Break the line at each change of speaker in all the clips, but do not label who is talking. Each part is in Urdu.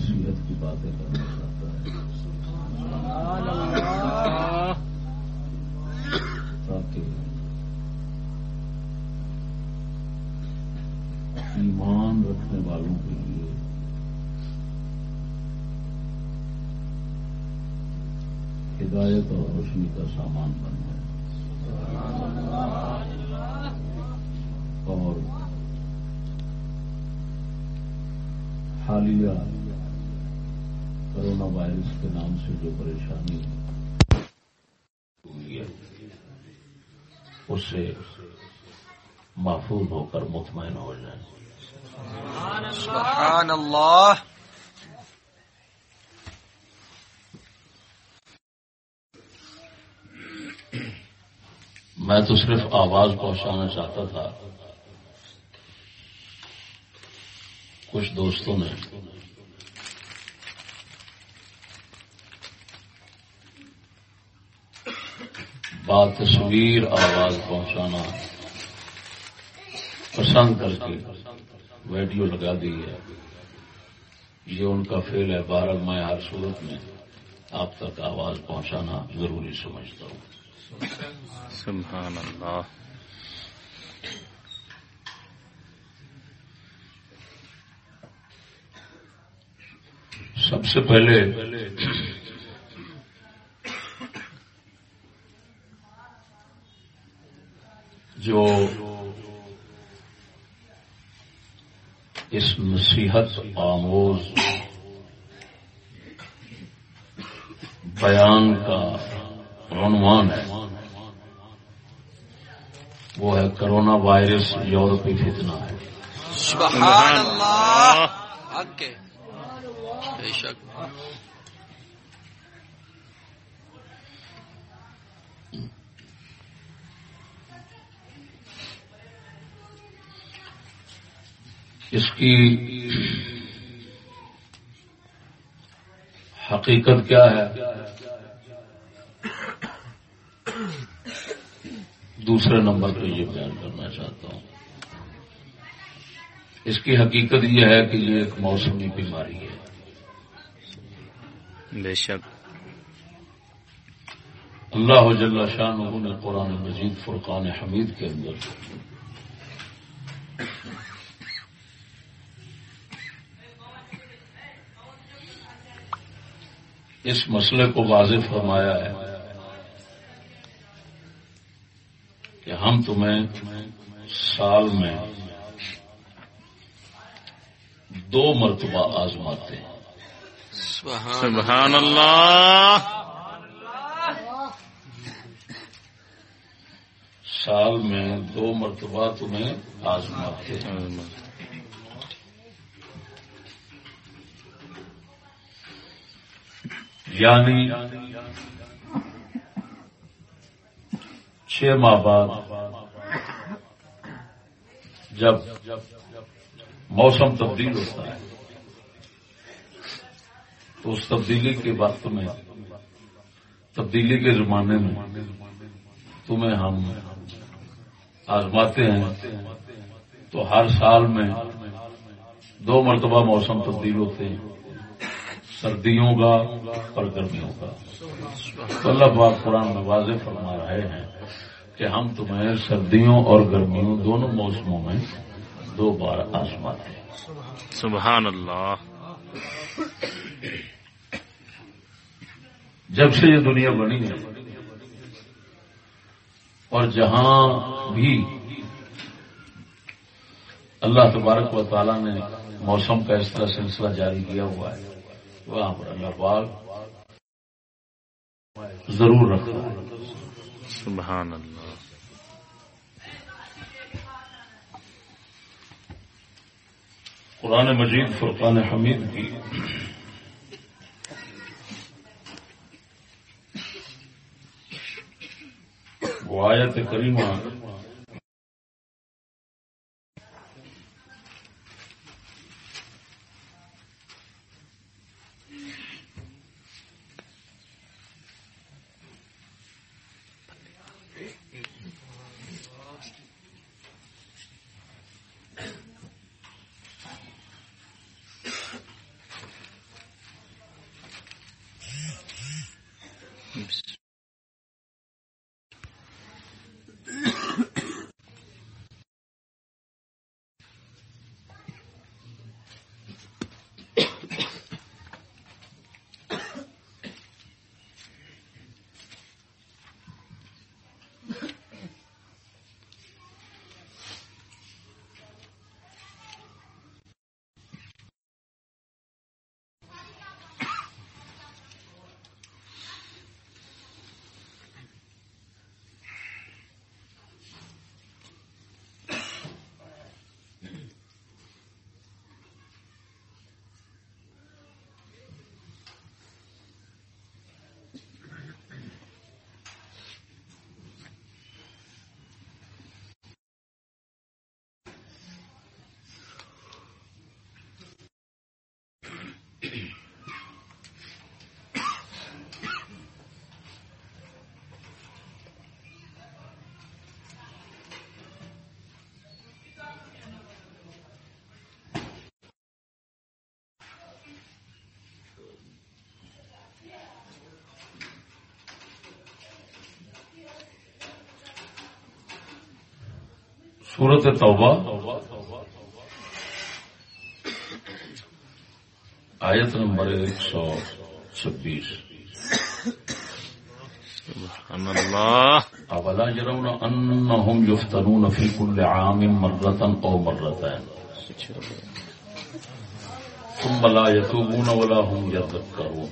نصیحت کی باتیں کرنا چاہتا ہے۔ تاکہ ایمان رکھنے والوں کے لیے ہدایت اور روشنی کا سامان بن سے جو پریشانی ہوئی ہے اس سے محفوظ ہو کر مطمئن ہو جائیں۔
سبحان الله
میں تو صرف آواز پہنچانا چاہتا تھا۔ کچھ دوستوں نے بات تصویر آواز پہنچانا۔ پسند کر کے ویڈیو لگا دی ہے۔ یہ ان کا فیل ہے بہرحال میں ہر صورت میں آپ تک آواز پہنچانا ضروری سمجھتا ہوں۔
سبحان اللہ
سب سے پہلے جو اس نصیحت آموز بیان کا عنوان ہے وہ ہے کرونا وائرس یورپی فتنہ ہے۔
سبحان ہے۔ بے شک۔
اس کی حقیقت کیا ہے؟ دوسرے نمبر پہ یہ بیان کرنا چاہتا ہوں۔ اس کی حقیقت یہ ہے کہ یہ ایک موسمی بیماری ہے۔
بے شک۔
اللہ جل شاہ نے قرآن مجید فرقان حمید کے اندر اس مسئلے کو واضح فرمایا ہے کہ ہم تمہیں سال میں دو مرتبہ آزماتے ہیں۔
سبحان
اللہ۔
سال میں دو مرتبہ تمہیں آزماتے ہیں۔ یعنی چھ ماہ بعد جب موسم تبدیل ہوتا ہے، تو اس تبدیلی کے وقت میں، تبدیلی کے زمانے میں تمہیں ہم آزماتے ہیں، تو ہر سال میں دو مرتبہ موسم تبدیل ہوتے ہیں۔ سردیوں کا اور گرمیوں کا۔ اللہ پاک قرآن میں واضح فرما رہے ہیں کہ ہم تمہیں سردیوں اور گرمیوں دونوں موسموں میں دو بار آزماتے ہیں۔
سبحان اللہ۔
جب سے یہ دنیا بنی ہے اور جہاں بھی اللہ تبارک و تعالیٰ نے موسم کا اس طرح سلسلہ جاری کیا ہوا ہے وہاں پر اللہ پاک ضرور رکھا ہے۔
سبحان اللہ۔
قرآن مجید فرقان حمید کی۔ وہ آیت کریمہ سورت توبہ۔ آیت نمبر ایک سو چھبیس۔
سبحان اللہ۔
اولا يرون انهم يفتنون في كل عام مرة او مرتين ثم لا يتوبون ولا هم يذكرون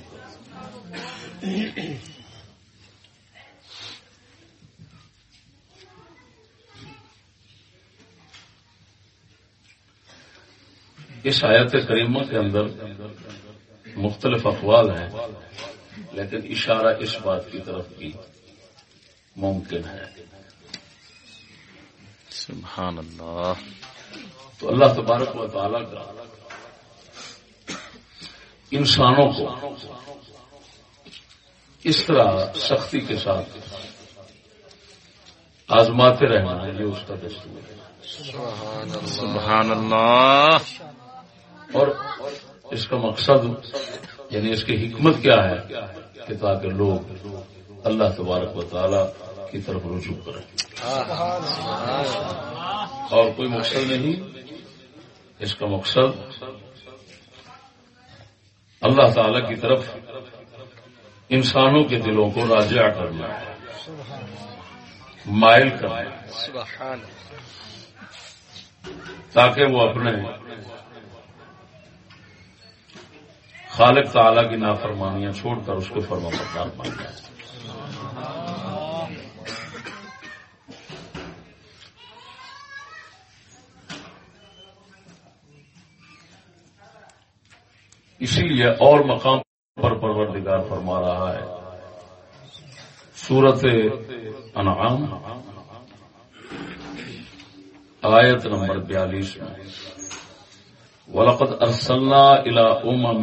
اس آیت کریمہ کے اندر مختلف اقوال ہیں لیکن اشارہ اس بات کی طرف بھی ممکن ہے۔
سبحان اللہ۔
تو اللہ تبارک و تعالی کا انسانوں کو اس طرح سختی کے ساتھ آزماتے رہنا ہے یہ اس کا دستور ہے۔
سبحان اللہ
سبحان اللہ۔
اور اس کا مقصد یعنی اس کی حکمت کیا ہے کہ تاکہ لوگ اللہ تبارک و تعالی کی طرف رجوع کریں۔ اور کوئی مقصد نہیں اس کا مقصد اللہ تعالی کی طرف انسانوں کے دلوں کو راجع کرنا ہے مائل کرنا ہے تاکہ وہ اپنے خالق تعالی کی نافرمانیاں چھوڑ کر اس کے فرما بردار بن جائے۔ اسی لیے اور مقام پر پروردگار فرما رہا ہے۔ سورت انعام، آیت نمبر بیالیس میں۔ ولقد ارسلنا الى امم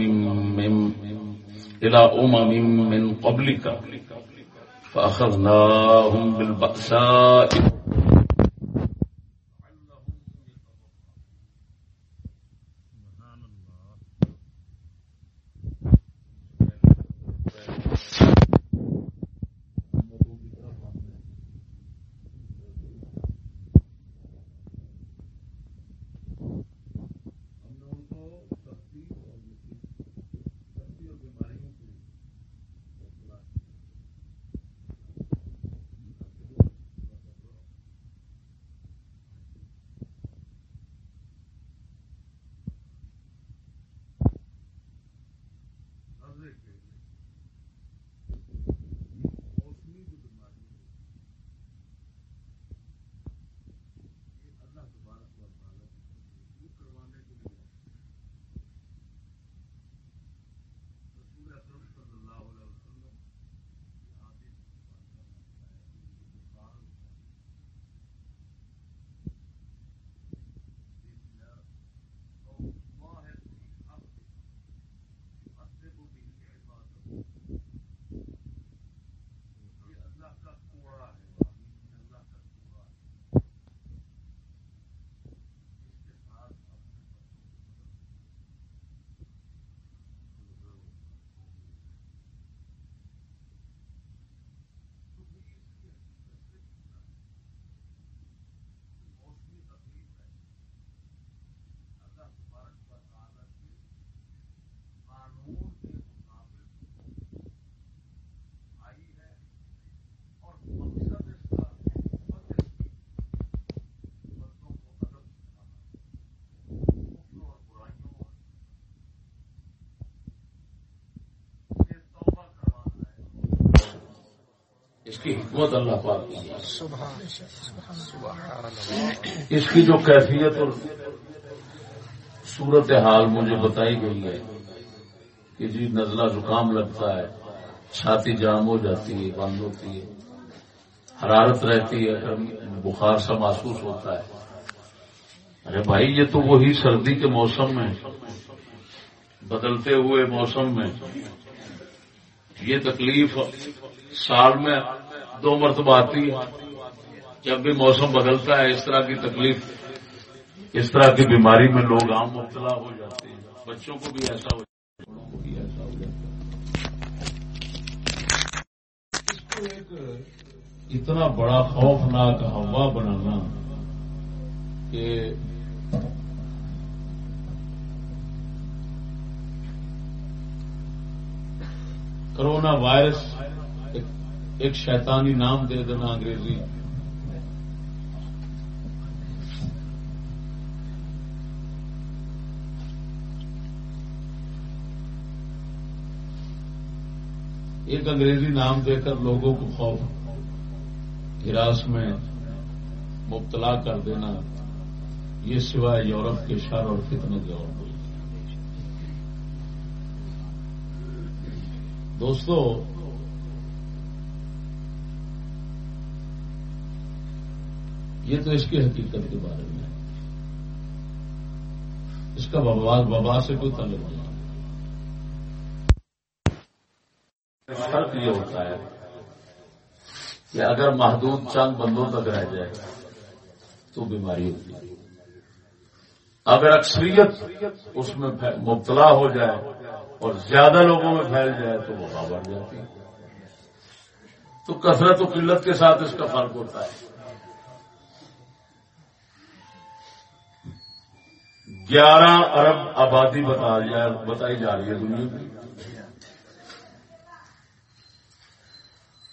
من الى امم من قبلك فاخذناهم بالبأساء اس کی حکمت اللہ پاک کی۔ ہے اس کی جو کیفیت اور صورت حال مجھے بتائی گئی ہے کہ جی نزلہ زکام لگتا ہے چھاتی جام ہو جاتی ہے بند ہوتی ہے حرارت رہتی ہے بخار سا محسوس ہوتا ہے۔ ارے بھائی یہ تو وہی سردی کے موسم میں بدلتے ہوئے موسم میں یہ تکلیف سال میں دو مرتبہ آتی ہے۔ جب بھی موسم بدلتا ہے، اس طرح کی تکلیف، اس طرح کی بیماری میں لوگ عام مبتلا ہو جاتے ہیں۔ بچوں کو بھی ایسا ہو جاتا ایک اتنا بڑا خوفناک ہوا بنانا کہ کرونا وائرس ایک شیطانی نام دے دینا انگریزی۔ ایک انگریزی نام دے کر لوگوں کو خوف، ہراس میں مبتلا کر دینا، یہ سوائے یورپ کے شہر اور فتنے کے اور کوئی۔ دوستو یہ تو اس کی حقیقت کے بارے میں اس کا وبا سے کوئی تعلق نہیں۔ فرق یہ ہوتا ہے کہ اگر محدود چند بندوں تک رہ جائے تو بیماری ہوتی ہے۔ اگر اکثریت اس میں مبتلا ہو جائے اور زیادہ لوگوں میں پھیل جائے تو وبا بڑھ جاتی ہے۔ تو کثرت و قلت کے ساتھ اس کا فرق ہوتا ہے۔ گیارہ ارب آبادی بتائی جا رہی ہے دنیا کی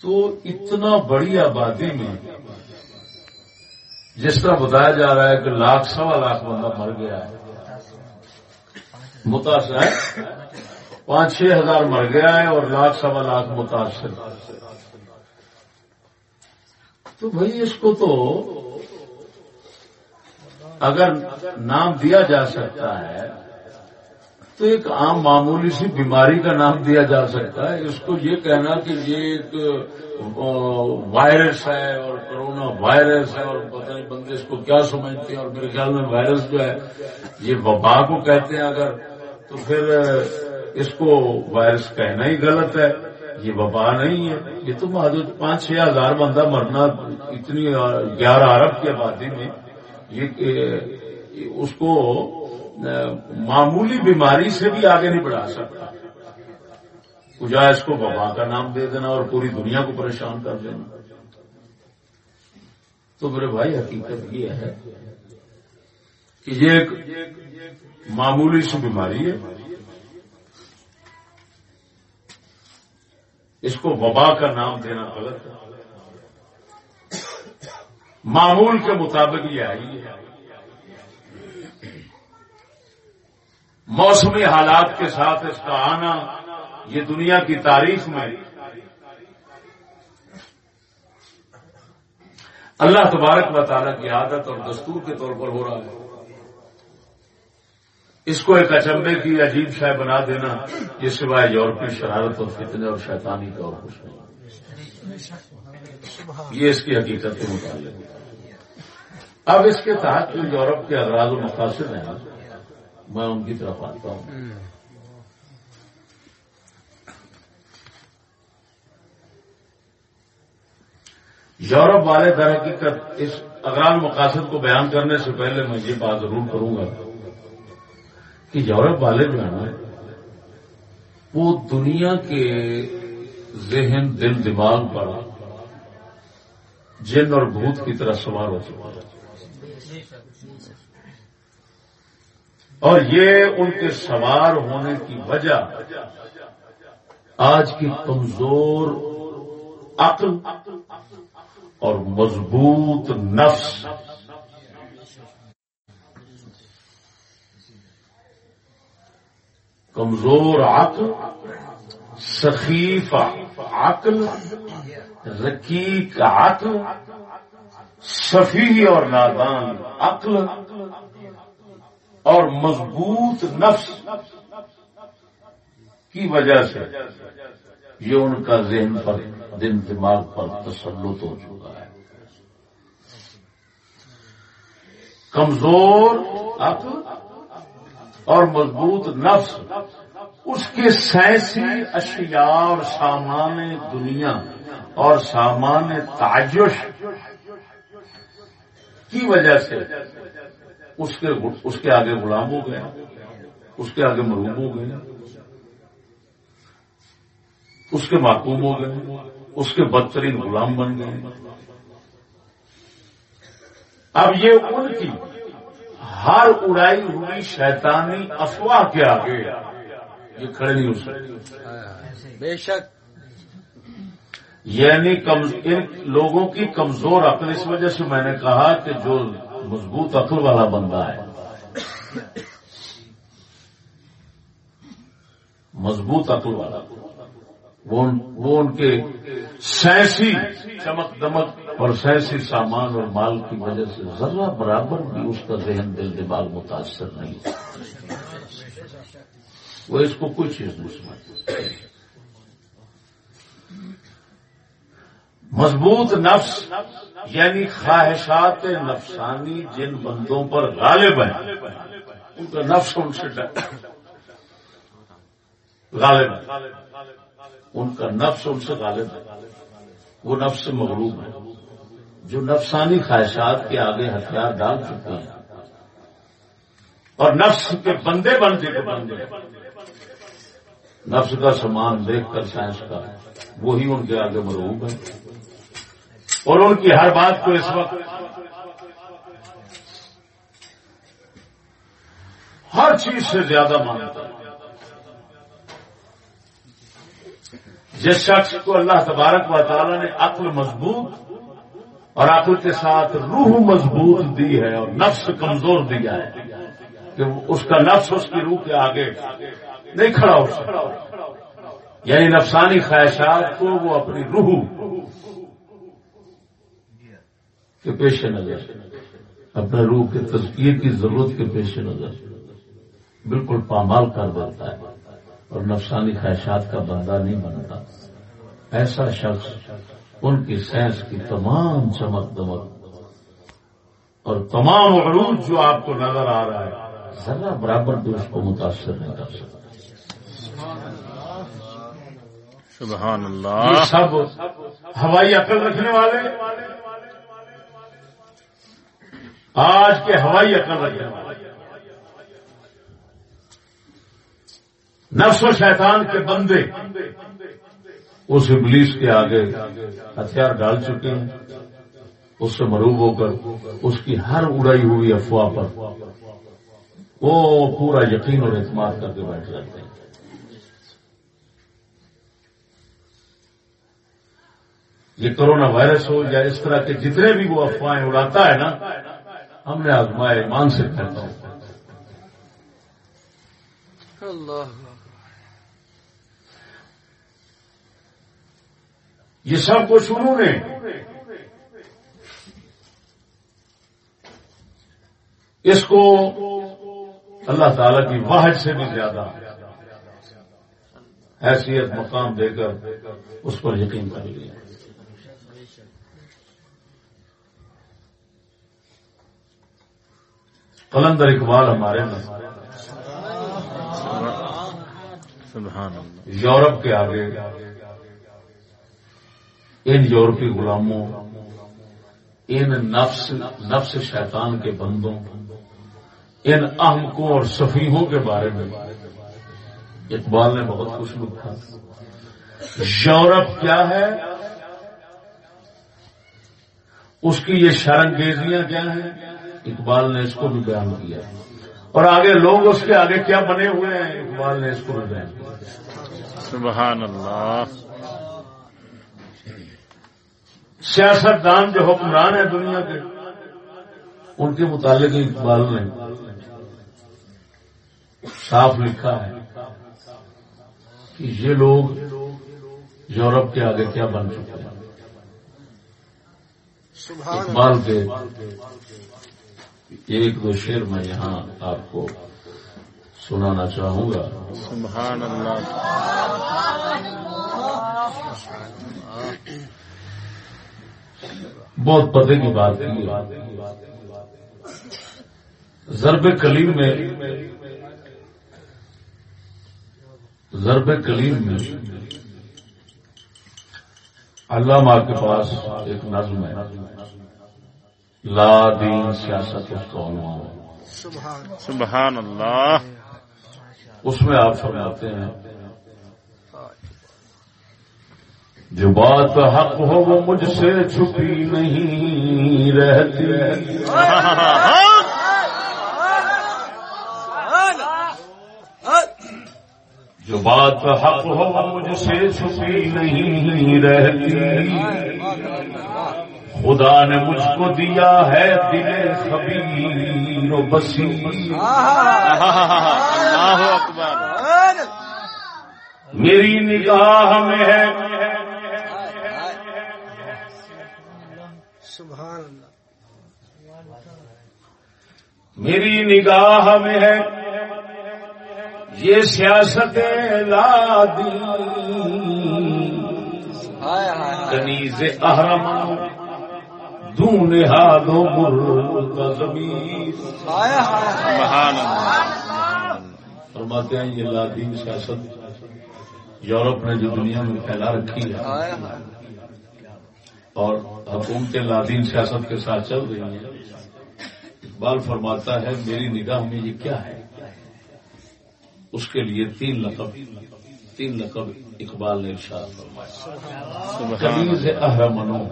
تو اتنا بڑی آبادی میں جس طرح بتایا جا رہا ہے کہ لاکھ سوا لاکھ بندہ مر گیا ہے۔ متاثر ہے؟ پانچ چھ ہزار مر گیا ہے اور لاکھ سوا لاکھ متاثر۔ تو بھائی اس کو تو اگر نام دیا جا سکتا ہے، تو ایک عام معمولی سی بیماری کا نام دیا جا سکتا ہے۔ اس کو یہ کہنا کہ یہ ایک وائرس ہے اور کرونا وائرس ہے اور پتہ نہیں بندے اس کو کیا سمجھتے ہیں اور میرے خیال میں وائرس جو ہے، یہ وبا کو کہتے ہیں اگر۔ تو پھر اس کو وائرس کہنا ہی غلط ہے۔ یہ وبا نہیں ہے۔ یہ تو محدود پانچ چھ ہزار بندہ مرنا، اتنی گیارہ ارب کی آبادی میں یہ اس کو معمولی بیماری سے بھی آگے نہیں بڑھا سکتا۔ کجا اس کو وبا کا نام دے دینا اور پوری دنیا کو پریشان کر دینا۔ تو میرے بھائی، حقیقت یہ ہے کہ یہ ایک معمولی سی بیماری ہے۔ اس کو وبا کا نام دینا غلط ہے۔ معمول کے مطابق یہ آئی ہے۔ موسمی حالات کے ساتھ اس کا آنا، یہ دنیا کی تاریخ میں اللہ تبارک و تعالیٰ کی عادت اور دستور کے طور پر ہو رہا ہے۔ اس کو ایک اچمبے کی عجیب شہ بنا دینا، یہ سوائے یورپی شرارت اور فتنے اور شیطانی کا اور کچھ نہیں یہ اس کی حقیقت کے مطابق اب اس کے تحت جو یورپ کے اغراض و مقاصد ہیں، میں ان کی طرف آتا ہوں۔ یورپ والے در حقیقت اس اغران مقاصد کو بیان کرنے سے پہلے میں یہ بات ضرور کروں گا کہ یورپ والے جو ہیں وہ دنیا کے ذہن، دل، دماغ پر جن اور بھوت کی طرح سوار ہو چکا ہے اور یہ ان کے سوار ہونے کی وجہ آج کی کمزور عقل اور مضبوط نفس۔ کمزور عقل سخیف عقل، رقیق عقل صفی اور نادان عقل۔ اور مضبوط نفس کی وجہ سے یہ ان کا ذہن پر دن دماغ پر تسلط ہو چکا ہے۔ کمزور عقل اور مضبوط نفس، اس کے سائنسی اشیاء اور سامان دنیا اور سامان تعجش کی وجہ سے اس کے اس کے آگے غلام ہو گئے اس کے آگے مروب ہو گئے اس کے معقوم ہو گئے اس کے بدترین غلام بن گئے۔ اب یہ ان کی ہر اڑائی ہوئی شیطانی افواہ کے آگے یہ کھڑے نہیں ہو سکتے۔
بے شک۔
یعنی ان لوگوں کی کمزور عقل اس وجہ سے میں نے کہا کہ جو مضبوط عقل والا بندہ ہے۔ مضبوط عقل والا۔ وہ ان کے سینسی چمک دمک اور سینسی سامان اور مال کی وجہ سے ذرا برابر بھی اس کا ذہن دل دماغ متاثر نہیں۔ وہ اس کو کوئی چیز نہیں سمجھتے مضبوط نفس یعنی خواہشات نفسانی جن بندوں پر غالب ہیں۔ ان کا نفس ان سے غالب ہے ان کا نفس ان سے غالب ہے۔ وہ نفس مغروب ہے جو نفسانی خواہشات کے آگے ہتھیار ڈال چکے ہیں۔ اور نفس کے بندے بن چکے بندے نفس کا سامان دیکھ کر سائنس کا وہی ان کے آگے مروب ہے اور ان کی ہر بات کو اس وقت ہر چیز سے زیادہ مانتا جس شخص کو اللہ تبارک و تعالی نے عقل مضبوط اور عقل کے ساتھ روح مضبوط دی ہے اور نفس کمزور دیا ہے کہ اس کا نفس اس کی روح کے آگے نہیں کھڑا ہو سکتا۔ یعنی نفسانی خواہشات کو وہ اپنی روح کے پیش نظر اپنے روح کے تصویر کی ضرورت کے پیش نظر بالکل پامال کر دیتا ہے اور نفسانی خواہشات کا بندہ نہیں بنتا۔ ایسا شخص ان کی سینس کی تمام چمک دمک اور تمام عروج جو آپ کو نظر آ رہا ہے ذرا برابر بھی اس کو متاثر نہیں کر سکتا۔
سبحان اللہ۔
سب ہوائی عقل رکھنے والے آج کے ہوائی عقل رکھنے والے نفس و شیطان کے بندے اس ابلیس کے آگے ہتھیار ڈال چکے ہیں۔ اس سے مروب ہو کر اس کی ہر اڑائی ہوئی افواہ پر وہ پورا یقین اور اعتماد کر کے بیٹھ جاتے ہیں۔ یہ کرونا وائرس ہو یا اس طرح کے جتنے بھی وہ افواہیں اڑاتا ہے نا ہم نے آزمائے ایمان سے کہتا ہوں۔
اللہ۔
یہ سب کچھ انہوں نے۔ اس کو اللہ تعالی کی واحد سے بھی زیادہ حیثیت مقام دے کر اس پر یقین کر لیا۔ قلندر اقبال ہمارے
سبحان
یورپ کے آگے۔ ان یورپی غلاموں ان نفس نفس شیطان کے بندوں ان احمقوں اور سفیحوں کے بارے میں۔ اقبال نے بہت کچھ لکھا یورپ کیا ہے؟ اس کی یہ شرنگیزیاں کیا ہیں؟ اقبال نے اس کو بھی بیان کیا۔ اور آگے لوگ اس کے آگے کیا بنے ہوئے ہیں اقبال نے اس کو بھی بیان کیا۔
سبحان اللہ۔
سیاست دان جو حکمران ہیں دنیا کے ان کے متعلق اقبال نے صاف لکھا ہے کہ یہ لوگ یورپ کے آگے کیا بن چکے ہیں۔ اقبال کے ایک دو شعر میں یہاں آپ کو سنانا چاہوں گا۔
سبحان اللہ
بہت پتے کی بات کی ضرب کلیم میں ضرب کلیم میں علامہ کے پاس ایک نظم ہے۔ لا دین سیاست اس کا عنوان ہے۔
سبحان اللہ۔
اس میں آپ فرماتے ہیں جو بات حق ہو وہ مجھ سے چھپی نہیں رہتی۔ جو بات حق ہو وہ مجھ سے چھپی نہیں رہتی۔ خدا نے مجھ کو دیا ہے دل خبیر و بصیر۔
اللہ اکبر۔
میری نگاہ میں ہے۔
سبحان اللہ
میری نگاہ میں ہے۔ یہ سیاست لا دی
ہائے ہائے ہائے۔
کنیز احرم۔ دون فرماتے ہیں یہ لادین سیاست یورپ نے جو دنیا میں پھیلا رکھی ہے۔
ہائے ہائے
اور حکومتیں لادین سیاست کے ساتھ چل رہی ہیں۔ اقبال فرماتا ہے میری نگاہ میں یہ کیا ہے؟ اس کے لیے تین لقب تین لقب اقبال نے ارشاد فرمایا
سبحان
کمیز احرمنو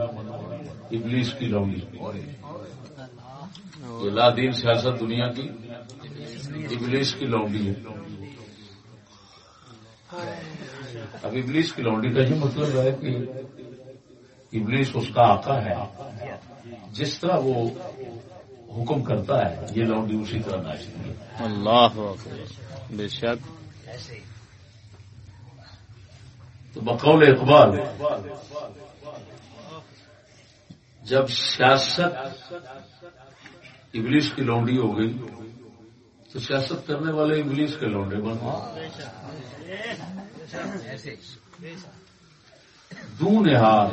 ابلیس کی لونی یہ لادین سیاست دنیا کی ابلیس کی لونڈی ہے۔ اب ابلیس کی لونڈی کا یہ مطلب ہے کہ ابلیس اس کا آقا ہے۔ جس طرح وہ حکم کرتا ہے یہ لونڈی اسی طرح ناچتی ہے
اللہ بے شک۔
تو بقول اقبال جب سیاست ابلیس کی لونڈی ہو گئی، تو سیاست کرنے والے ابلیس کے لونڈے بن دون نہار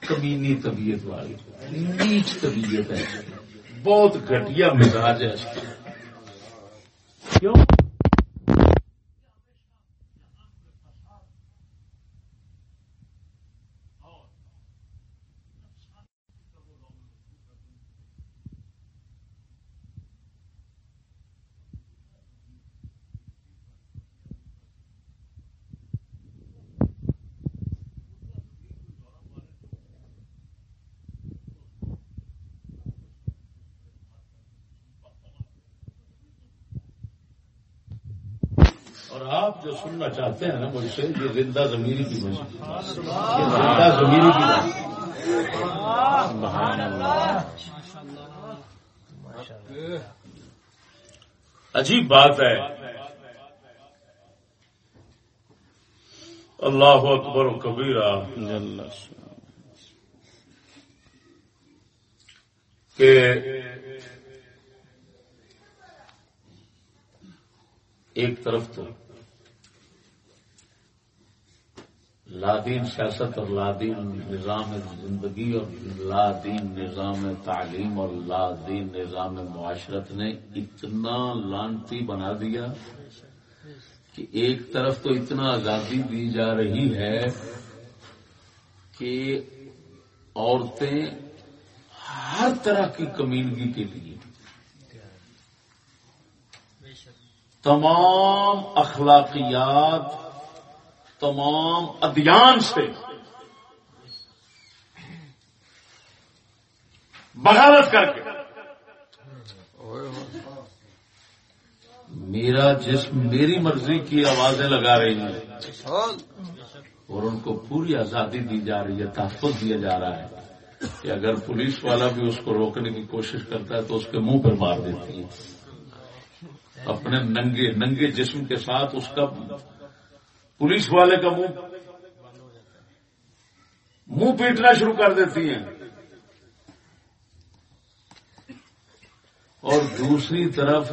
کمینی طبیعت والی نیچ طبیعت ہے۔ بہت گھٹیا مزاج ہے اس کا کیوں اور آپ جو سننا چاہتے ہیں نا مجھ سے یہ زندہ ضمیری کی بات یہ زندہ ضمیری کی بات
سبحان اللہ
عجیب بات ہے۔ اللہ اکبر و کبیرہ۔ کہ ایک طرف تو لادین سیاست اور لادین نظام زندگی اور لادین نظام تعلیم اور لادین نظام معاشرت نے اتنا لانتی بنا دیا کہ ایک طرف تو اتنا آزادی دی جا رہی ہے کہ عورتیں ہر طرح کی کمینگی کے لیے تمام اخلاقیات تمام ادیان سے بغاوت کر کے۔ میرا جسم میری مرضی کی آوازیں لگا رہی ہیں۔ اور ان کو پوری آزادی دی جا رہی ہے، تحفظ دیا جا رہا ہے کہ اگر پولیس والا بھی اس کو روکنے کی کوشش کرتا ہے تو اس کے منہ پر مار دیتی ہے۔ اپنے ننگے ننگے جسم کے ساتھ اس کا پولیس والے کا منہ منہ پیٹنا شروع کر دیتی ہیں۔ اور دوسری طرف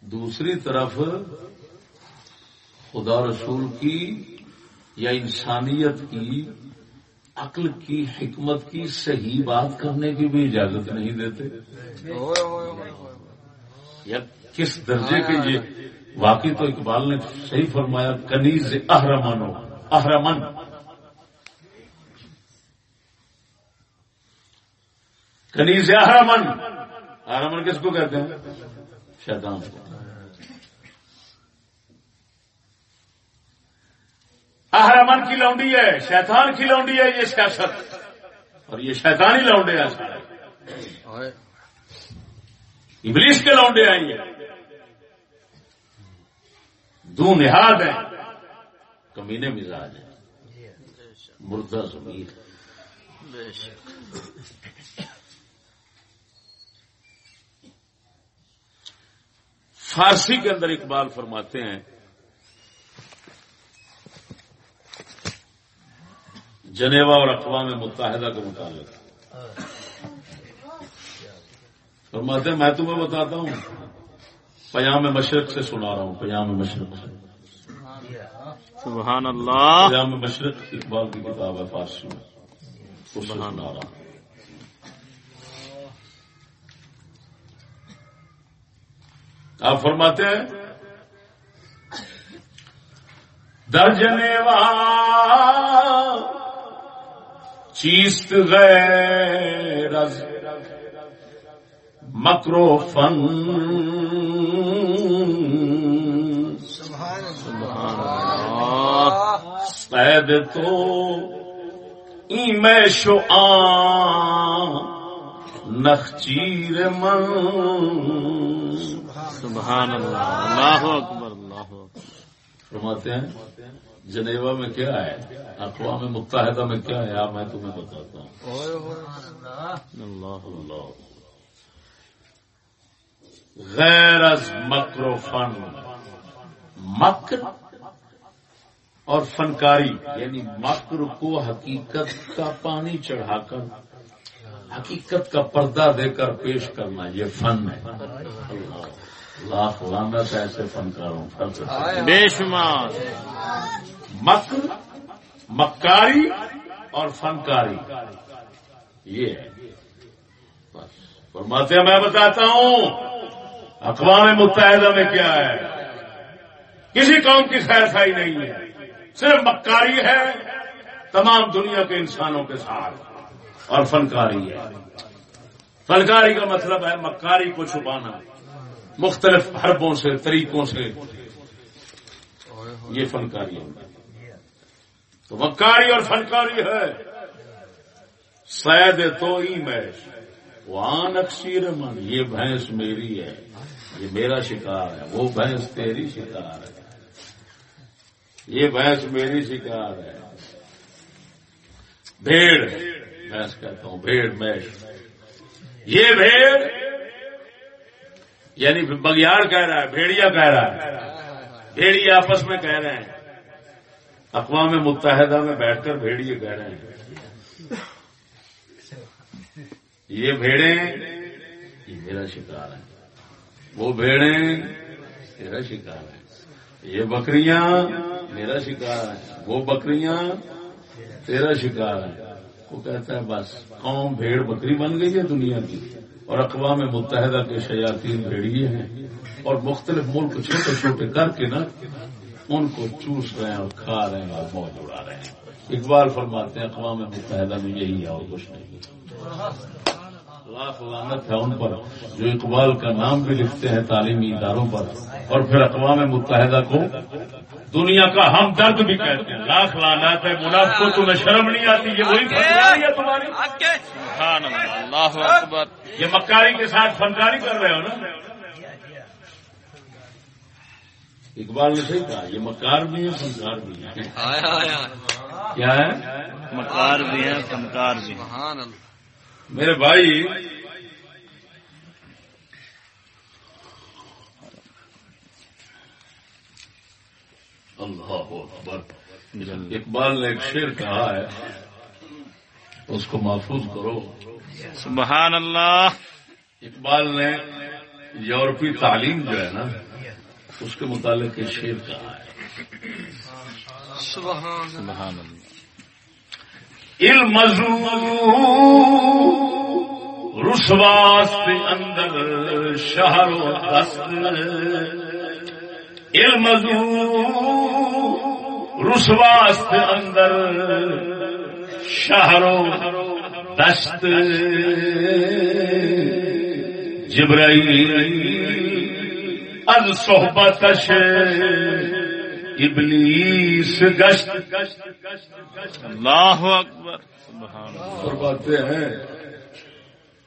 دوسری طرف خدا رسول کی یا انسانیت کی، عقل کی، حکمت کی صحیح بات کرنے کی بھی اجازت نہیں دیتے۔ یا کس درجے کے یہ واقعی تو اقبال نے صحیح فرمایا کنیز اہرمن ہو اہرمن۔ کنیز اہرمن۔ اہرمن کس کو کہتے ہیں؟ شیطان کو۔ اہرمن کی لونڈی ہے شیطان کی لونڈی ہے یہ سیاست۔ اور یہ شیطانی لونڈے ہیں۔ ابلیس کے لونڈے ہیں یہ۔ دو نہاد ہیں۔ کمینے مزاج ہیں۔ مردہ زمین فارسی کے اندر اقبال فرماتے ہیں، جنیوا اور اقوام متحدہ کے متعلق۔ فرماتے ہیں، میں تمہیں بتاتا ہوں پیام مشرق سے سنا رہا ہوں پیام مشرق سے۔
سبحان اللہ۔
پیام مشرق اقبال کی کتاب ہے فارسی میں۔ رہا ہوں۔ آپ فرماتے ہیں درجنیوا چیست غیر از۔ مکرو فن قید تو میں شو نخچیر من۔
سبحان اللہ اللہ اکبر اللہ اکبر۔
فرماتے ہیں جنیوا میں کیا ہے؟ اقوام متحدہ میں کیا ہے؟ میں تمہیں بتاتا ہوں۔
اللہ
اللہ۔ غیر از مکر و فن. مکر اور فنکاری یعنی مکر کو حقیقت کا پانی چڑھا کر حقیقت کا پردہ دے کر پیش کرنا یہ فن ہے۔ اللہ لاکھ لانت ایسے فنکاروں پر
بے شمار۔
مکر مکاری اور فنکاری۔ یہ ہے۔ بس۔ فرماتے ہیں میں بتاتا ہوں اقوام متحدہ میں کیا ہے؟ کسی قوم کی خیر خائی نہیں ہے۔ صرف مکاری ہے، تمام دنیا کے انسانوں کے ساتھ۔ اور فنکاری ہے۔ فنکاری کا مطلب ہے مکاری کو چھپانا۔ مختلف حربوں سے، طریقوں سے یہ فنکاری ہے۔ تو مکاری اور فنکاری ہے۔ سید تو ہی میش وہاں اکثیر من، یہ بھینس میری ہے۔ یہ میرا شکار ہے، وہ بھینس تیری شکار ہے۔ یہ بھینس میری شکار ہے۔ بھیڑ، بھینس کہتا ہوں، بھیڑ، میش۔ یہ بھیڑ یعنی بگیار کہہ رہا ہے، بھیڑیا کہہ رہا ہے۔ بھیڑی آپس میں کہہ رہے ہیں۔ اقوام متحدہ میں بیٹھ کر بھیڑیے کہہ رہے ہیں۔ یہ بھیڑیں، یہ میرا شکار ہے۔ وہ بھیڑیں، تیرا شکار ہے یہ بکریاں، میرا شکار ہے وہ بکریاں، تیرا شکار ہے وہ کہتا ہے، بس، قوم بھیڑ بکری بن گئی ہے دنیا کی۔ اور اقوام متحدہ کے شیاطین بھیڑیے ہیں۔ اور مختلف ملک چھوٹے چھوٹے کر کے نا، ان کو چوس رہے ہیں اور کھا رہے ہیں اور موج اڑا رہے ہیں۔ اقبال فرماتے ہیں، اقوام متحدہ میں یہی ہے اور کچھ نہیں۔ لاکھ لانت ہے ان پر جو اقبال کا نام بھی لکھتے ہیں تعلیمی اداروں پر اور پھر اقوام متحدہ کو دنیا کا ہم درد بھی کہتے ہیں۔ لاکھ لانت ہے مناف کو تمہیں شرم نہیں آتی؟ یہ وہی فنکاری ہے تمہاری؟
سبحان اللہ اللہ اکبر۔
یہ مکاری کے ساتھ فنکاری کر رہے ہو نا؟ اقبال نے صحیح کہا یہ مکار بھی ہے فنکار بھی ہے کیا ہے؟
مکار بھی ہیں فنکار بھی ہیں۔
سبحان اللہ۔
میرے بھائی اللہ اکبر اقبال نے ایک شعر کہا ہے اس کو محفوظ کرو۔
سبحان اللہ۔
اقبال نے یورپی تعلیم جو ہے نا اس کے متعلق ایک شعر کہا ہے۔
سبحان اللہ۔
سبحان اللہ
علم رسواس اندر شہر و دست۔ علم رسواس اندر شہر و دست۔ جبرائیل از صحبتش ابلیس گشت۔
اللہ اکبر۔
فرماتے ہیں،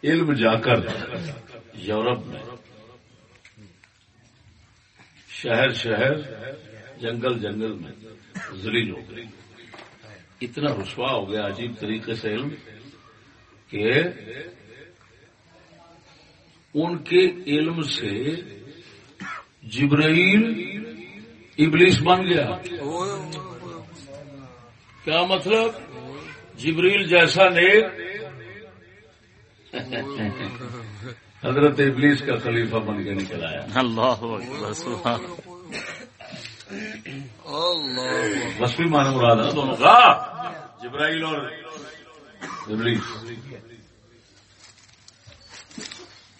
علم جا کر یورپ میں۔ شہر شہر، جنگل جنگل میں ذلیل ہو گئی۔ اتنا رسوا ہو گیا عجیب طریقے سے علم کہ ان کے علم سے جبرائیل ابلیس بن گیا۔ کیا مطلب؟ جبریل جیسا نیک۔ حضرت ابلیس کا خلیفہ بن کے نکل آیا۔
اللہ
بس بھی مانا مراد ہے دونوں کا۔ جبرائیل اور ابلیس۔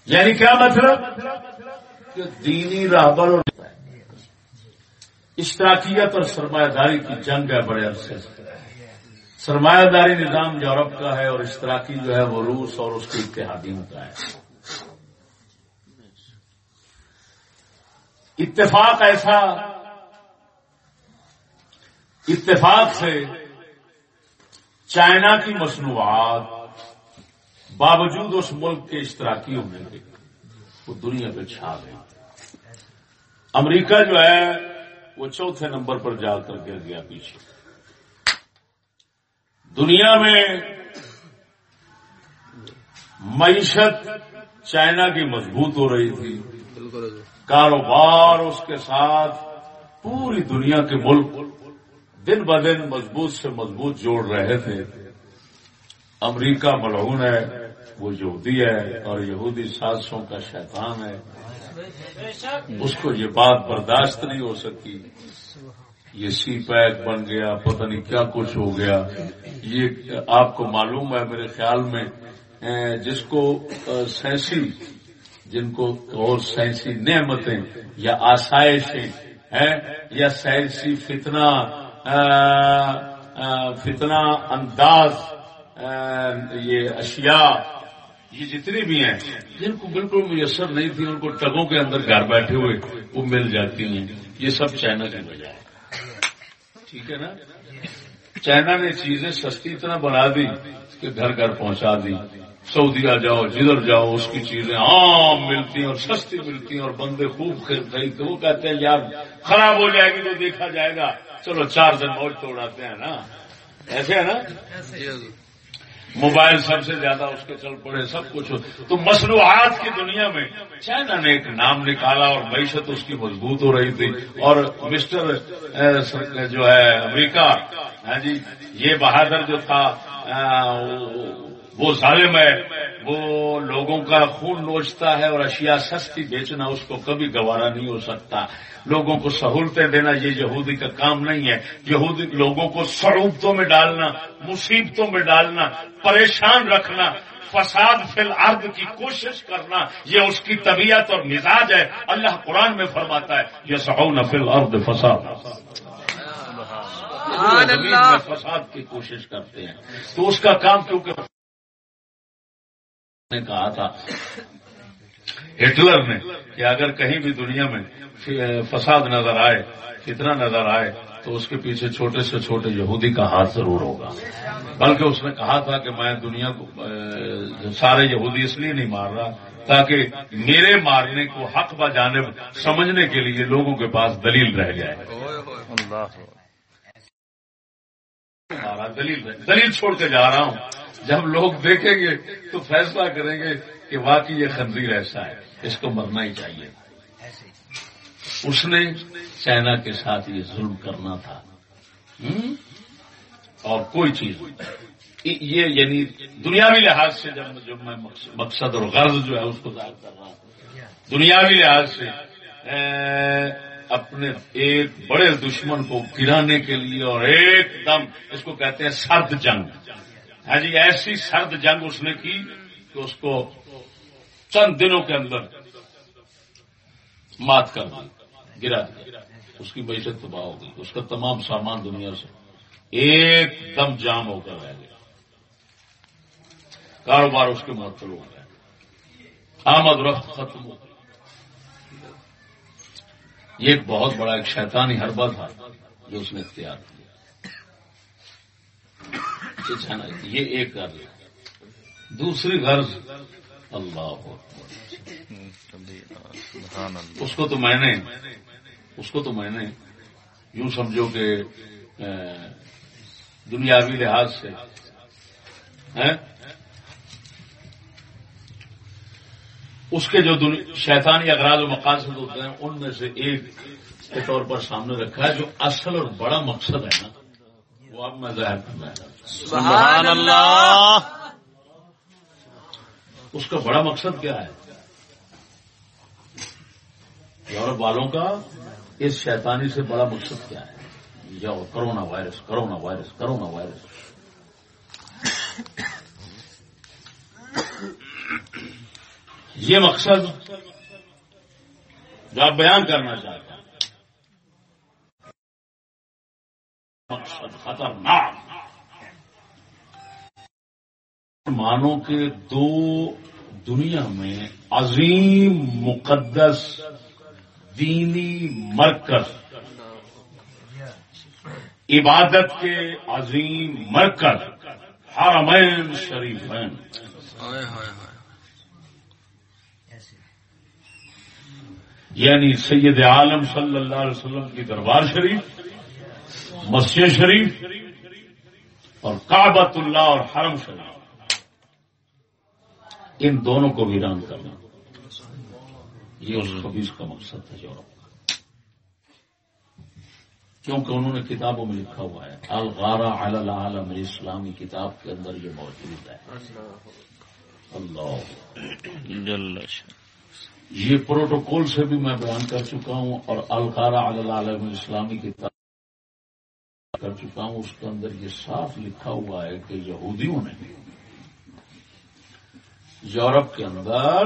یعنی کیا مطلب؟ کہ دینی راہبر اور اشتراکیت اور سرمایہ داری کی جنگ ہے بڑے عرصے سے۔ سرمایہ داری نظام یورپ کا ہے اور اشتراکی جو ہے وہ روس اور اس کے اتحادیوں کا ہے۔ اتفاق ایسا، اتفاق سے چائنا کی مصنوعات باوجود اس ملک کے اشتراکی ہونے کے وہ دنیا پہ چھا گئی امریکہ جو ہے وہ چوتھے نمبر پر جا کر گر گیا پیچھے۔ دنیا میں معیشت چائنا کی مضبوط ہو رہی تھی۔ کاروبار اس کے ساتھ پوری دنیا کے ملک دن ب دن مضبوط سے مضبوط جوڑ رہے تھے۔ امریکہ ملعون ہے، وہ یہودی ہے اور یہودی سازشوں کا شیطان ہے۔ اس کو یہ بات برداشت نہیں ہو سکی۔ یہ سی پیک بن گیا پتہ نہیں کیا کچھ ہو گیا۔ یہ آپ کو معلوم ہے میرے خیال میں جس کو سینسی جن کو اور سائنسی نعمتیں یا آسائشیں ہیں یا سائنسی فتنہ اے، فتنہ انداز یہ اشیاء یہ جتنی بھی ہیں، جن کو بالکل میسر نہیں تھی، ان کو ٹگوں کے اندر گھر بیٹھے ہوئے وہ مل جاتی ہیں۔ یہ سب چائنا کی وجہ ہے۔ ٹھیک ہے نا؟ چائنا نے چیزیں سستی اتنا بنا دی کہ گھر گھر پہنچا دی۔ سعودیہ جاؤ، جدھر جاؤ، اس کی چیزیں عام ملتی ہیں اور سستی ملتی ہیں اور بندے خوب خریدتے وہ کہتے ہیں، یار خراب ہو جائے گی تو دیکھا جائے گا۔ چلو چار دن موج توڑاتے ہیں نا۔ ایسے ہے نا؟ موبائل سب سے زیادہ اس کے چل پڑے، سب کچھ تو مصنوعات کی دنیا میں چائنا نے ایک نام نکالا اور معیشت اس کی مضبوط ہو رہی تھی۔ اور مسٹر جو ہے، امریکہ ہاں جی یہ بہادر جو تھا وہ ظالم ہے وہ لوگوں کا خون نوچتا ہے اور اشیاء سستی بیچنا اس کو کبھی گوارا نہیں ہو سکتا۔ لوگوں کو سہولتیں دینا یہ یہودی کا کام نہیں ہے۔ یہودی لوگوں کو سعودتوں میں ڈالنا مصیبتوں میں ڈالنا پریشان رکھنا فساد فی الارض کی کوشش کرنا یہ اس کی طبیعت اور مزاج ہے۔ اللہ قرآن میں فرماتا ہے یہ سعون فی الارض فساد۔ فساد کی کوشش کرتے ہیں۔ تو اس کا کام کیونکہ نے کہا تھا۔ ہٹلر نے کہ اگر کہیں بھی دنیا میں فساد نظر آئے کتنا نظر آئے تو اس کے پیچھے چھوٹے سے چھوٹے یہودی کا ہاتھ ضرور ہوگا۔ بلکہ اس نے کہا تھا کہ میں دنیا کو سارے یہودی اس لیے نہیں مار رہا تاکہ میرے مارنے کو حق ب جانب سمجھنے کے لیے لوگوں کے پاس دلیل رہ جائے۔
اللہ۔
ہمارا دلیل دلیل چھوڑ کے جا رہا ہوں۔ جب لوگ دیکھیں گے تو فیصلہ کریں گے کہ واقعی یہ خنزیر ایسا ہے، اس کو مرنا ہی چاہیے۔ اس نے چائنا کے ساتھ یہ ظلم کرنا تھا۔ اور کوئی چیز نہیں۔ یہ یعنی دنیاوی لحاظ سے جب جب میں مقصد- اور غرض جو ہے اس کو ظاہر کر رہا ہوں۔ دنیاوی لحاظ سے اپنے ایک بڑے دشمن کو گرانے کے لیے اور ایک دم اس کو کہتے ہیں سرد جنگ۔ ہاں جی ایسی سرد جنگ اس نے کی کہ اس کو چند دنوں کے اندر مات کر دی گرا دیا۔ اس کی معیشت تباہ ہو گئی، اس کا تمام سامان دنیا سے ایک دم جام ہو کر رہ گیا۔ کاروبار اس کے معطل ہو گیا۔ آمد رفت ختم ہو گئی۔ یہ ایک بہت بڑا ایک شیطانی حربہ تھا جو اس نے اختیار کیا۔ یہ چھانا یہ ایک غرض دوسری غرض اللہ اس کو تو میں نے، اس کو تو میں نے۔ یوں سمجھو کہ دنیاوی لحاظ سے اس کے جو شیطانی اغراض و مقاصد ہوتے ہیں، ان میں سے ایک کے طور پر سامنے رکھا ہے، جو اصل اور بڑا مقصد ہے نا، وہ اب میں ظاہر کرنا ہے
سبحان اللہ۔
اس کا بڑا مقصد کیا ہے؟ یورپ والوں کا اس شیطانی سے بڑا مقصد کیا ہے؟ یا corona virus corona virus corona virus. یہ مقصد جو آپ بیان کرنا چاہتے ہیں، مقصد خطرناک۔ مسلمانوں کے دو دنیا میں عظیم مقدس دینی مرکز عبادت کے عظیم مرکز حرمین شریفین۔ یعنی سید عالم صلی اللہ علیہ وسلم کی دربار شریف مسجد شریف اور کعبۃ اللہ اور حرم شریف۔ ان دونوں کو ویران کرنا۔ یہ اس خبیص کا مقصد ہے یورپ کا کیونکہ انہوں نے کتابوں میں لکھا ہوا ہے الغارہ علی العالم اسلامی کتاب کے اندر یہ موجود ہے۔ اللہ۔ یہ پروٹوکول سے بھی میں بیان کر چکا ہوں اور القارا العالم اسلامی کتاب کر چکا ہوں اس کے اندر یہ صاف لکھا ہوا ہے کہ یہودیوں نے یورپ کے اندر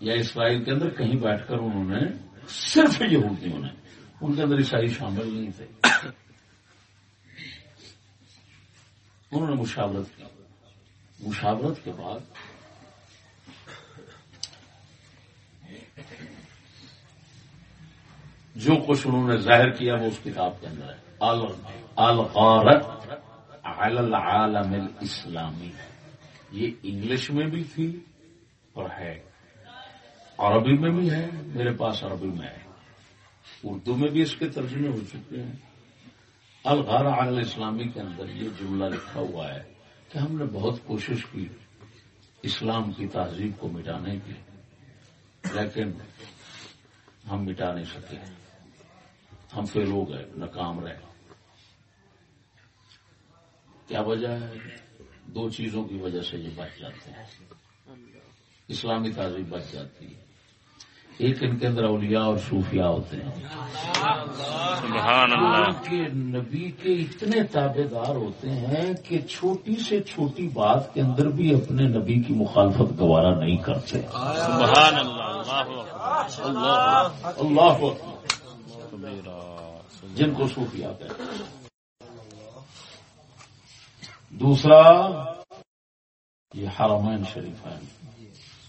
یا اسرائیل کے اندر کہیں بیٹھ کر انہوں نے صرف یہودیوں نے ان کے اندر عیسائی شامل نہیں تھے۔ انہوں نے مشاورت کی۔ مشاورت کے بعد جو کچھ انہوں نے ظاہر کیا وہ اس کتاب کے اندر ہے۔ الغارت علی العالم الاسلامی۔ یہ انگلش میں بھی تھی اور ہے۔ عربی میں بھی ہے، میرے پاس عربی میں ہے۔ اردو میں بھی اس کے ترجمے ہو چکے ہیں۔ الغار علی الاسلامی کے اندر یہ جملہ لکھا ہوا ہے کہ ہم نے بہت کوشش کی اسلام کی تہذیب کو مٹانے کی، لیکن ہم مٹا نہیں سکے۔ ہم فیل ہو گئے، ناکام رہے۔ کیا وجہ ہے؟ دو چیزوں کی وجہ سے یہ بچ جاتے ہیں۔ اسلامی تہذیب بچ جاتی ہے۔ ایک ان کے اندر اولیاء اور صوفیاء ہوتے ہیں۔
سبحان اللہ۔
کے نبی کے اتنے تابے دار ہوتے ہیں کہ چھوٹی سے چھوٹی بات کے اندر بھی اپنے نبی کی مخالفت گوارا نہیں کرتے۔
سبحان اللہ اللہ
جن کو صوفیاء کہتے ہیں۔ دوسرا یہ حرمین شریفین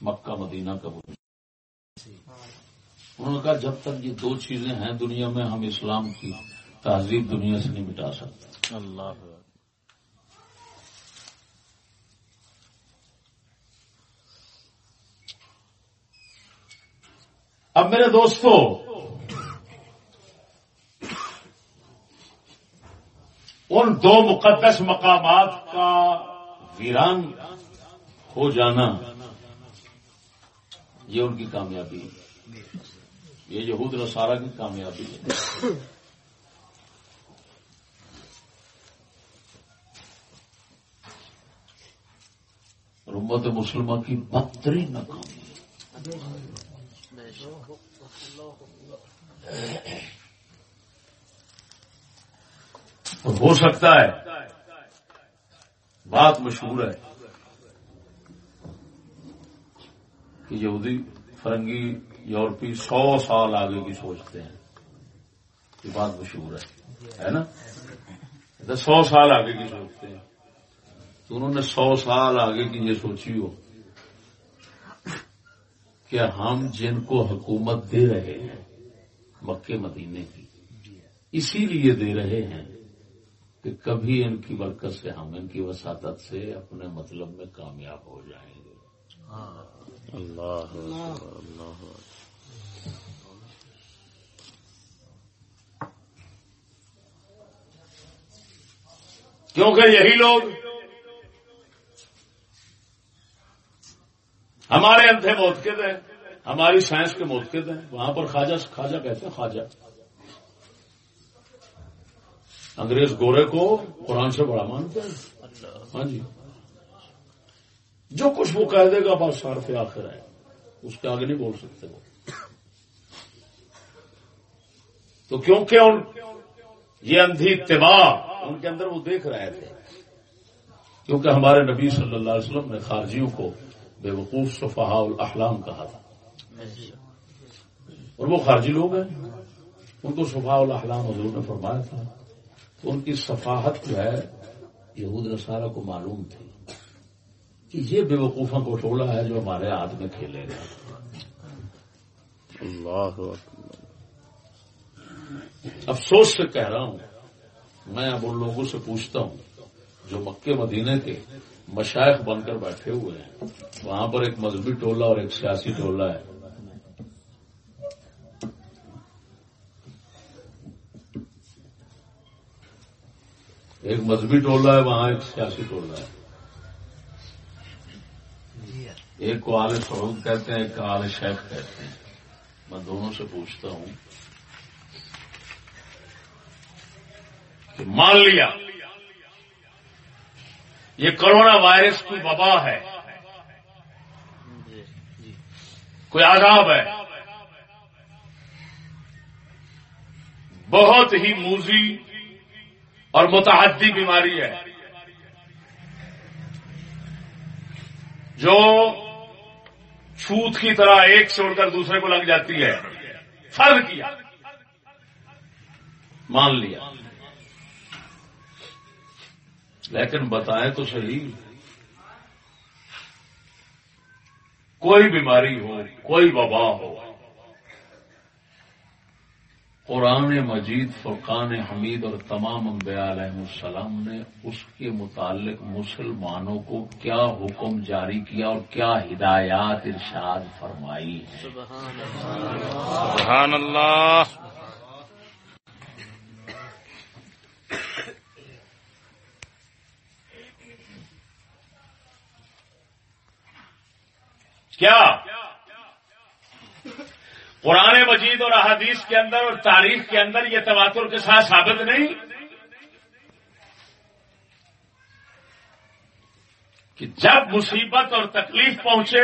مکہ مدینہ کا وہ انہوں نے کہا جب تک یہ دو چیزیں ہیں دنیا میں ہم اسلام کی تہذیب دنیا سے نہیں مٹا سکتے۔
اللہ۔
اب میرے دوستو ان دو مقدس مقامات کا ویران ہو جانا یہ ان کی کامیابی ہے۔ یہ یہود نصارہ کی کامیابی ہے۔ اور امت مسلمہ کی بدترین ناکامی ہے اور ہو سکتا ہے بات مشہور ہے کہ یہودی فرنگی یورپی سو سال آگے کی سوچتے ہیں یہ بات مشہور ہے ہے نا؟ سو سال آگے کی سوچتے ہیں۔ تو انہوں نے سو سال آگے کی یہ سوچی ہو کہ ہم جن کو حکومت دے رہے ہیں مکے مدینے کی، اسی لیے دے رہے ہیں۔ کہ کبھی ان کی برکت سے ہم ان کی وساطت سے اپنے مطلب میں کامیاب ہو جائیں گے۔
اللہ اللہ
کیونکہ یہی لوگ ہمارے انتھے موتقد ہیں ہماری سائنس کے موتقد ہیں وہاں پر خواجہ خواجہ کہتے ہیں خواجہ۔ انگریز گورے کو قرآن سے بڑا مانتے ہیں۔ ہاں جی۔ جو کچھ وہ کہہ دے گا بس صارف آخر ہے اس کے آگے نہیں بول سکتے وہ۔ تو کیونکہ ان یہ اندھی اتباع ان کے اندر وہ دیکھ رہے تھے۔ کیونکہ ہمارے نبی صلی اللہ علیہ وسلم نے خارجیوں کو بے وقوف صفحہ الاحلام کہا تھا۔ اور وہ خارجی لوگ ہیں۔ ان کو صفحہ الاحلام حضور نے فرمایا تھا۔ تو ان کی صفاحت جو ہے یہود نصارہ کو معلوم تھی کہ یہ بے وقوفوں کو ٹولا ہے جو ہمارے ہاتھ میں کھیلے گا۔
اللہ
افسوس سے کہہ رہا ہوں میں اب ان لوگوں سے پوچھتا ہوں جو مکے مدینے کے مشائق بن کر بیٹھے ہوئے ہیں وہاں پر ایک مذہبی ٹولہ اور ایک سیاسی ٹولہ ہے۔ ایک مذہبی ٹولہ ہے وہاں ایک سیاسی ٹولہ ہے۔ ایک کو آل سعود کہتے ہیں ایک کو آل شیخ کہتے ہیں۔ میں دونوں سے پوچھتا ہوں کہ مان لیا یہ کرونا وائرس کی وبا ہے۔ کوئی عذاب ہے؟ بہت ہی موزی اور متعدی بیماری ہے۔ جو چھوت کی طرح ایک چھوڑ کر دوسرے کو لگ جاتی ہے۔ فرض کیا؟ مان لیا۔ لیکن بتائیں تو صحیح۔ کوئی بیماری ہو، کوئی وبا ہو۔ قرآن مجید، فرقان حمید اور تمام انبیاء علیہ السلام نے اس کے متعلق مسلمانوں کو کیا حکم جاری کیا اور کیا ہدایات ارشاد فرمائی ہے
سبحان اللہ۔
کیا؟ قرآن مجید اور احادیث کے اندر اور تاریخ کے اندر یہ تواتر کے ساتھ ثابت نہیں؟ کہ جب مصیبت اور تکلیف پہنچے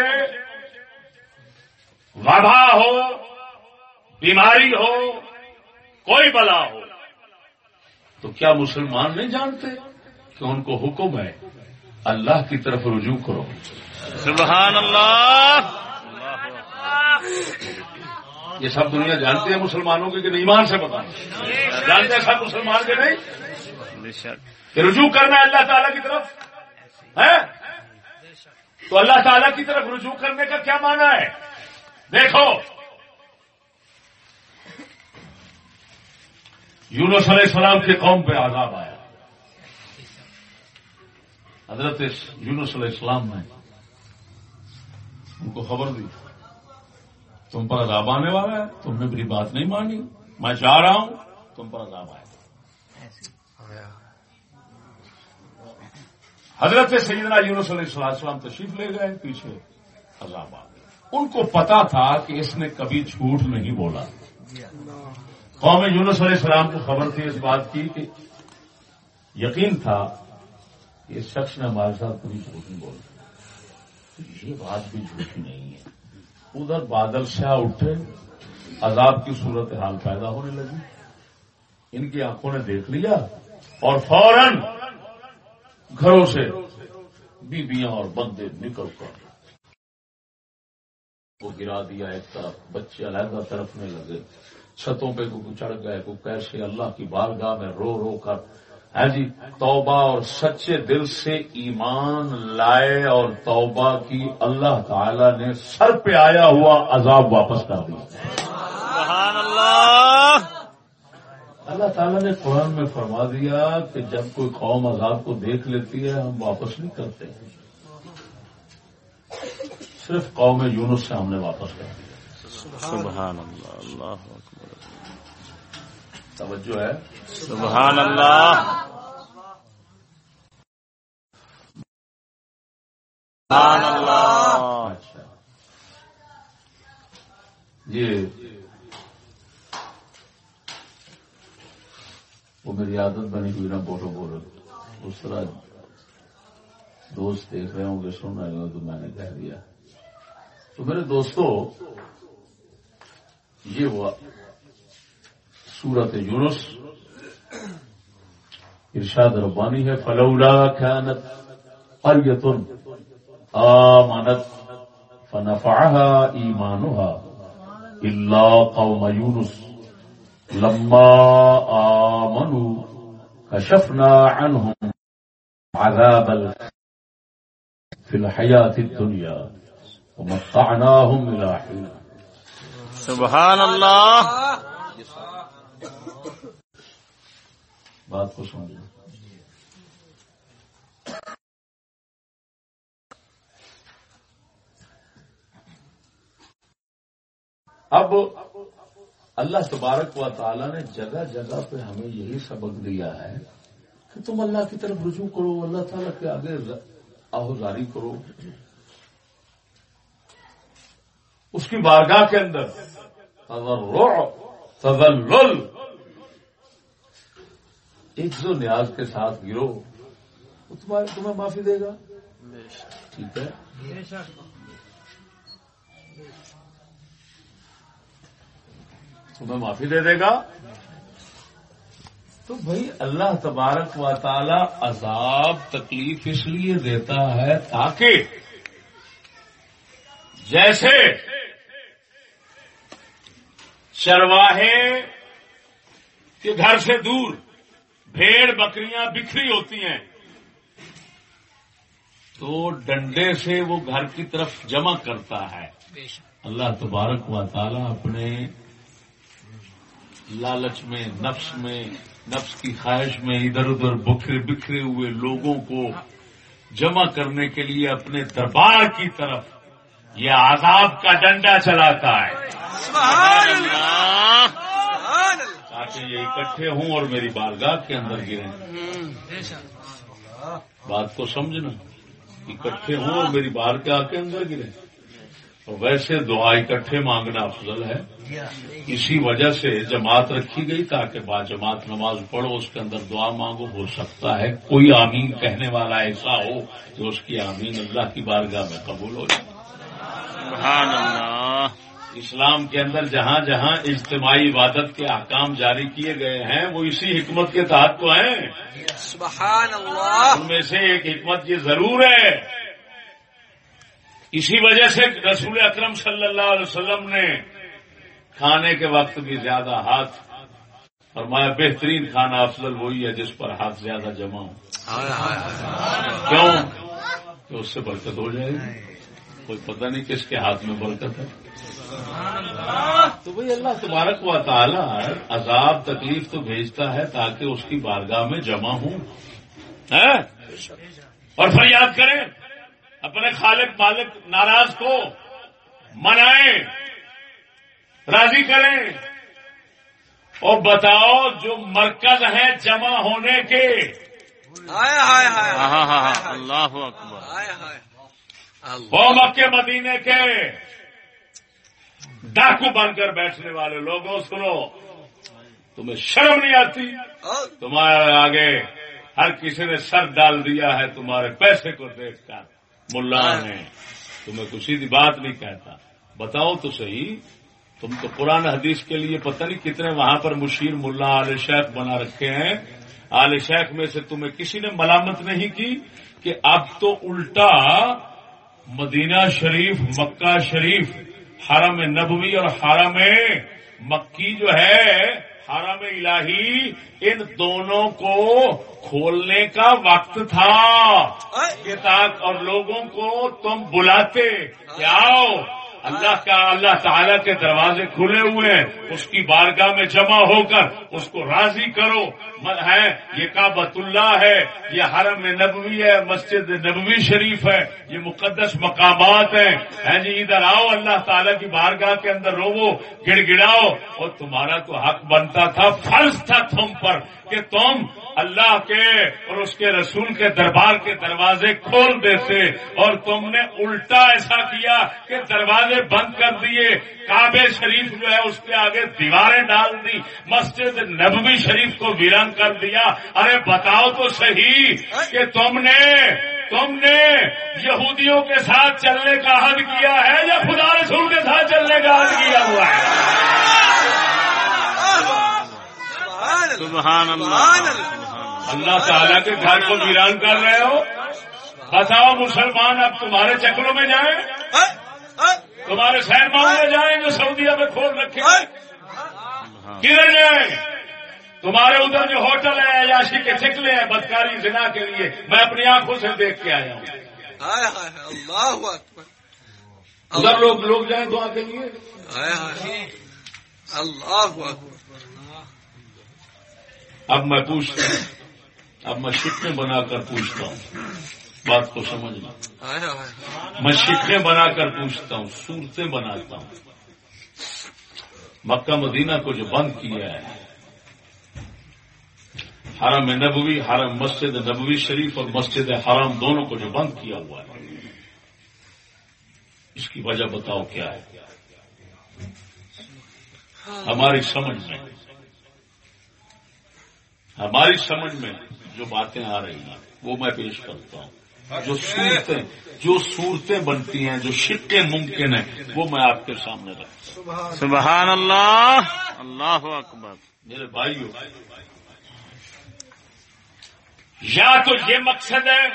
وبا ہو بیماری ہو کوئی بلا ہو تو کیا مسلمان نہیں جانتے کہ ان کو حکم ہے اللہ کی طرف رجوع کرو؟
سبحان اللہ!
یہ سب دنیا جانتی ہے مسلمانوں کی کہ نہیں، ایمان سے بتا جانتے ہیں سب مسلمان کے نہیں؟ کہ رجوع کرنا ہے اللہ تعالیٰ کی طرف؟ ہے تو اللہ تعالیٰ کی طرف رجوع کرنے کا کیا معنی ہے؟ دیکھو۔ یونس علیہ السلام کی قوم پہ عذاب آیا۔ حضرت یونس علیہ السلام نے ان کو خبر دی۔ تم پر عذاب آنے والا ہے، تم نے میری بات نہیں مانی۔ میں چاہ رہا ہوں، تم پر عذاب آئے۔ حضرت سیدنا یونس علیہ السلام تشریف لے گئے، پیچھے عذاب آ گئے ان کو پتا تھا کہ اس نے کبھی جھوٹ نہیں بولا۔ قوم یونس علیہ السلام کو خبر تھی اس بات کی کہ یقین تھا کہ اس شخص نے ہمارے ساتھ کبھی جھوٹ نہیں بولا۔ یہ بات بھی جھوٹی نہیں ہے۔ ادھر بادل شاہ اٹھے، عذاب کی صورت حال پیدا ہونے لگی۔ ان کی آنکھوں نے دیکھ لیا اور فوراً گھروں سے بیویاں اور بندے نکل کر وہ گرا دیا ایک طرف، بچے علیحدہ طرفنے لگے۔ چھتوں پہ کوئی چڑھ گئے کوئی کیسے اللہ کی بارگاہ میں رو رو کر ہے جی؟ توبہ اور سچے دل سے ایمان لائے اور توبہ کی اللہ تعالی نے سر پہ آیا ہوا عذاب واپس کر دیا۔
سبحان اللہ۔
اللہ تعالیٰ نے قرآن میں فرما دیا کہ جب کوئی قوم عذاب کو دیکھ لیتی ہے ہم واپس نہیں کرتے۔ صرف قوم یونس سے ہم نے واپس کر دیا۔
سبحان اللہ اللہ
توجہ ہے۔
سبحان اللہ۔ سبحان اللہ۔
اچھا۔ یہ وہ میری عادت بنی ہوئی نا بولو بولو اس طرح دوست دیکھ رہے ہوں گے سن رہے ہوں تو میں نے کہہ دیا۔ تو میرے دوستو یہ ہوا۔ سورت یونس إرشاد ربانی ہے فلولا كانت قرية آمنت فنفعها إيمانها إلا قوم يونس. لما آمنوا كشفنا عنهم عذاب في الحياة الدنيا ومتعناهم إلى حين.
سبحان اللہ
بات کو سمجھو اب اللہ تبارک و تعالی نے جگہ جگہ پہ ہمیں یہی سبق دیا ہے کہ تم اللہ کی طرف رجوع کرو، اللہ تعالیٰ کے آگے آہوزاری کرو۔ اس کی بارگاہ کے اندر تضرع، تذلل۔ ایک دو نیاز کے ساتھ گرو تمہارے تمہیں معافی دے گا؟ ٹھیک ہے۔ تمہیں معافی دے دے گا؟ تو بھائی، اللہ تبارک و تعالی عذاب تکلیف اس لیے دیتا ہے تاکہ جیسے چرواہے کے گھر سے دور بھیڑ بکریاں بکھری ہوتی ہیں۔ تو ڈنڈے سے وہ گھر کی طرف جمع کرتا ہے۔ اللہ تبارک و تعالی اپنے لالچ میں نفس میں نفس کی خواہش میں ادھر ادھر بکھرے بکھرے ہوئے لوگوں کو جمع کرنے کے لیے اپنے دربار کی طرف یہ عذاب کا ڈنڈا چلاتا ہے۔
سبحان اللہ سبحان اللہ۔
تاکہ یہ اکٹھے ہوں اور میری بارگاہ کے اندر گریں۔ بات کو سمجھنا، اکٹھے ہوں اور میری بارگاہ کے اندر گریں۔ اور ویسے دعا اکٹھے مانگنا افضل ہے۔ اسی وجہ سے جماعت رکھی گئی تاکہ با جماعت نماز پڑھو، اس کے اندر دعا مانگو۔ ہو سکتا ہے کوئی آمین کہنے والا ایسا ہو کہ اس کی آمین اللہ کی بارگاہ میں قبول ہو جائے۔
سبحان اللہ۔
اسلام کے اندر جہاں جہاں اجتماعی عبادت کے احکام جاری کیے گئے ہیں وہ اسی حکمت کے تحت تو ہیں۔
سبحان اللہ۔
ان میں سے ایک حکمت یہ ضرور ہے۔ اسی وجہ سے رسول اکرم صلی اللہ علیہ وسلم نے کھانے کے وقت بھی زیادہ ہاتھ فرمایا بہترین کھانا افضل وہی ہے جس پر ہاتھ زیادہ جمع ہو۔ کیوں؟ کہ اس سے برکت ہو جائے۔ گی کوئی پتہ نہیں کس کے ہاتھ میں برکت ہے۔ تو بھائی اللہ تبارک و تعالی عذاب تکلیف تو بھیجتا ہے تاکہ اس کی بارگاہ میں جمع ہوں اور فریاد کریں اپنے خالق مالک ناراض کو منائیں راضی کریں اور بتاؤ جو مرکز ہیں جمع ہونے کے
اللہ اکبر
وہ مکے مدینے کے ڈاکو بن کر بیٹھنے والے لوگوں، سنو، تمہیں شرم نہیں آتی؟ تمہارے آگے ہر کسی نے سر ڈال دیا ہے، تمہارے پیسے کو دیکھ کر۔ ملا نے، تمہیں کچھ سیدھی بات نہیں کہتا۔ بتاؤ تو صحیح، تم تو قرآن حدیث کے لیے پتہ نہیں کتنے وہاں پر مشیر ملا عال شیخ بنا رکھے ہیں۔ عال شیخ میں سے تمہیں کسی نے ملامت نہیں کی کہ اب تو الٹا مدینہ شریف، مکہ شریف حرم نبوی اور حرم مکی جو ہے حرم الہی ان دونوں کو کھولنے کا وقت تھا۔ کہ تاک اور لوگوں کو تم بلاتے۔ کہ آؤ اللہ کا اللہ تعالیٰ کے دروازے کھلے ہوئے ہیں۔ اس کی بارگاہ میں جمع ہو کر اس کو راضی کرو۔ ہے، یہ کابت اللہ ہے۔ یہ حرم نبوی ہے، مسجد نبوی شریف ہے۔ یہ مقدس مقامات ہیں۔ ہیں جی ادھر آؤ، اللہ تعالیٰ کی بارگاہ کے اندر روو، گڑ گڑاؤ۔ اور تمہارا تو حق بنتا تھا، فرض تھا تم پر۔ کہ تم اللہ کے اور اس کے رسول کے دربار کے دروازے کھول دیتے اور تم نے الٹا ایسا کیا کہ دروازے بند کر دیے، کعبے شریف جو ہے اس کے آگے دیواریں ڈال دی، مسجد نبوی شریف کو ویران کر دیا۔ ارے بتاؤ تو صحیح کہ تم نے تم نے یہودیوں کے ساتھ چلنے کا حد کیا ہے یا خدا رسول کے ساتھ چلنے کا حد کیا ہوا ہے؟
سبحان اللہ.
اللہ.
تعالیٰ کے گھر کو ویران کر رہے ہو؟ بتاؤ مسلمان اب تمہارے چکروں میں جائیں۔ تمہارے سینماؤں میں جائیں جو سعودیہ میں کھول رکھے کدھر جائیں؟ تمہارے ادھر جو ہوٹل ہے عیاشی کے چکلے ہیں بدکاری زنا کے لیے۔ میں اپنی آنکھوں سے دیکھ کے آیا ہوں۔ ادھر لوگ لوگ جائیں دعا کے لیے۔
اللہ اکبر۔
اب میں پوچھتا ہوں۔ اب میں شکنے بنا کر پوچھتا ہوں۔ بات کو سمجھنا۔ میں شکنے بنا کر پوچھتا ہوں، صورتیں بناتا ہوں۔ مکہ مدینہ کو جو بند کیا ہے۔ حرم نبوی، حرم مسجد نبوی شریف اور مسجد حرام دونوں کو جو بند کیا ہوا ہے۔ اس کی وجہ بتاؤ کیا ہے۔ ہماری سمجھ میں۔ ہماری سمجھ میں جو باتیں آ رہی ہیں وہ میں پیش کرتا ہوں۔ جو صورتیں جو صورتیں بنتی ہیں جو شکیں ممکن ہیں وہ میں آپ کے سامنے رکھتا ہوں۔
سبحان اللہ۔ اللہ اکبر۔
میرے بھائیوں یا تو یہ مقصد ہے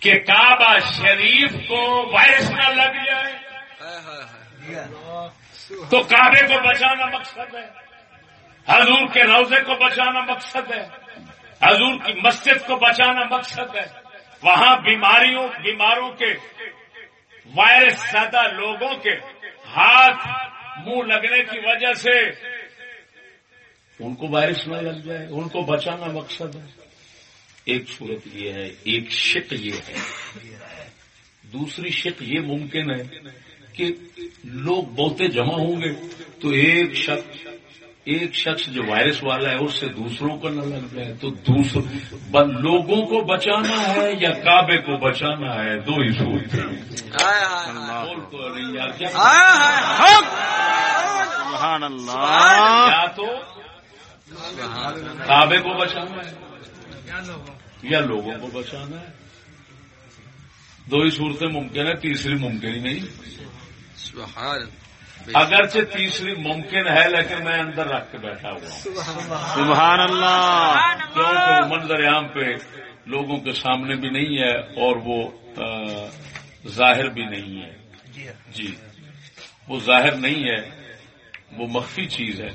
کہ کعبہ شریف کو وائرس نہ لگ جائے۔
ہائے ہائے ہائے۔
تو کعبے کو بچانا مقصد ہے۔ حضور کے روزے کو بچانا مقصد ہے۔ حضور کی مسجد کو بچانا مقصد ہے۔ وہاں بیماریوں، بیماروں کے وائرس زیادہ لوگوں کے ہاتھ منہ لگنے کی وجہ سے ان کو وائرس نہ لگ جائے، ان کو بچانا مقصد ہے۔ ایک صورت یہ ہے، ایک شک یہ ہے۔ دوسری شک یہ ممکن ہے کہ لوگ بہتے جمع ہوں گے تو ایک شخص ایک شخص جو وائرس والا ہے اس سے دوسروں کو نہ لگ جائے۔ تو دوسروں لوگوں کو بچانا ہے یا کعبے کو بچانا ہے؟ دو ہی صورت
ہائے ہائے ہائے۔
بول تو نہیں یار کیا
ہائے ہائے
سبحان اللہ۔
یا تو کعبے کو بچانا ہے یا لوگوں کو بچانا ہے۔ دو ہی صورتیں ممکن ہے تیسری ممکن ہی نہیں۔
سبحان
اگرچہ تیسری ممکن ہے لیکن میں اندر رکھ کے بیٹھا ہوا ہوں۔
سبحان اللہ۔
کیونکہ منظر عام پہ لوگوں کے سامنے بھی نہیں ہے اور وہ ظاہر بھی نہیں ہے۔ جی وہ ظاہر نہیں ہے وہ مخفی چیز ہے۔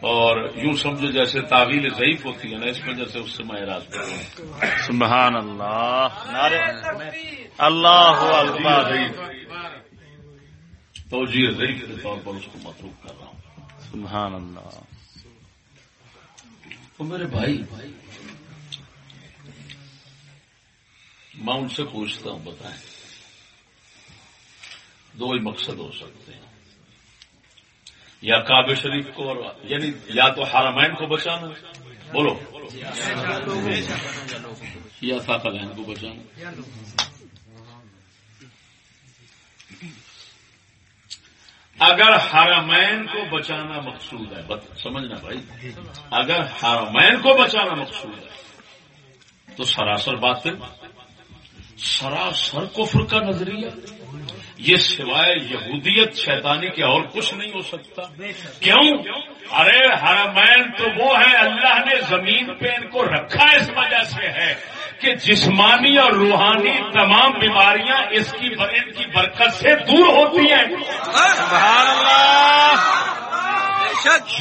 اور یوں سمجھو جیسے تعویل ضعیف ہوتی ہے نا اس وجہ سے اس سے میں ہوں
سبحان اللہ۔ اللہ۔ اکبر۔
توجیہ ضعیف کے طور پر اس کو مطلوب کر رہا ہوں۔
سبحان اللہ۔
تو میرے بھائی میں ان سے پوچھتا ہوں بتائیں۔ دو ہی مقصد ہو سکتے ہیں۔ یا کعبہ شریف کو اور یعنی یا تو حرمین کو بچانا بولو۔ یا ثاقلین کو بچانا۔ اگر حرمین کو بچانا مقصود ہے سمجھنا بھائی۔ اگر حرمین کو بچانا مقصود ہے، تو سراسر بات سراسر کفر کا نظریہ۔ یہ سوائے یہودیت، شیطانی کے اور کچھ نہیں ہو سکتا۔ کیوں؟ ارے، حرمین تو وہ ہے، اللہ نے زمین پہ ان کو رکھا اس وجہ سے ہے۔ کہ جسمانی اور روحانی تمام بیماریاں اس کی ان کی برکت سے دور ہوتی ہیں۔
سبحان اللہ۔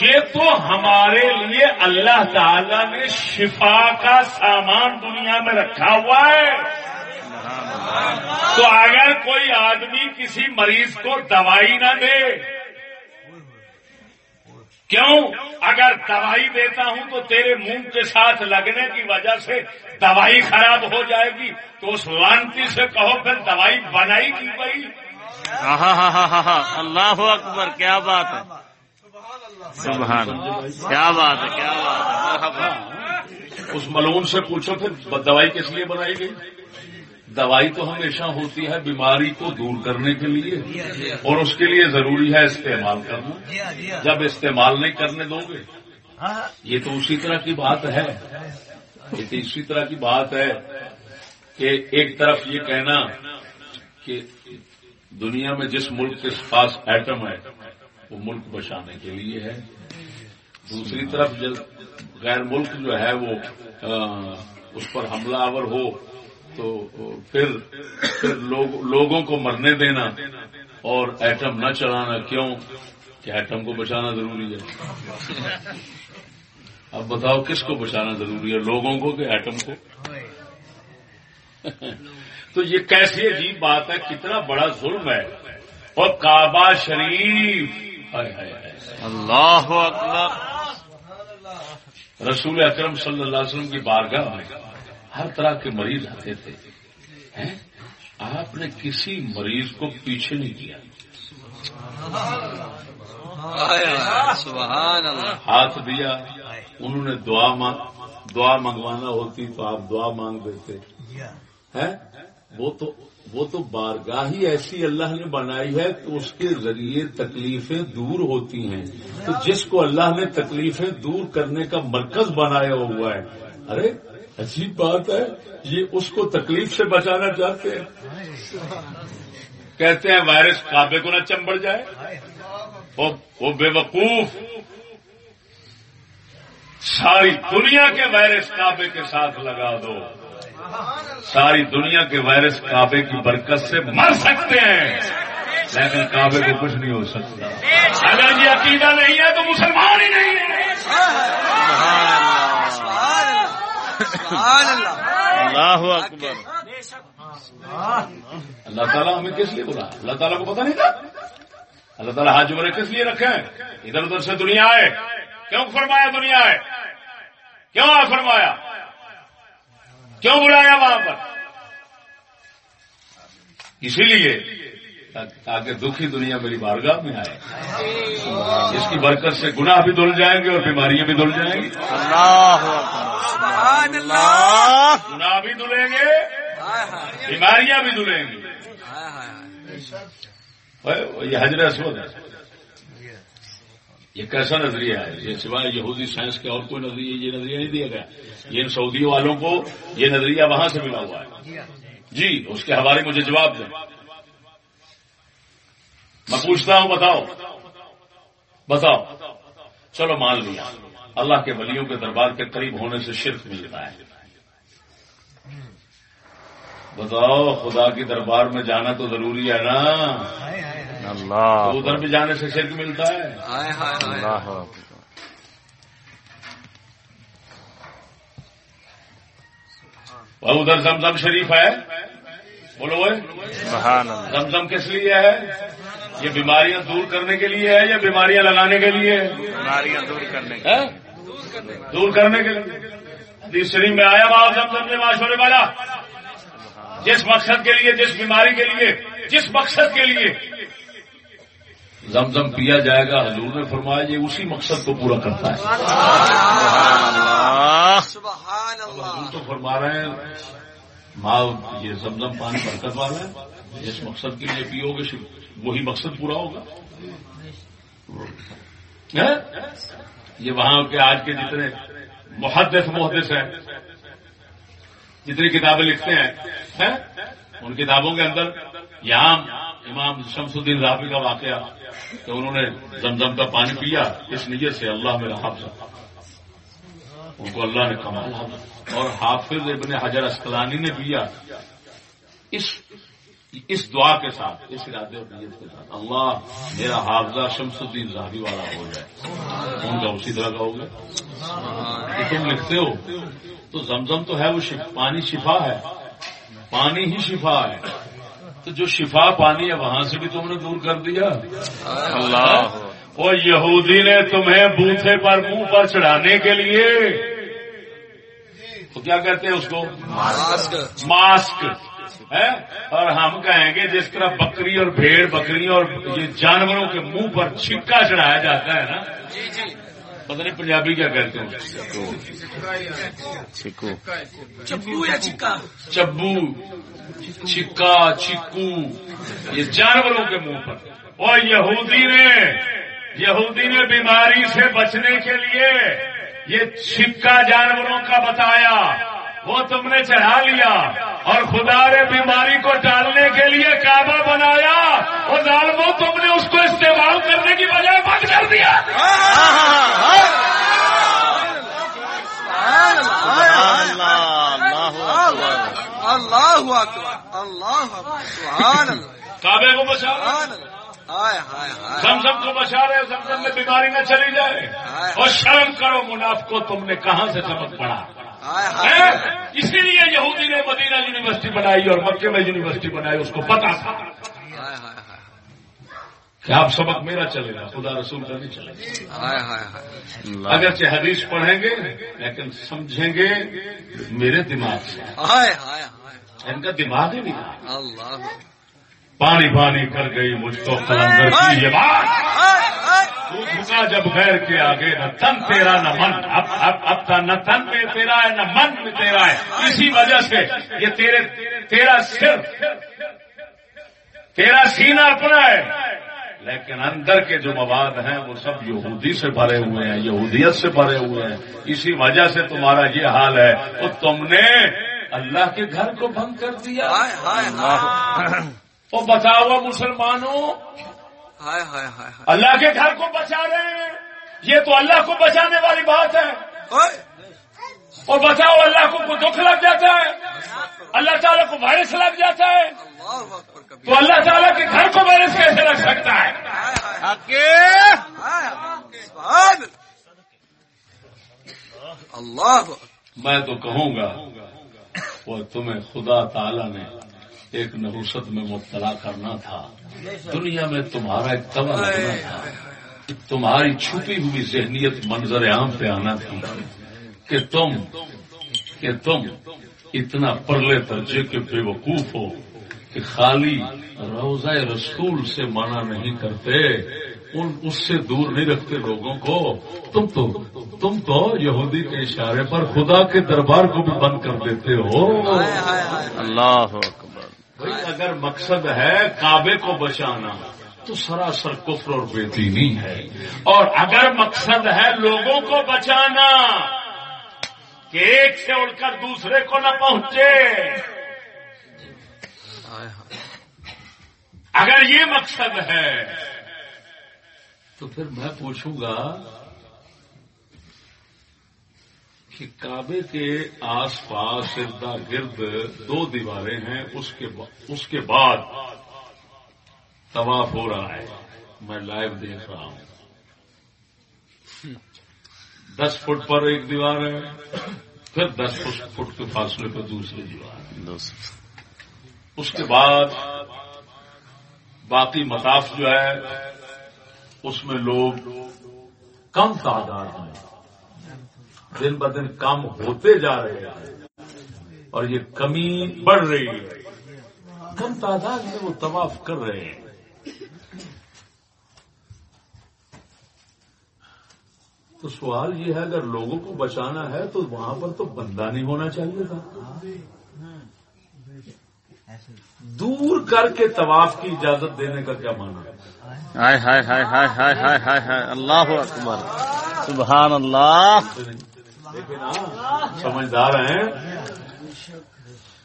یہ تو ہمارے لیے اللہ تعالی نے شفا کا سامان دنیا میں رکھا ہوا ہے۔ تو اگر کوئی آدمی کسی مریض کو دوائی نہ دے کیوں؟ اگر دوائی دیتا ہوں تو تیرے منہ کے ساتھ لگنے کی وجہ سے دوائی خراب ہو جائے گی۔ تو اس وانتی سے کہو پھر دوائی بنائی کی گئی
اللہ اکبر کیا بات ہے؟ سبحان کیا بات ہے کیا بات ہے
اس ملون سے پوچھو پھر دوائی کس لیے بنائی گئی؟ دوائی تو ہمیشہ ہوتی ہے بیماری کو دور کرنے کے لیے اور اس کے لیے ضروری ہے استعمال کرنا۔ جب استعمال نہیں کرنے دو گے۔ یہ تو اسی طرح کی بات ہے۔ یہ تو اسی طرح کی بات ہے کہ ایک طرف یہ کہنا کہ دنیا میں جس ملک کے پاس ایٹم ہے، وہ ملک بچانے کے لیے ہے۔ دوسری طرف غیر ملک جو ہے وہ اس پر حملہ آور ہو تو پھر پھر لوگ لوگوں کو مرنے دینا اور ایٹم نہ چلانا کیوں کہ ایٹم کو بچانا ضروری ہے؟ اب بتاؤ کس کو بچانا ضروری ہے؟ لوگوں کو کہ ایٹم کو؟ تو یہ کیسی عجیب بات ہے کتنا بڑا ظلم ہے۔ اور کعبہ شریف۔
اللہ اکبر۔
رسول اکرم صلی اللہ علیہ وسلم کی بارگاہ میں۔ ہر طرح کے مریض آتے تھے۔ آپ نے کسی مریض کو پیچھے نہیں کیا۔ ہاتھ دیا، انہوں نے دعا دعا منگوانا ہوتی تو آپ دعا مانگ دیتے۔ وہ تو وہ تو بارگاہ ہی ایسی اللہ نے بنائی ہے کہ اس کے ذریعے تکلیفیں دور ہوتی ہیں۔ تو جس کو اللہ نے تکلیفیں دور کرنے کا مرکز بنایا ہوا ہے۔ ارے عجیب بات ہے، یہ اس کو تکلیف سے بچانا چاہتے ہیں۔ کہتے ہیں وائرس کعبے کو نہ چمبڑ جائے۔ وہ- بے وقوف۔ ساری دنیا کے وائرس کعبے کے ساتھ لگا دو۔ ساری دنیا کے وائرس کعبے کی برکت سے مر سکتے ہیں۔ لیکن کعبے کو کچھ نہیں ہو سکتا۔ اگر یہ عقیدہ نہیں ہے تو مسلمان ہی نہیں ہے۔
اللہ.
اللہ اکبر.
اللہ تعالیٰ ہمیں کس لیے بلا؟ اللہ تعالیٰ کو پتا نہیں تھا؟ اللہ تعالیٰ حج عمرے کس لیے رکھے ہیں؟ ادھر ادھر سے دنیا آئے. کیوں فرمایا دنیا آئے؟ کیوں آ فرمایا؟ کیوں بلایا وہاں پر؟ اسی لیے تاکہ دکھی دنیا میری بارگاہ میں آئے۔ اس کی برکت سے گناہ بھی دھل جائیں گے اور بیماریاں بھی دھل جائیں گی۔
اللہ
بھی دھلیں گے بیماریاں بھی دھلیں گی یہ حجر اسود ہے یہ کیسا نظریہ ہے؟ یہ سوائے یہودی سائنس کے اور کوئی نظریہ یہ نظریہ نہیں دیا گیا۔ یہ ان سعودی والوں کو یہ نظریہ وہاں سے ملا ہوا ہے۔ جی اس کے حوالے مجھے جواب دیں۔ میں پوچھتا ہوں بتاؤ۔ بتاؤ۔ چلو مان لیا۔ اللہ کے ولیوں کے دربار کے قریب ہونے سے شرک ملتا ہے بتاؤ خدا کے دربار میں جانا تو ضروری ہے نا؟
اللہ۔
تو ادھر بھی جانے سے شرک ملتا ہے۔
اللہ۔
اور ادھر زمزم شریف ہے؟ بولو وہ زمزم کس لیے ہے؟ یہ بیماریاں دور کرنے کے لیے ہے یا بیماریاں لگانے کے لیے؟
بیماریاں دور کرنے
ہے؟ دور کرنے کے لیے۔ حدیث شریف میں آیا باب زمزم نے معاشرے والا جس مقصد کے لیے جس بیماری کے لیے جس مقصد کے لیے۔ زمزم پیا جائے گا حضور نے فرمایا یہ اسی مقصد کو پورا کرتا ہے۔ حضور تو فرما رہے ہیں ماں یہ زمزم پانی برکت والا ہے۔ جس مقصد کے لیے پیو گے وہی مقصد پورا ہوگا۔ ہیں؟ یہ وہاں کے آج کے جتنے محدث محدث ہیں، جتنی کتابیں لکھتے ہیں ان کتابوں کے اندر یہاں امام شمس الدین رافی کا واقعہ کہ انہوں نے زمزم کا پانی پیا، اس نیت سے اللہ میرا حافظ ان کو اللہ نے کمال اور حافظ ابن حجر اسکلانی نے پیا۔ اس اس دعا کے ساتھ اس ارادے اور نیت کے ساتھ۔ اللہ میرا حافظہ شمس الدین راہی والا ہو جائے۔ ان کا اسی طرح کا ہوگا تم لکھتے ہو تو زمزم تو ہے وہ شف- پانی شفا ہے۔ پانی ہی شفا ہے۔ تو جو شفا پانی ہے وہاں سے بھی تم نے دور کر دیا۔
اللہ
وہ یہودی نے تمہیں بوتھے پر منہ پر چڑھانے کے لیے۔ تو کیا کہتے ہیں اس کو؟
ماسک۔
ماسک۔ اور ہم کہیں گے جس طرح بکری اور بھیڑ بکری اور یہ جانوروں کے منہ پر چھکا چڑھایا جاتا ہے نا؟ پتہ نہیں پنجابی کیا کہتے ہیں؟
چپو یا چکا
چبو چھکا چکو یہ جانوروں کے منہ پر۔ اور یہودی نے یہودی نے بیماری سے بچنے کے لیے یہ چھکا جانوروں کا بتایا۔ وہ تم نے چڑھا لیا اور خدا نے بیماری کو ڈالنے کے لیے کعبہ بنایا اور ظالموں تم نے اس کو استعمال کرنے کی بجائے بند کر دیا۔
اللہ
اللہ
کعبے کو بچا زمزم کو بچا رہے زمزم میں بیماری نہ چلی جائے۔ اور شرم کرو مناف کو تم نے کہاں سے چمک پڑا اسی لیے یہودی نے مدینہ یونیورسٹی بنائی اور مکے میں یونیورسٹی بنائی اس کو پتا تھا۔
ہائے ہائے ہائے۔
کہ آپ سبق میرا چلے گا خدا رسول کا نہیں چلے گا۔
ہائے ہائے ہائے۔
اللہ۔
اگرچہ حدیث پڑھیں گے لیکن سمجھیں گے میرے دماغ سے۔
ہائے ہائے ہائے۔
ان کا دماغ ہی نہیں۔ پانی پانی کر گئی مجھ کو قلندر کی یہ بات۔ تو جھکا جب غیر کے آگے نہ تن تیرا نہ من اب اب اب تا نہ تن میں تیرا ہے نہ من میں تیرا ہے۔ اسی وجہ سے یہ تیرے تیرا سر تیرا سینہ اپنا ہے۔ لیکن اندر کے جو مواد ہیں وہ سب یہودی سے بھرے ہوئے ہیں یہودیت سے بھرے ہوئے ہیں۔ اسی وجہ سے تمہارا یہ حال ہے۔ تو تم نے اللہ کے گھر کو بند کر دیا۔ وہ بچاؤ مسلمانوں اللہ کے گھر کو بچا رہے ہیں۔ یہ تو اللہ کو بچانے والی بات ہے۔ اور بچاؤ اللہ کو دکھ لگ جاتا ہے۔ اللہ تعالیٰ کو وائرس لگ جاتا ہے۔ تو اللہ تعالیٰ کے گھر کو وائرس کیسے لگ سکتا ہے؟
اللہ
میں تو کہوں گا وہ تمہیں خدا تعالی نے ایک نحوست میں مبتلا کرنا تھا۔ دنیا میں تمہارا ایک تبا لگنا تھا۔ تمہاری چھپی ہوئی ذہنیت منظر عام پہ آنا تھی کہ تم کہ تم اتنا پرلے درجے کے بے وقوف ہو کہ خالی روزہ رسول سے منع نہیں کرتے۔ ان اس سے دور نہیں رکھتے لوگوں کو۔ تم تو تم تو یہودی کے اشارے پر خدا کے دربار کو بھی بند کر دیتے ہو۔
اللہ
بھائی، اگر مقصد ہے کعبے کو بچانا، تو سراسر کفر اور بے دینی ہے۔ اور اگر مقصد ہے لوگوں کو بچانا، کہ ایک سے اڑ کر دوسرے کو نہ پہنچے۔ اگر یہ مقصد ہے، تو پھر میں پوچھوں گا کہ کعبے کے آس پاس اردا گرد دو دیواریں ہیں اس کے با- اس کے بعد طواف ہو رہا ہے۔ میں لائیو دیکھ رہا ہوں۔ دس فٹ پر ایک دیوار ہے پھر دس فٹ کے فاصلے پر دوسری دیوار ہے۔ اس کے بعد باقی مطاف جو ہے اس میں لوگ کم تعداد میں دن ب دن کم ہوتے جا رہے ہیں اور یہ کمی بڑھ رہی ہے۔ کم تعداد میں وہ طواف کر رہے ہیں۔ تو سوال یہ ہے اگر لوگوں کو بچانا ہے تو وہاں پر تو بندہ نہیں ہونا چاہیے تھا۔ دور کر کے طواف کی اجازت دینے کا کیا مانا ہے؟
اللہ سبحان اللہ۔
سمجھدار ہیں۔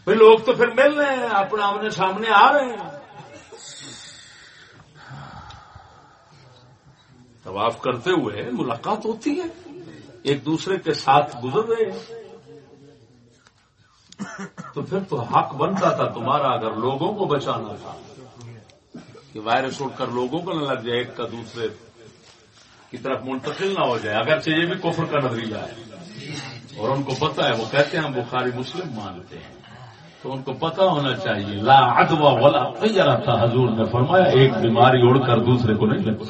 بھائی لوگ تو پھر مل رہے ہیں، اپنے آمنے سامنے آ رہے ہیں۔ طواف کرتے ہوئے ملاقات ہوتی ہے، ایک دوسرے کے ساتھ گزر رہے ہیں۔ تو پھر تو حق بنتا تھا تمہارا اگر لوگوں کو بچانا تھا۔ کہ وائرس اڑ کر لوگوں کو نہ لگ جائے، ایک کا دوسرے کی طرف منتقل نہ ہو جائے، اگرچہ یہ بھی کفر کا نظریہ ہے۔ اور ان کو پتا ہے وہ کہتے ہیں ہم بخاری مسلم مانتے ہیں۔ تو ان کو پتا ہونا چاہیے لا ادوا ولا تیرا تھا۔ حضور نے فرمایا ایک بیماری اڑ کر دوسرے کو نہیں لگ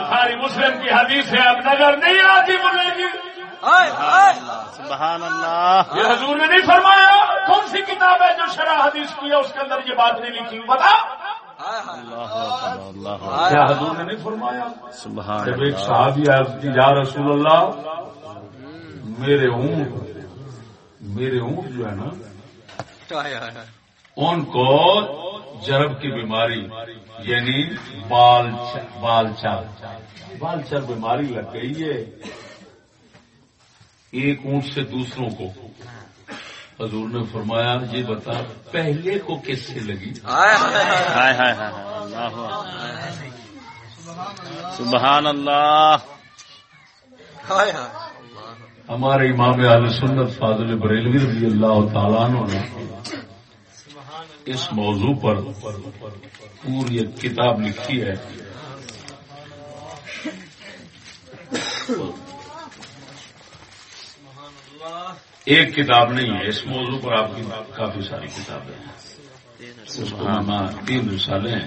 بخاری مسلم کی حدیث ہے اب نظر نہیں آتی مجھے گی۔
سبحان اللہ۔
یہ حضور نے نہیں فرمایا کون سی کتاب ہے جو شرح حدیث کی ہے؟ اس کے اندر یہ بات نہیں لکھی۔ بتا۔ کیا حضور نے نہیں فرمایا۔
سبحان
جب ایک
اللہ۔
صحابی عرض کی یا رسول اللہ میرے اونٹ میرے اونٹ جو ہے نا ان کو جرب کی بیماری یعنی بال بال چار بال چار بیماری لگ گئی ہے۔ ایک اونٹ سے دوسروں کو۔ حضور نے فرمایا یہ بتا پہلے کو کس سے لگی؟
اللہ سبحان اللہ۔
ہائے ہائے۔
ہمارے امام علیہ سنت فاضل بریلوی رضی اللہ تعالیٰ عنہ نے اس موضوع پر پوری ایک کتاب لکھی ہے۔ ایک کتاب نہیں ہے اس موضوع پر آپ کی کافی ساری کتابیں ہیں۔ اس ہاں تین رسالے ہیں۔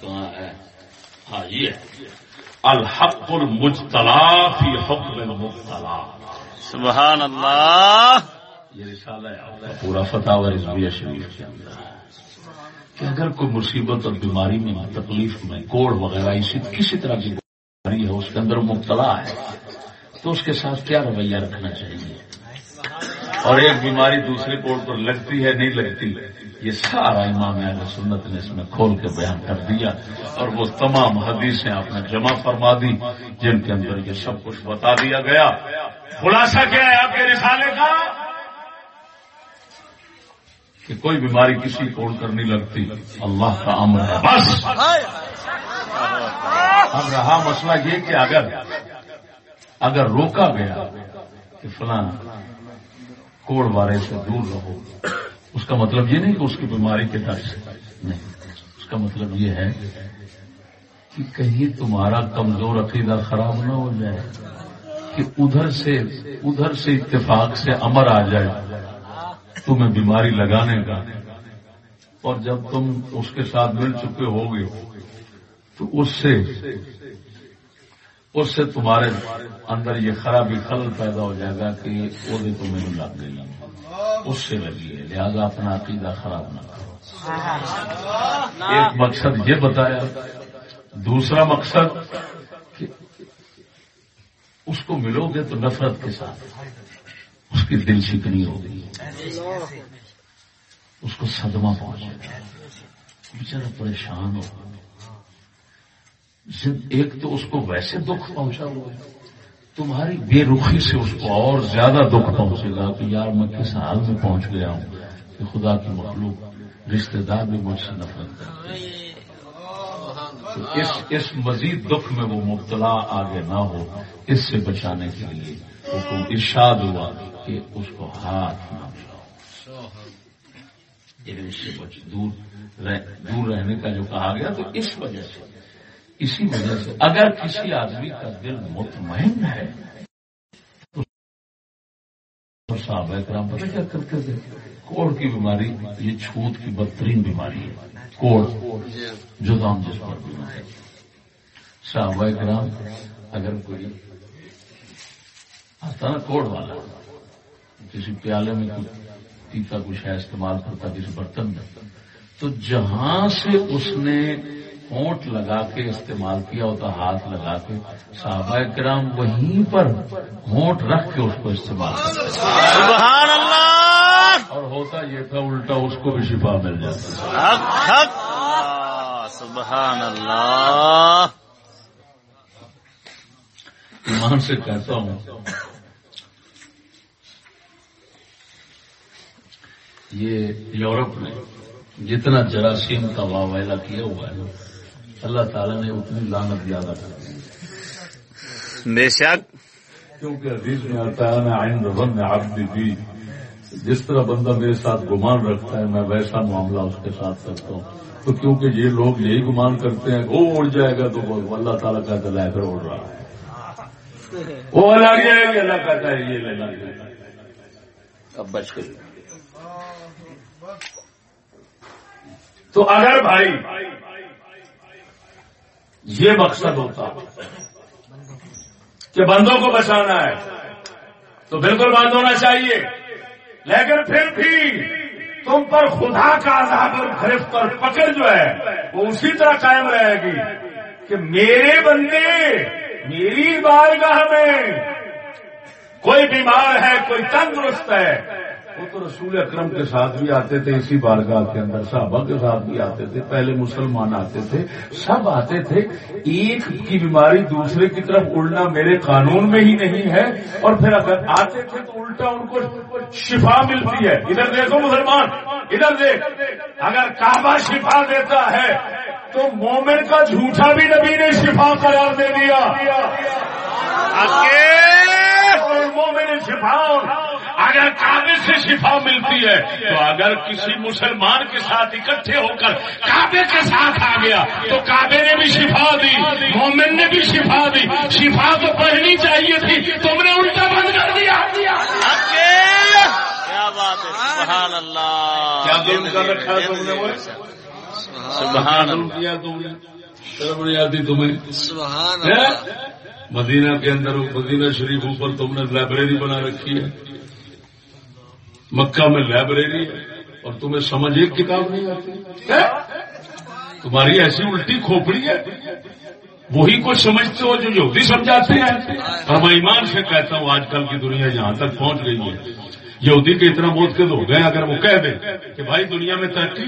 کہاں ہے؟ ہاں یہ ہے۔ الحق المجتلا فی حکم المبتلا۔
سبحان اللہ۔
یہ رسالہ ہے پورا فتح و رضویہ شریف کے اندر ہے۔ کہ اگر کوئی مصیبت اور بیماری میں تکلیف میں کوڑ وغیرہ اسی کسی طرح کی بیماری ہے اس کے اندر مبتلا ہے۔ تو اس کے ساتھ کیا رویہ رکھنا چاہیے؟ اور ایک بیماری دوسرے کوڑ پر لگتی ہے، نہیں لگتی؟ یہ سارا امام اہل سنت نے اس میں کھول کے بیان کر دیا اور وہ تمام حدیثیں آپ نے جمع فرما دی، جن کے اندر یہ سب کچھ بتا دیا گیا۔ خلاصہ کیا ہے آپ کے رسالے کا؟ کہ کوئی بیماری کسی کوڑ کر نہیں لگتی، اللہ کا امر ہے۔ بس! اب رہا مسئلہ یہ کہ اگر اگر روکا گیا کہ فلاں کوڑ بارے سے دور رہو، اس کا مطلب یہ نہیں کہ اس کی بیماری کے ڈر سے، نہیں، اس کا مطلب یہ ہے کہ کہیں تمہارا کمزور عقیدہ خراب نہ ہو جائے، کہ ادھر سے ادھر سے اتفاق سے امر آ جائے، تمہیں بیماری لگانے کا۔ اور جب تم اس کے ساتھ مل چکے ہوگے تو اس سے اس سے تمہارے اندر یہ خرابی خلل پیدا ہو جائے گا کہ وہ بھی تمہیں لگ گئی اس سے لگی ہے۔ لہذا اپنا عقیدہ خراب نہ کرو۔ ایک مقصد یہ بتایا، دوسرا مقصد کہ اس کو ملو گے تو نفرت کے ساتھ۔ اس کی دل شکنی ہوگی اس کو صدمہ پہنچے گا۔ بیچارہ پریشان ہوگا ایک تو اس کو ویسے دکھ پہنچا ہوا ہے تمہاری بے رخی سے اس کو اور زیادہ دکھ پہنچے گا کہ یار میں کس حال میں پہنچ گیا ہوں کہ خدا کی مخلوق رشتہ دار بھی مجھ سے نفرت کرتے اس اس مزید دکھ میں وہ مبتلا آگے نہ ہو، اس سے بچانے کے لیے حکم ارشاد ہوا کہ اس کو ہاتھ نہ دور دور رہنے کا جو کہا گیا تو اس وجہ سے اسی وجہ سے اگر کسی آدمی کا دل مطمئن ہے، تو صاحب کرام پتہ کیا کرتے تھے؟ کوڑ کی بیماری، یہ چھوت کی بدترین بیماری ہے۔ کوڑ، جو دام جس پر بیماری صاحب کرام اگر کوئی آتا نا کوڑ والا، کسی پیالے میں کوئی پیتا کچھ ہے، استعمال کرتا، کسی برتن میں، تو جہاں سے اس نے ہونٹ لگا کے استعمال کیا ہوتا ہاتھ لگا کے۔ صحابہ کرام وہیں پر ہونٹ رکھ کے اس کو استعمال
سبحان اللہ!
اور ہوتا یہ تھا الٹا اس کو بھی شفا مل جاتا۔
حق حق! سبحان اللہ!
ایمان سے کہتا ہوں یہ یورپ میں جتنا جراثیم کا واویلا کیا ہوا ہے اللہ تعالیٰ نے اتنی لانت زیادہ کر دی۔
بے شک۔
کیونکہ حدیث میں آتا ہے میں آئند رن میں آپ بھی۔ جس طرح بندہ میرے ساتھ گمان رکھتا ہے میں ویسا معاملہ اس کے ساتھ کرتا ہوں۔ تو کیونکہ یہ لوگ یہی گمان کرتے ہیں وہ اڑ جائے گا تو وہ اللہ تعالیٰ کا دل ہے پھر اڑ رہا ہے۔ وہ الگ جائے گا اللہ کہتا ہے یہ لینا اب بچ کر تو اگر بھائی یہ مقصد ہوتا کہ بندوں کو بچانا ہے تو بالکل بند ہونا چاہیے۔ لیکن پھر بھی تم پر خدا کا عذاب اور گرفت اور پکڑ جو ہے وہ اسی طرح قائم رہے گی کہ میرے بندے، میری بارگاہ میں کوئی بیمار ہے، کوئی تندرست ہے وہ تو رسول اکرم کے ساتھ بھی آتے تھے اسی بارگاہ کے اندر صحابہ کے ساتھ بھی آتے تھے پہلے مسلمان آتے تھے سب آتے تھے ایک کی بیماری دوسرے کی طرف اڑنا میرے قانون میں ہی نہیں ہے اور پھر اگر آتے تھے تو الٹا ان کو شفا ملتی ہے۔ ادھر دیکھو مسلمان ادھر دیکھ اگر کعبہ شفا دیتا ہے تو مومن کا جھوٹا بھی نبی نے شفا قرار دے دیا۔ مومن شفا اگر کعبے سے شفا ملتی ہے تو اگر کسی مسلمان کے ساتھ اکٹھے ہو کر کعبے کے ساتھ آ گیا تو کعبے نے بھی شفا دی مومن نے بھی شفا دی۔ شفا تو پڑھنی چاہیے تھی تم نے الٹا بند کر دیا۔
کیا بات ہے؟ سبحان اللہ۔
کیا ظلم کر رکھا ہے تم نے؟ وہ
سبحان
ظلم
اللہ۔
کیا تم نے؟ شرم نہیں آتی تمہیں؟
سبحان
ہے؟
اللہ
مدینہ کے اندر مدینہ شریف اوپر تم نے لائبریری بنا رکھی ہے۔ مکہ میں لائبریری ہے اور تمہیں سمجھ ایک کتاب نہیں آتی۔ تمہاری ایسی الٹی کھوپڑی ہے۔ وہی کچھ سمجھتے ہو جو یہودی سمجھاتے ہیں۔ اور میں ایمان سے کہتا ہوں، آج کل کی دنیا جہاں تک پہنچ گئی ہے۔ یہودی کے اتنا موت کے ہو گئے اگر وہ کہہ دیں کہ بھائی دنیا میں ترقی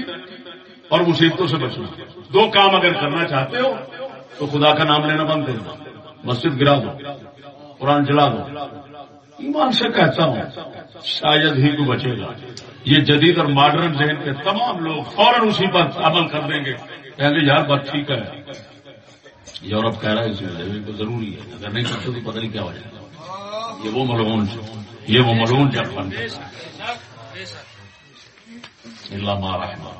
اور مصیبتوں سے بچنا۔ دو کام اگر کرنا چاہتے ہو، تو خدا کا نام لینا بند کرنا مسجد گرا دو، قرآن جلا دو۔ ایمان سے کہتا ہوں شاید ہی کو بچے گا۔ یہ جدید اور ماڈرن ذہن کے تمام لوگ فوراً اسی پر عمل کر دیں گے۔ کہیں گے یار بات ٹھیک ہے۔ یورپ کہہ رہا ہے اسی وجہ سے ضروری ہے۔ اگر نہیں کرتے تو پتہ نہیں کیا وجہ یہ وہ ملعون یہ وہ ملعون جب بن اللہ مارا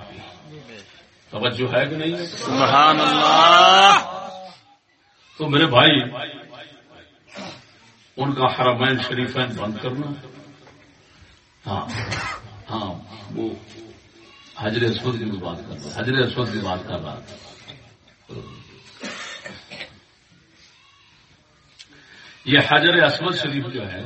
توجہ ہے کہ نہیں؟
سبحان اللہ۔
تو میرے بھائی ان کا حرمین شریفین بند کرنا۔ ہاں ہاں وہ حجر اسود کی بات کر رہا حجر اسود کی بات کر رہا۔ تھا یہ حجر اسود شریف جو ہے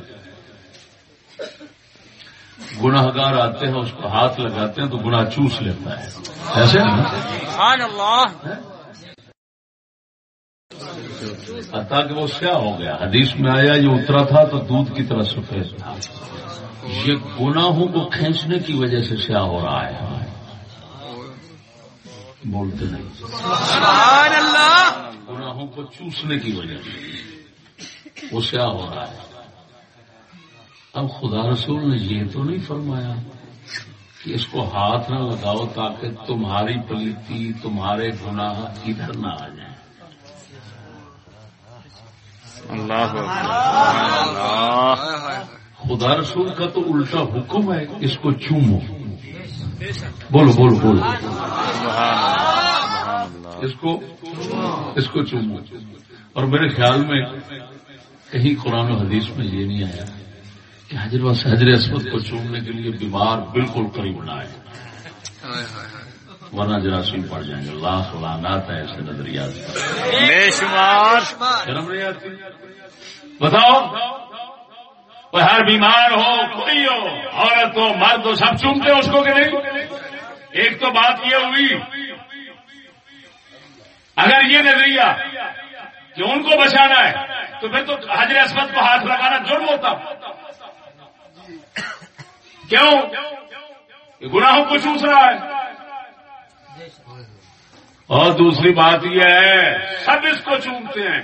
گناہ گار آتے ہیں اس کو ہاتھ لگاتے ہیں تو گناہ چوس لیتا ہے۔ ایسے نہیں۔
اللہ۔
کہ وہ سیاہ ہو گیا۔ حدیث میں آیا یہ اترا تھا تو دودھ کی طرح سفید تھا۔ یہ گناہوں کو کھینچنے کی وجہ سے سیاہ ہو رہا ہے۔ بولتے نہیں۔
سبحان اللہ
گناہوں کو چوسنے کی وجہ سے وہ سیاہ ہو رہا ہے۔ اب خدا رسول نے یہ تو نہیں فرمایا کہ اس کو ہاتھ نہ لگاؤ تاکہ تمہاری پلیتی تمہارے گناہ ادھر نہ آ جائیں۔
اللہ۔
خدا رسول کا تو الٹا حکم ہے اس کو چومو۔ بولو بولو بولو۔ اس کو اس کو چومو۔ اور میرے خیال میں کہیں قرآن و حدیث میں یہ نہیں آیا کہ حضر و حضر اسمت کو چومنے کے لیے بیمار بالکل قریب نہ آئے۔ ورنہ جراثیم پڑ جائیں گے۔ اللہ لعنات ہے ایسے نظریات۔ بتاؤ۔ کوئی ہر بیمار ہو، کوئی ہو، عورت ہو، مرد ہو، سب چومتے اس کو کہ نہیں؟ ایک تو بات یہ ہوئی، اگر یہ نظریہ کہ ان کو بچانا ہے، تو پھر تو حضر اسمت کو ہاتھ لگانا جرم ہوتا۔ کیوں؟ گناہوں کو چوس رہا ہے۔ اور دوسری بات یہ ہے، سب اس کو چومتے ہیں۔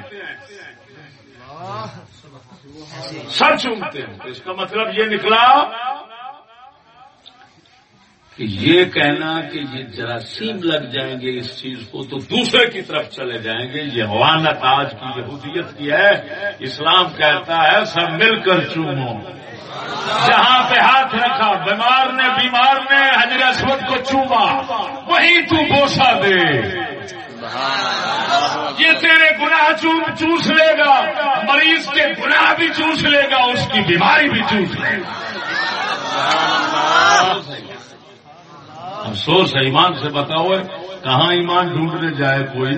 سب چومتے ہیں۔ تو اس کا مطلب یہ نکلا کہ یہ کہنا کہ یہ جراثیم لگ جائیں گے اس چیز کو تو دوسرے کی طرف چلے جائیں گے۔ یہ حوانت آج کی یہودیت کی ہے۔ اسلام کہتا ہے، سب مل کر چومو۔ جہاں پہ ہاتھ رکھا، بیمار نے بیمار نے حضر اسود کو چوما وہی تو بوسا دے۔ یہ تیرے گناہ چوس لے گا۔ مریض کے گناہ بھی چوس لے گا اس کی بیماری بھی چوس لے گا۔ افسوس ہے، ایمان سے بتاؤ کہاں ایمان ڈھونڈنے جائے کوئی؟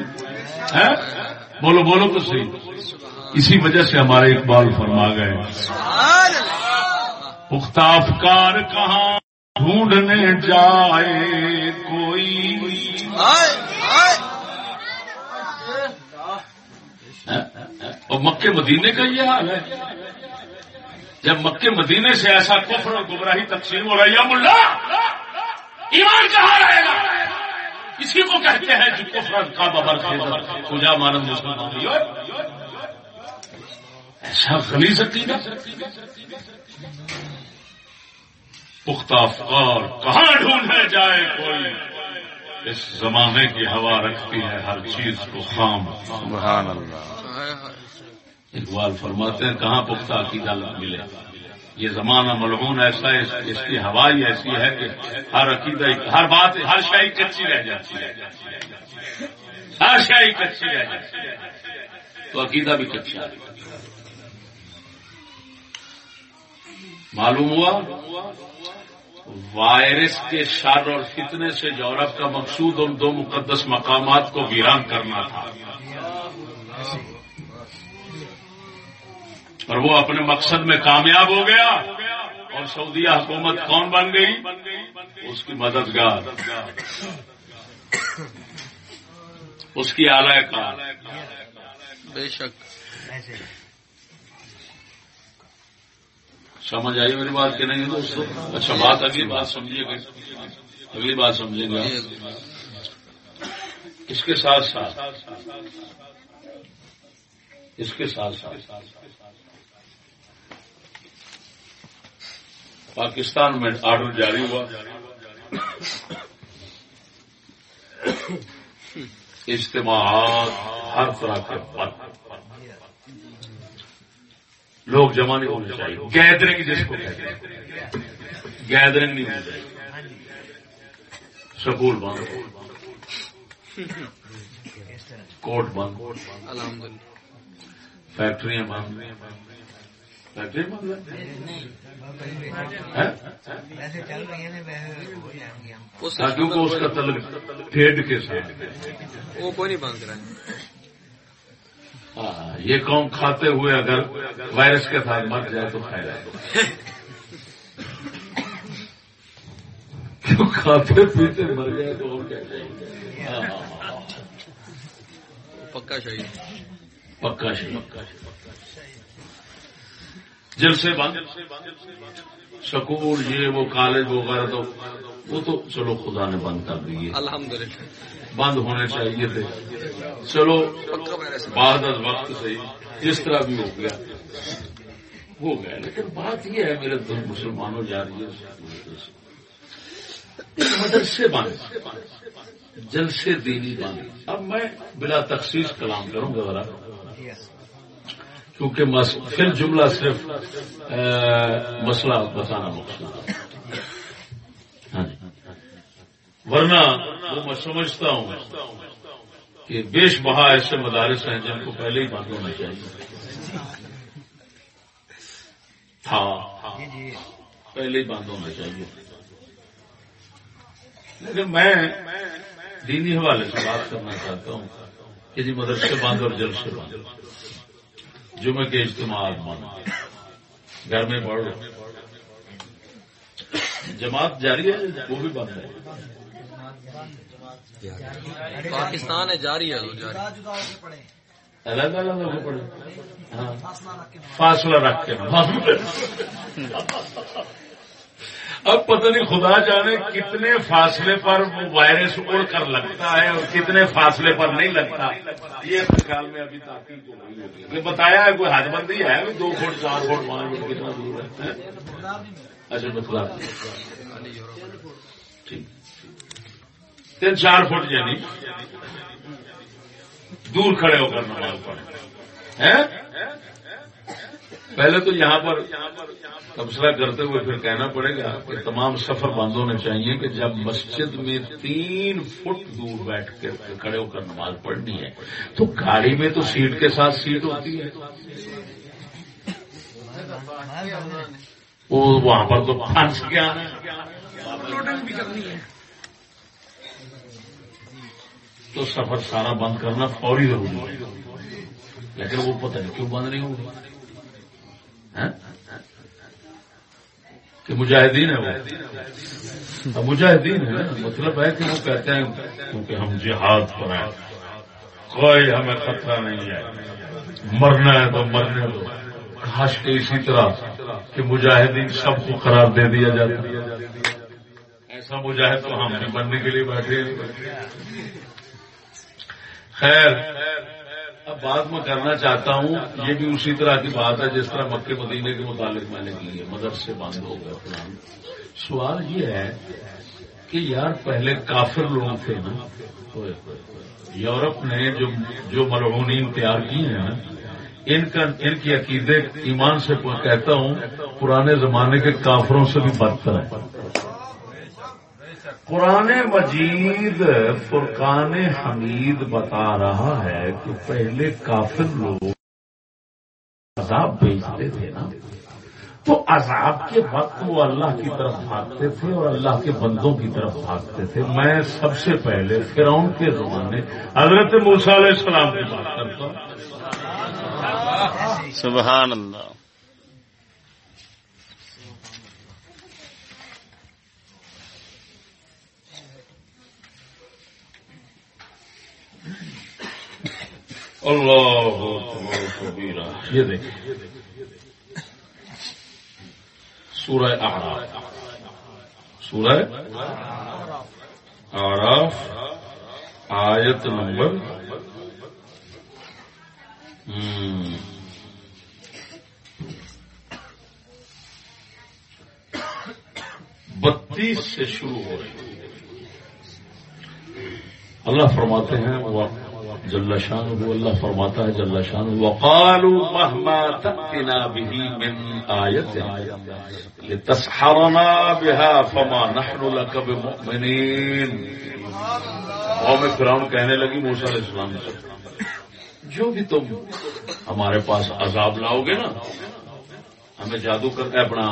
بولو بولو تو صحیح۔ اسی وجہ سے ہمارے اقبال فرما گئے۔
سبحان اللہ
پختہ افکار کہاں ڈھونڈنے جائے کوئی؟ اور مکے مدینے کا یہ حال ہے۔ جب مکے مدینے سے ایسا کفر اور گمراہی تقسیم ہو رہا ہے یا ملا ایمان کہاں رہے گا؟ اسی کو کہتے ہیں جو کفر کا ببر پوجا مانند مسلمان ایسا خلیز عقیدہ۔ پختہ افکار کہاں ڈھونڈنے جائے کوئی؟ اس زمانے کی ہوا رکھتی ہے ہر چیز کو خام۔
سبحان اللہ۔
اقبال فرماتے ہیں، کہاں پختہ عقیدہ ملے؟ یہ زمانہ ملعون ایسا ہے، اس- کی ہوا ہی ایسی ہے کہ ہر عقیدہ، ہر بات، ہر شاہی کچی رہ جاتی ہے۔ ہر شاہی کچی رہ جاتی ہے۔ تو عقیدہ بھی کچا معلوم ہوا؟ وائرس کے شر اور فتنے سے یورپ کا مقصود ان دو مقدس مقامات کو ویران کرنا تھا۔ اور وہ اپنے مقصد میں کامیاب ہو گیا اور سعودیہ حکومت کون بن گئی؟ اس کی مددگار۔ اس کی اعلی کا
بے شک۔
سمجھ آئی میری بات کہ نہیں دوستو؟ اچھا بات اگلی بات سمجھیے گا۔ اگلی بات سمجھے گا۔ اس کے ساتھ ساتھ۔ اس کے ساتھ ساتھ۔ پاکستان میں آرڈر جاری ہوا۔ اجتماعات ہر طرح کے بند لوگ جمع نہیں ہونے چاہیے۔ گیدرنگ جس کو گیدرنگ نہیں ہونی چاہیے۔ سکول بند۔ کوٹ بند۔ فیکٹریاں بند۔
اس
ہاں، کیونکہ اس کا تعلق ٹھیڈ کے ساتھ ہے۔
وہ کوئی نہیں بند کرائے
ہاں، یہ قوم کھاتے ہوئے اگر وائرس کے ساتھ مر جائے تو خیر ہے کیوں کھاتے پیتے مر جائے تو اور کیا چاہیے۔
پکا چاہیے
پکا شی جلسے بند۔ سکول یہ وہ کالج وغیرہ تو وہ تو چلو خدا نے بند کر دیے بند ہونے چاہیے تھے۔ چلو
سے
بعد از وقت صحیح۔ جس طرح بھی ہو گیا۔ ہو گیا۔ لیکن بات یہ ہے میرے دل مسلمانوں جا رہی ہے۔ مدرسے بند۔ جلسے دینی بند۔ اب میں بلا تخصیص کلام کروں گا ذرا۔ کیونکہ مس- پھر جملہ صرف مسئلہ بتانا مقصود ہاں جی۔ ورنہ وہ میں سمجھتا ہوں کہ بیش بہا ایسے مدارس ہیں جن کو پہلے ہی بند ہونا چاہیے۔ تھا۔ پہلے ہی بند ہونا چاہیے۔ لیکن میں دینی حوالے سے بات کرنا چاہتا ہوں کہ جی مدرسے بند اور جلسے بند۔ جمعے کے اجتماعات بند۔ گھر میں پڑھ لو۔ جماعت جاری ہے وہ بھی بند ہے۔
پاکستان ہے جاری ہے
جدا جدا ہو پڑے
ہاں۔
فاصلہ رکھ کے
فاصلہ رکھ کے۔ اب پتہ نہیں خدا جانے کتنے فاصلے پر وہ وائرس اڑ کر لگتا ہے اور کتنے فاصلے پر نہیں لگتا۔ یہ خیال میں ابھی تحقیق ہو ہوگی بتایا ہے کوئی حد بندی ہے؟ دو فٹ، چار فٹ، پانچ فٹ، کتنا دور ہے؟ اچھا مطلب تین، چار فٹ یعنی دور کھڑے ہو کر نماز پڑھیں۔ پہلے تو یہاں پر تبصرہ کرتے ہوئے پھر کہنا پڑے گا کہ تمام سفر بند ہونے چاہیے کہ جب مسجد میں تین فٹ دور بیٹھ کے کھڑے ہو کر نماز پڑھنی ہے تو گاڑی میں تو سیٹ کے ساتھ سیٹ ہوتی ہے۔ وہ وہاں پر تو پھنس گیا تو سفر سارا بند کرنا فوری ضروری ہے۔ لیکن وہ پتہ نہیں کیوں بند نہیں ہوگا؟ کہ مجاہدین ہے وہ۔ مجاہدین ہے مطلب ہے کہ وہ کہتے ہیں، کیونکہ ہم جہاد پر ہیں۔ کوئی ہمیں خطرہ نہیں ہے۔ مرنا ہے تو مرنے دو۔ کاش کے اسی طرح کہ مجاہدین سب کو قرار دے دیا جاتا۔ ایسا مجاہد تو ہم بھی بننے کے لیے بیٹھے خیر اب بات میں کرنا چاہتا ہوں، یہ بھی اسی طرح کی بات ہے جس طرح مکے مدینے کے متعلق میں نے کی ہے، مدرسے بند ہو گئے فلان سوال یہ ہے کہ یار پہلے کافر لوگ تھے نا، یورپ نے جو جو ملعونین تیار کیے ہیں نا ان کا ان کی عقیدے ایمان سے کہتا ہوں، پرانے زمانے کے کافروں سے بھی بدتر ہے۔ قرآن مجید فرقان حمید بتا رہا ہے کہ پہلے کافر لوگ عذاب بیچتے تھے نا۔ تو عذاب کے وقت وہ اللہ کی طرف بھاگتے تھے اور اللہ کے بندوں کی طرف بھاگتے تھے۔ میں سب سے پہلے فرعون کے زمانے حضرت موسیٰ علیہ السلام کی بات کرتا ہوں۔
سبحان اللہ۔
اللہ کبیرہ۔ یہ دیکھیں سورہ اعراف۔ سورہ اعراف، آیت نمبر۔ بتیس سے شروع ہو رہی اللہ فرماتے ہیں، وہ جل شان وہ اللہ فرماتا ہے، جل شان وقالوا مهما تأتنا به من آية لتسحرنا بها فما نحن لك بمؤمنين قوم فرعون کہنے لگی، موسیٰ علیہ السلام سے، جو بھی تم ہمارے پاس عذاب لاؤ گے نا، ہمیں جادو کر کے اپنا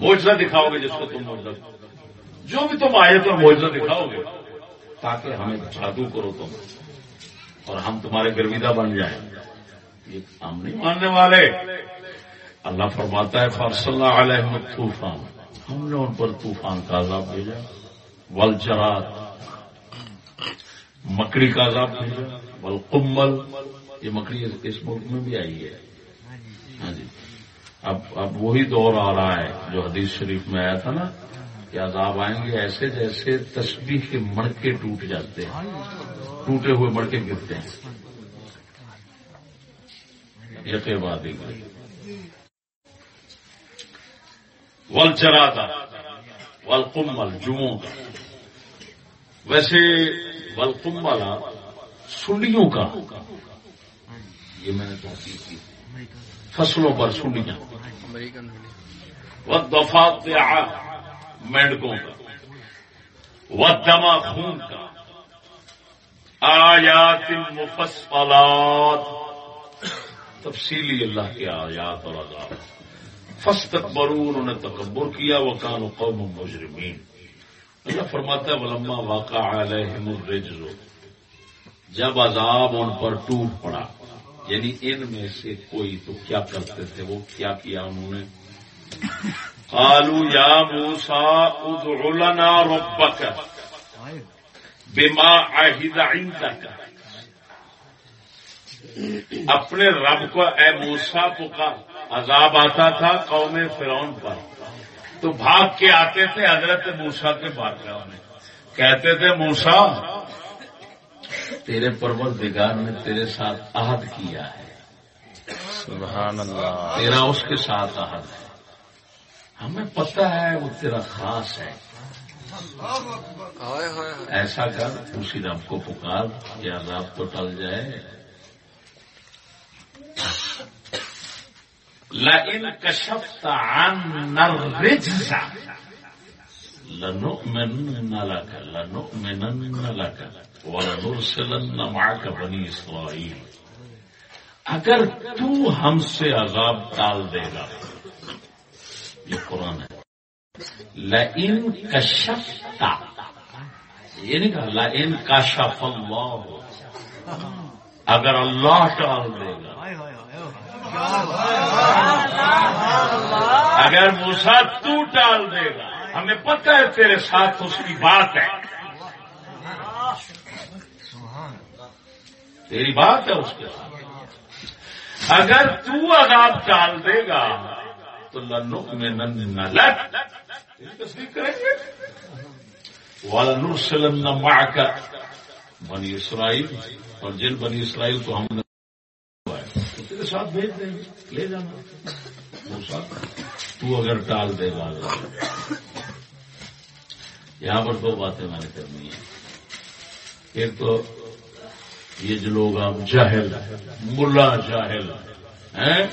موجزہ دکھاؤ گے جس کو تم موجزہ جو بھی تم آئے تو موجزہ دکھاؤ گے تاکہ ہمیں جادو کرو تم۔ اور ہم تمہارے گرویدہ بن جائیں۔ یہ ہم نہیں ماننے والے۔ اللہ فرماتا ہے فارص اللہ علیہ طوفان ہم نے ان پر طوفان کا عذاب بھیجا۔ ولجرات مکڑی کا عذاب بھیجا۔ ولقمل یہ مکڑی اس ملک میں بھی آئی ہے۔ ہاں جی۔ اب اب وہی دور آ رہا ہے جو حدیث شریف میں آیا تھا نا، کہ عذاب آئیں گے ایسے جیسے تسبیح کے مڑکے ٹوٹ جاتے ہیں۔ ٹوٹے ہوئے مڑکے گرتے ہیں۔ یہ بات ول چرا تھا ول جموں کا۔ ویسے ول کمل سنڈیوں کا۔ یہ میں نے تحقیق کی۔ فصلوں پر سنڈیاں۔
امریکن
وہ دفات مینڈکوں کا۔ وہ دما خون کا۔ آیات مفصلات۔ تفصیلی اللہ کے آیات اور عذاب۔ فس تکبرون انہوں نے تکبر کیا وہ کان و قوم مجرمین۔ اللہ فرماتا ہے، ولما واقع علیہم الرجز۔ جب عذاب ان پر ٹوٹ پڑا یعنی ان میں سے کوئی تو کیا کرتے تھے؟ وہ کیا کیا انہوں نے؟ قالوا یا موسا ادع لنا ربک۔ بما عندک. اپنے رب کو اے موسا پکار عذاب آتا تھا قوم فرعون پر. تو بھاگ کے آتے تھے حضرت موسا کے بارگاہ میں. کہتے تھے موسا تیرے پروردگار نے تیرے ساتھ عہد کیا ہے۔
سبحان اللہ۔
تیرا اس کے ساتھ عہد ہے۔ ہمیں پتہ ہے وہ تیرا خاص ہے۔ ایسا کر، اسی رب کو پکار یہ عذاب تو ٹل جائے۔ لئن كشفت عنا الرجز لنؤمنن لك لنؤمنن لك ولنرسلن معك بني اسرائيل اگر تو ہم سے عذاب ٹال دے گا، یہ قرآن ہے۔ لئن کشفت. یہ نہیں کہا، لئن کاشف اللہ. اگر اللہ ٹال دے گا. اگر موسا تو ٹال دے گا، ہمیں پتہ ہے تیرے ساتھ اس کی بات ہے۔ تیری بات ہے اس کے ساتھ۔ اگر تو عذاب ٹال دے گا تو میں تصدیق کریں گے۔ بنی اسرائیل اور جن بنی اسرائیل کو ہم نے تو تیرے ساتھ بھیج دیں گے۔ لے جانا موسیٰ، تو اگر ٹال دے گا۔ یہاں پر دو باتیں میں نے کرنی ہیں۔ ایک تو یہ جو لوگ اب جاہل ملا جاہل ہیں؟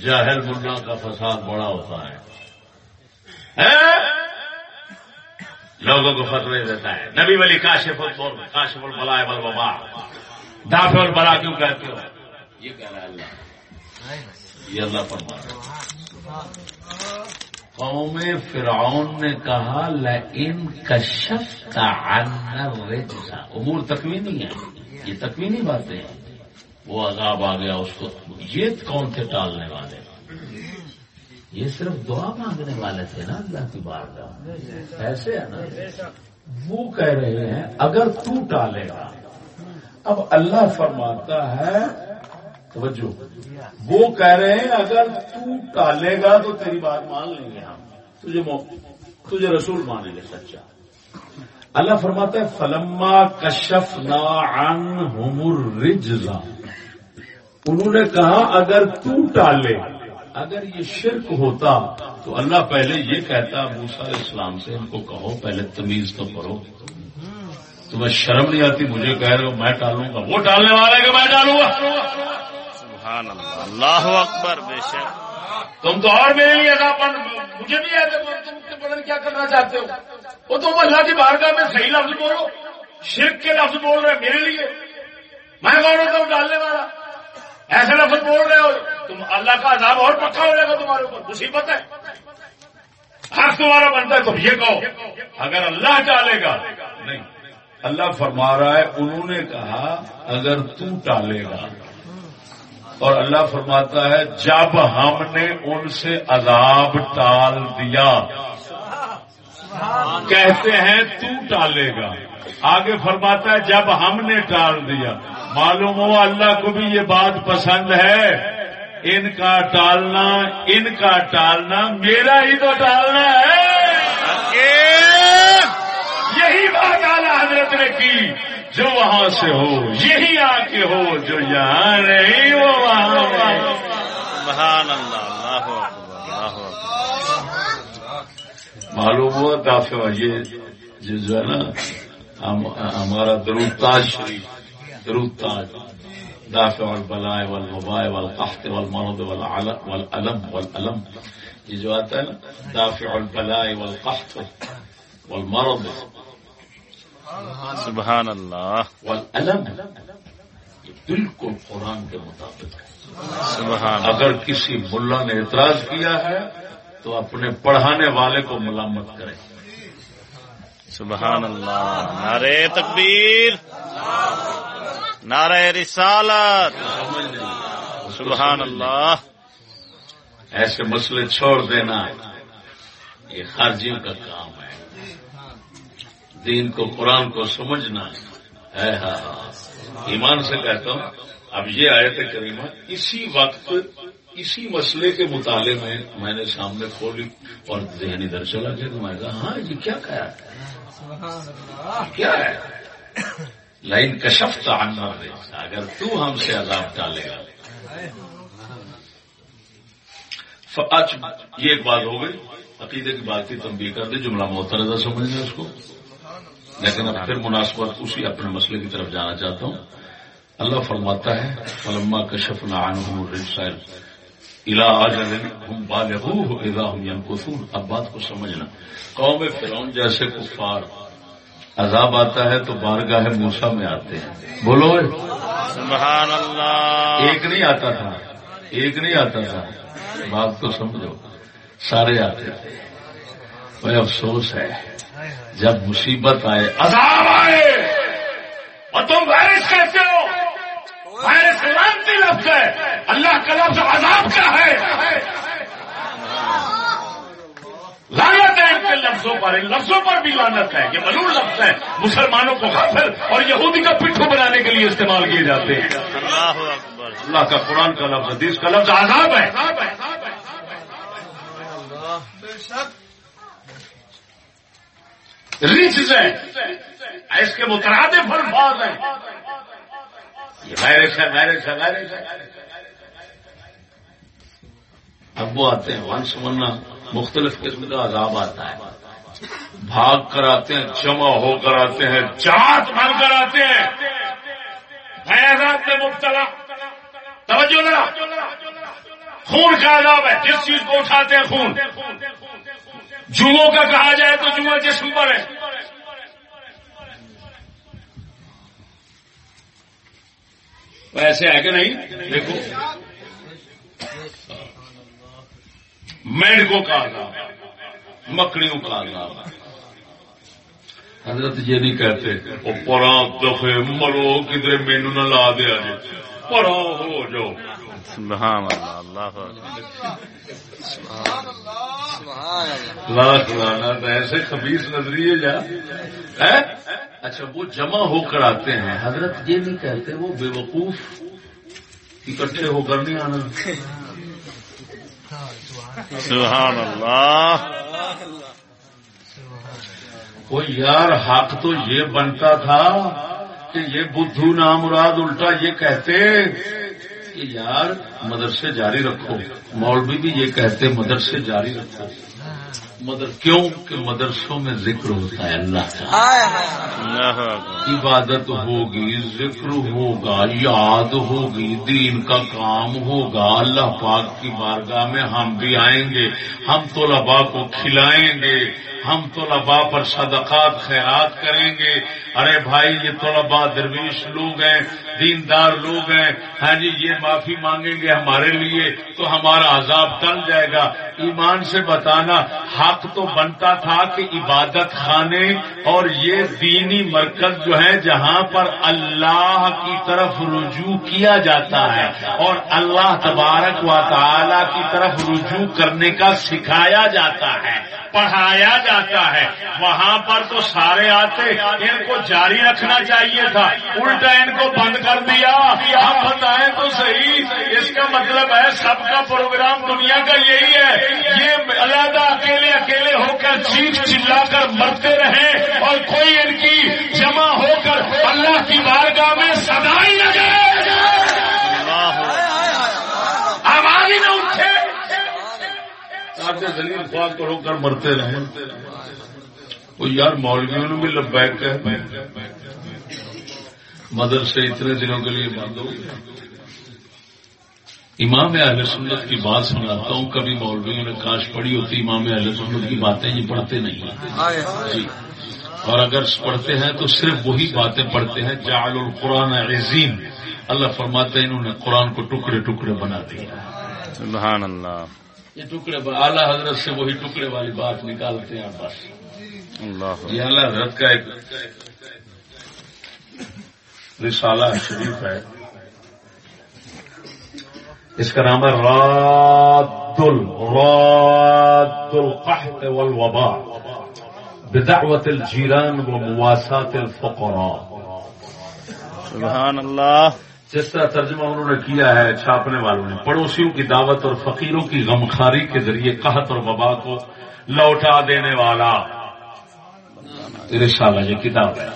جاہل ملا کا فساد بڑا ہوتا ہے۔ لوگوں کو فتوے دیتا ہے۔ نبی ولی کاشف کاشف البلا بل وبا دافع البلا کیوں کہتے ہو؟ یہ کہہ رہا ہے اللہ۔ یہ اللہ فرما رہا قوم فرعون نے کہا، لئن کشفت عنا امور تکوینی ہے یہ تکوینی باتیں ہیں۔ وہ عذاب آ گیا، اس کو یہ کون تھے ٹالنے والے؟ یہ صرف دعا مانگنے والے تھے نا اللہ کی بار ایسے ہے نا۔ وہ کہہ رہے ہیں، اگر تو ٹالے گا۔ اب اللہ فرماتا ہے، توجہ۔ وہ کہہ رہے ہیں، اگر تو ٹالے گا تو تیری بات مان لیں گے ہم۔ تجھے تجھے رسول مانیں گے، سچا۔ اللہ فرماتا ہے، فلما کشف نا ان انہوں نے کہا اگر تو ٹالے اگر یہ شرک ہوتا تو اللہ پہلے یہ کہتا موسیٰ علیہ السلام سے ان کو کہو پہلے تمیز تو کرو تمہیں شرم نہیں آتی مجھے کہہ رہے ہو میں ٹالوں گا۔ وہ ٹالنے والا ہے کہ میں ٹالوں گا۔
سبحان اللہ اللہ اکبر بے شک۔
تم تو اور میرے لیے عذاب مجھے نہیں آتے تم پتہ نہیں کیا کرنا چاہتے ہو۔ وہ تم اللہ کی بارگاہ میں صحیح لفظ بولو شرک کے لفظ بول رہے میرے لیے۔ میں کون ہوتا ہوں ڈالنے والا۔ ایسے لفظ بول رہے ہو، تم اللہ کا عذاب اور پکا ہو جائے گا تمہارے اوپر۔ مصیبت ہے۔ حق تمہارا بنتا ہے، تم یہ کہو، اگر اللہ ٹالے گا، نہیں، اللہ فرما رہا ہے، انہوں نے کہا، اگر تو ٹالے گا۔ اور اللہ فرماتا ہے، جب ہم نے ان سے عذاب ٹال دیا، کہتے ہیں، تو ٹالے گا۔ آگے فرماتا ہے، جب ہم نے ٹال دیا معلوم ہو اللہ کو بھی یہ بات پسند ہے۔ ان کا ٹالنا ان کا ٹالنا میرا ہی تو ٹالنا ہے۔ یہی بات اعلی حضرت نے کی جو وہاں سے ہو یہی آ کے ہو جو یہاں نہیں وہ وہاں
سبحان اللہ
معلوم ہوا دافع یہ جو ہے نا ہم- ہمارا درود تاج شریف۔ تاج دافع البلاء والوباء والقحط والمرض والألم والألم. یہ جو آتا ہے نا دافع البلاء والقحط والمرض.
سبحان اللہ.
والألم. یہ بالکل قرآن کے مطابق ہے.
سبحان
اگر کسی ملا نے اعتراض کیا ہے تو اپنے پڑھانے والے کو ملامت کرے.
سبحان اللہ. نعرے تکبیر. نعرہ رسالت۔ سبحان اللہ۔
ایسے مسئلے چھوڑ دینا یہ خارجیوں کا کام ہے۔ دین کو قرآن کو سمجھنا ہے۔ ہاں ہاں ایمان سے کہتا ہوں اب یہ آئے تھے کریمہ اسی وقت اسی مسئلے کے مطالعے میں میں نے سامنے کھولی اور ذہن ادھر چلا گیا تو میں نے کہا ہاں یہ کیا کہا ہے؟ کیا ہے؟ لائن کشف کا اگر تو ہم سے عذاب ڈالے گا۔ آج یہ ایک بات ہو گئی۔ عقیدے کی بات کی تنبیہ کر دی، جملہ محترضہ سمجھ لیں اس کو۔ لیکن اب پھر مناسبت اسی اپنے مسئلے کی طرف جانا چاہتا ہوں۔ اللہ فرماتا ہے، فلما کشف نعانہم الرجسائل الا اجل ہم بالغوہ اذا ہم ینکثون اب بات کو سمجھنا۔ قوم فرعون جیسے کفار عذاب آتا ہے تو بارگاہ موسیٰ میں آتے ہیں۔ بولو
سبحان اللہ۔
ایک نہیں آتا تھا۔ ایک نہیں آتا تھا۔ بات کو سمجھو۔ سارے آتے تھے کوئی افسوس ہے۔ جب مصیبت آئے عذاب آئے۔ اور تم وائرس کہتے ہو۔ وائرس لانتی لفظ ہے۔ اللہ کا لفظ عذاب کا ہے۔ لانت ہے ان کے لفظوں پر ان لفظوں پر بھی لانت ہے یہ ملون لفظ ہے۔ مسلمانوں کو غافل اور یہودی کا پٹھو بنانے کے لیے استعمال کیے جاتے ہیں۔
اللہ
کا قرآن کا لفظ حدیث کا لفظ عذاب ہے۔ ریچز ہے۔ اس کے مترادف الفاظ ہیں۔ یہ وائرس ہے وائرس ہے وائرس ہے۔ اب وہ آتے ہیں ونس ورنہ مختلف قسم کا عذاب آتا ہے۔ بھاگ کر آتے ہیں، جمع ہو کر آتے ہیں جات بن کر آتے ہیں۔ میں مبتلا۔ توجہ ذرا۔ خون کا عذاب ہے، جس چیز کو اٹھاتے ہیں خون۔ جموں کا کہا جائے تو جمعہ جسم پر ہے ایسے ہے کہ نہیں؟ دیکھو۔ میڈکو کا عذاب مکڑیوں کا عذاب۔ حضرت یہ نہیں کہتے وہ پرا دفے مرو کدھر مینو نہ لا دیا جی۔ پرا ہو جو۔
سبحان اللہ اللہ اکبر
سبحان اللہ۔
لاکھ لانا ایسے خبیص نظریے جا؟ اچھا وہ جمع ہو کر آتے ہیں۔ حضرت یہ نہیں کہتے وہ بے وقوف اکٹھے ہو کر نہیں آنا۔
سبحان اللہ۔
وہ یار، حق تو یہ بنتا تھا کہ یہ بدھو نام مراد الٹا یہ کہتے کہ یار، مدرسے جاری رکھو۔ مولوی بھی یہ کہتے، مدرسے جاری رکھو۔ مدر کیوں کہ مدرسوں میں ذکر ہوتا ہے اللہ کا؟
ہائے ہائے
اللہ اکبر۔
عبادت ہوگی ذکر ہوگا یاد ہوگی دین کا کام ہوگا۔ اللہ پاک کی بارگاہ میں ہم بھی آئیں گے ہم طلباء کو کھلائیں گے ہم طلباء پر صدقات خیرات کریں گے۔ ارے بھائی یہ طلباء درویش لوگ ہیں دیندار لوگ ہیں۔ ہاں جی یہ معافی مانگیں گے ہمارے لیے تو ہمارا عذاب ٹل جائے گا۔ ایمان سے بتانا حق تو بنتا تھا کہ عبادت خانے اور یہ دینی مرکز جو ہے جہاں پر اللہ کی طرف رجوع کیا جاتا ہے اور اللہ تبارک و تعالی کی طرف رجوع کرنے کا سکھایا جاتا ہے، پڑھایا جاتا ہے۔ وہاں پر تو سارے آتے، ان کو جاری رکھنا چاہیے تھا۔ الٹا ان کو بند کر دیا۔ ہم بتائیں تو صحیح، اس کا مطلب ہے سب کا پروگرام دنیا کا یہی ہے۔ یہ علیحدہ اکیلے اکیلے ہو کر چیخ چلا کر مرتے رہے اور کوئی ان کی جمع ہو کر اللہ کی بارگاہ میں سدائی لگے
اللہ
آواز ہی نہ اٹھے۔ زلیل خواب کو روک کر مرتے رہے۔ وہ یار مولویوں نے بھی لبیک کہہ مدرسے اتنے دنوں کے لیے بند ہو گئے۔ امام اہل سنت کی بات سناتا ہوں کبھی مولویوں نے کاش پڑھی ہوتی امام اہل سنت کی باتیں یہ پڑھتے نہیں۔ جی۔ اور اگر پڑھتے ہیں تو صرف وہی باتیں پڑھتے ہیں جعل القرآن عظیم۔ اللہ فرماتے ہیں انہوں نے قرآن کو ٹکڑے ٹکڑے بنا دیا۔
سبحان اللہ۔
یہ ٹکڑے اعلیٰ حضرت سے وہی ٹکڑے والی بات نکالتے ہیں بس۔
اللہ۔
یہ اعلیٰ حضرت کا ایک رسالہ شریف ہے۔ اس کا نام ہے راد راد القحط والوباء بدعوت الجیران و مواسات الفقراء۔
سبحان اللہ
جس طرح ترجمہ انہوں نے کیا ہے چھاپنے والوں نے پڑوسیوں کی دعوت اور فقیروں کی غمخاری کے ذریعے قحط اور وبا کو لوٹا دینے والا۔ رسالہ یہ کتاب ہے۔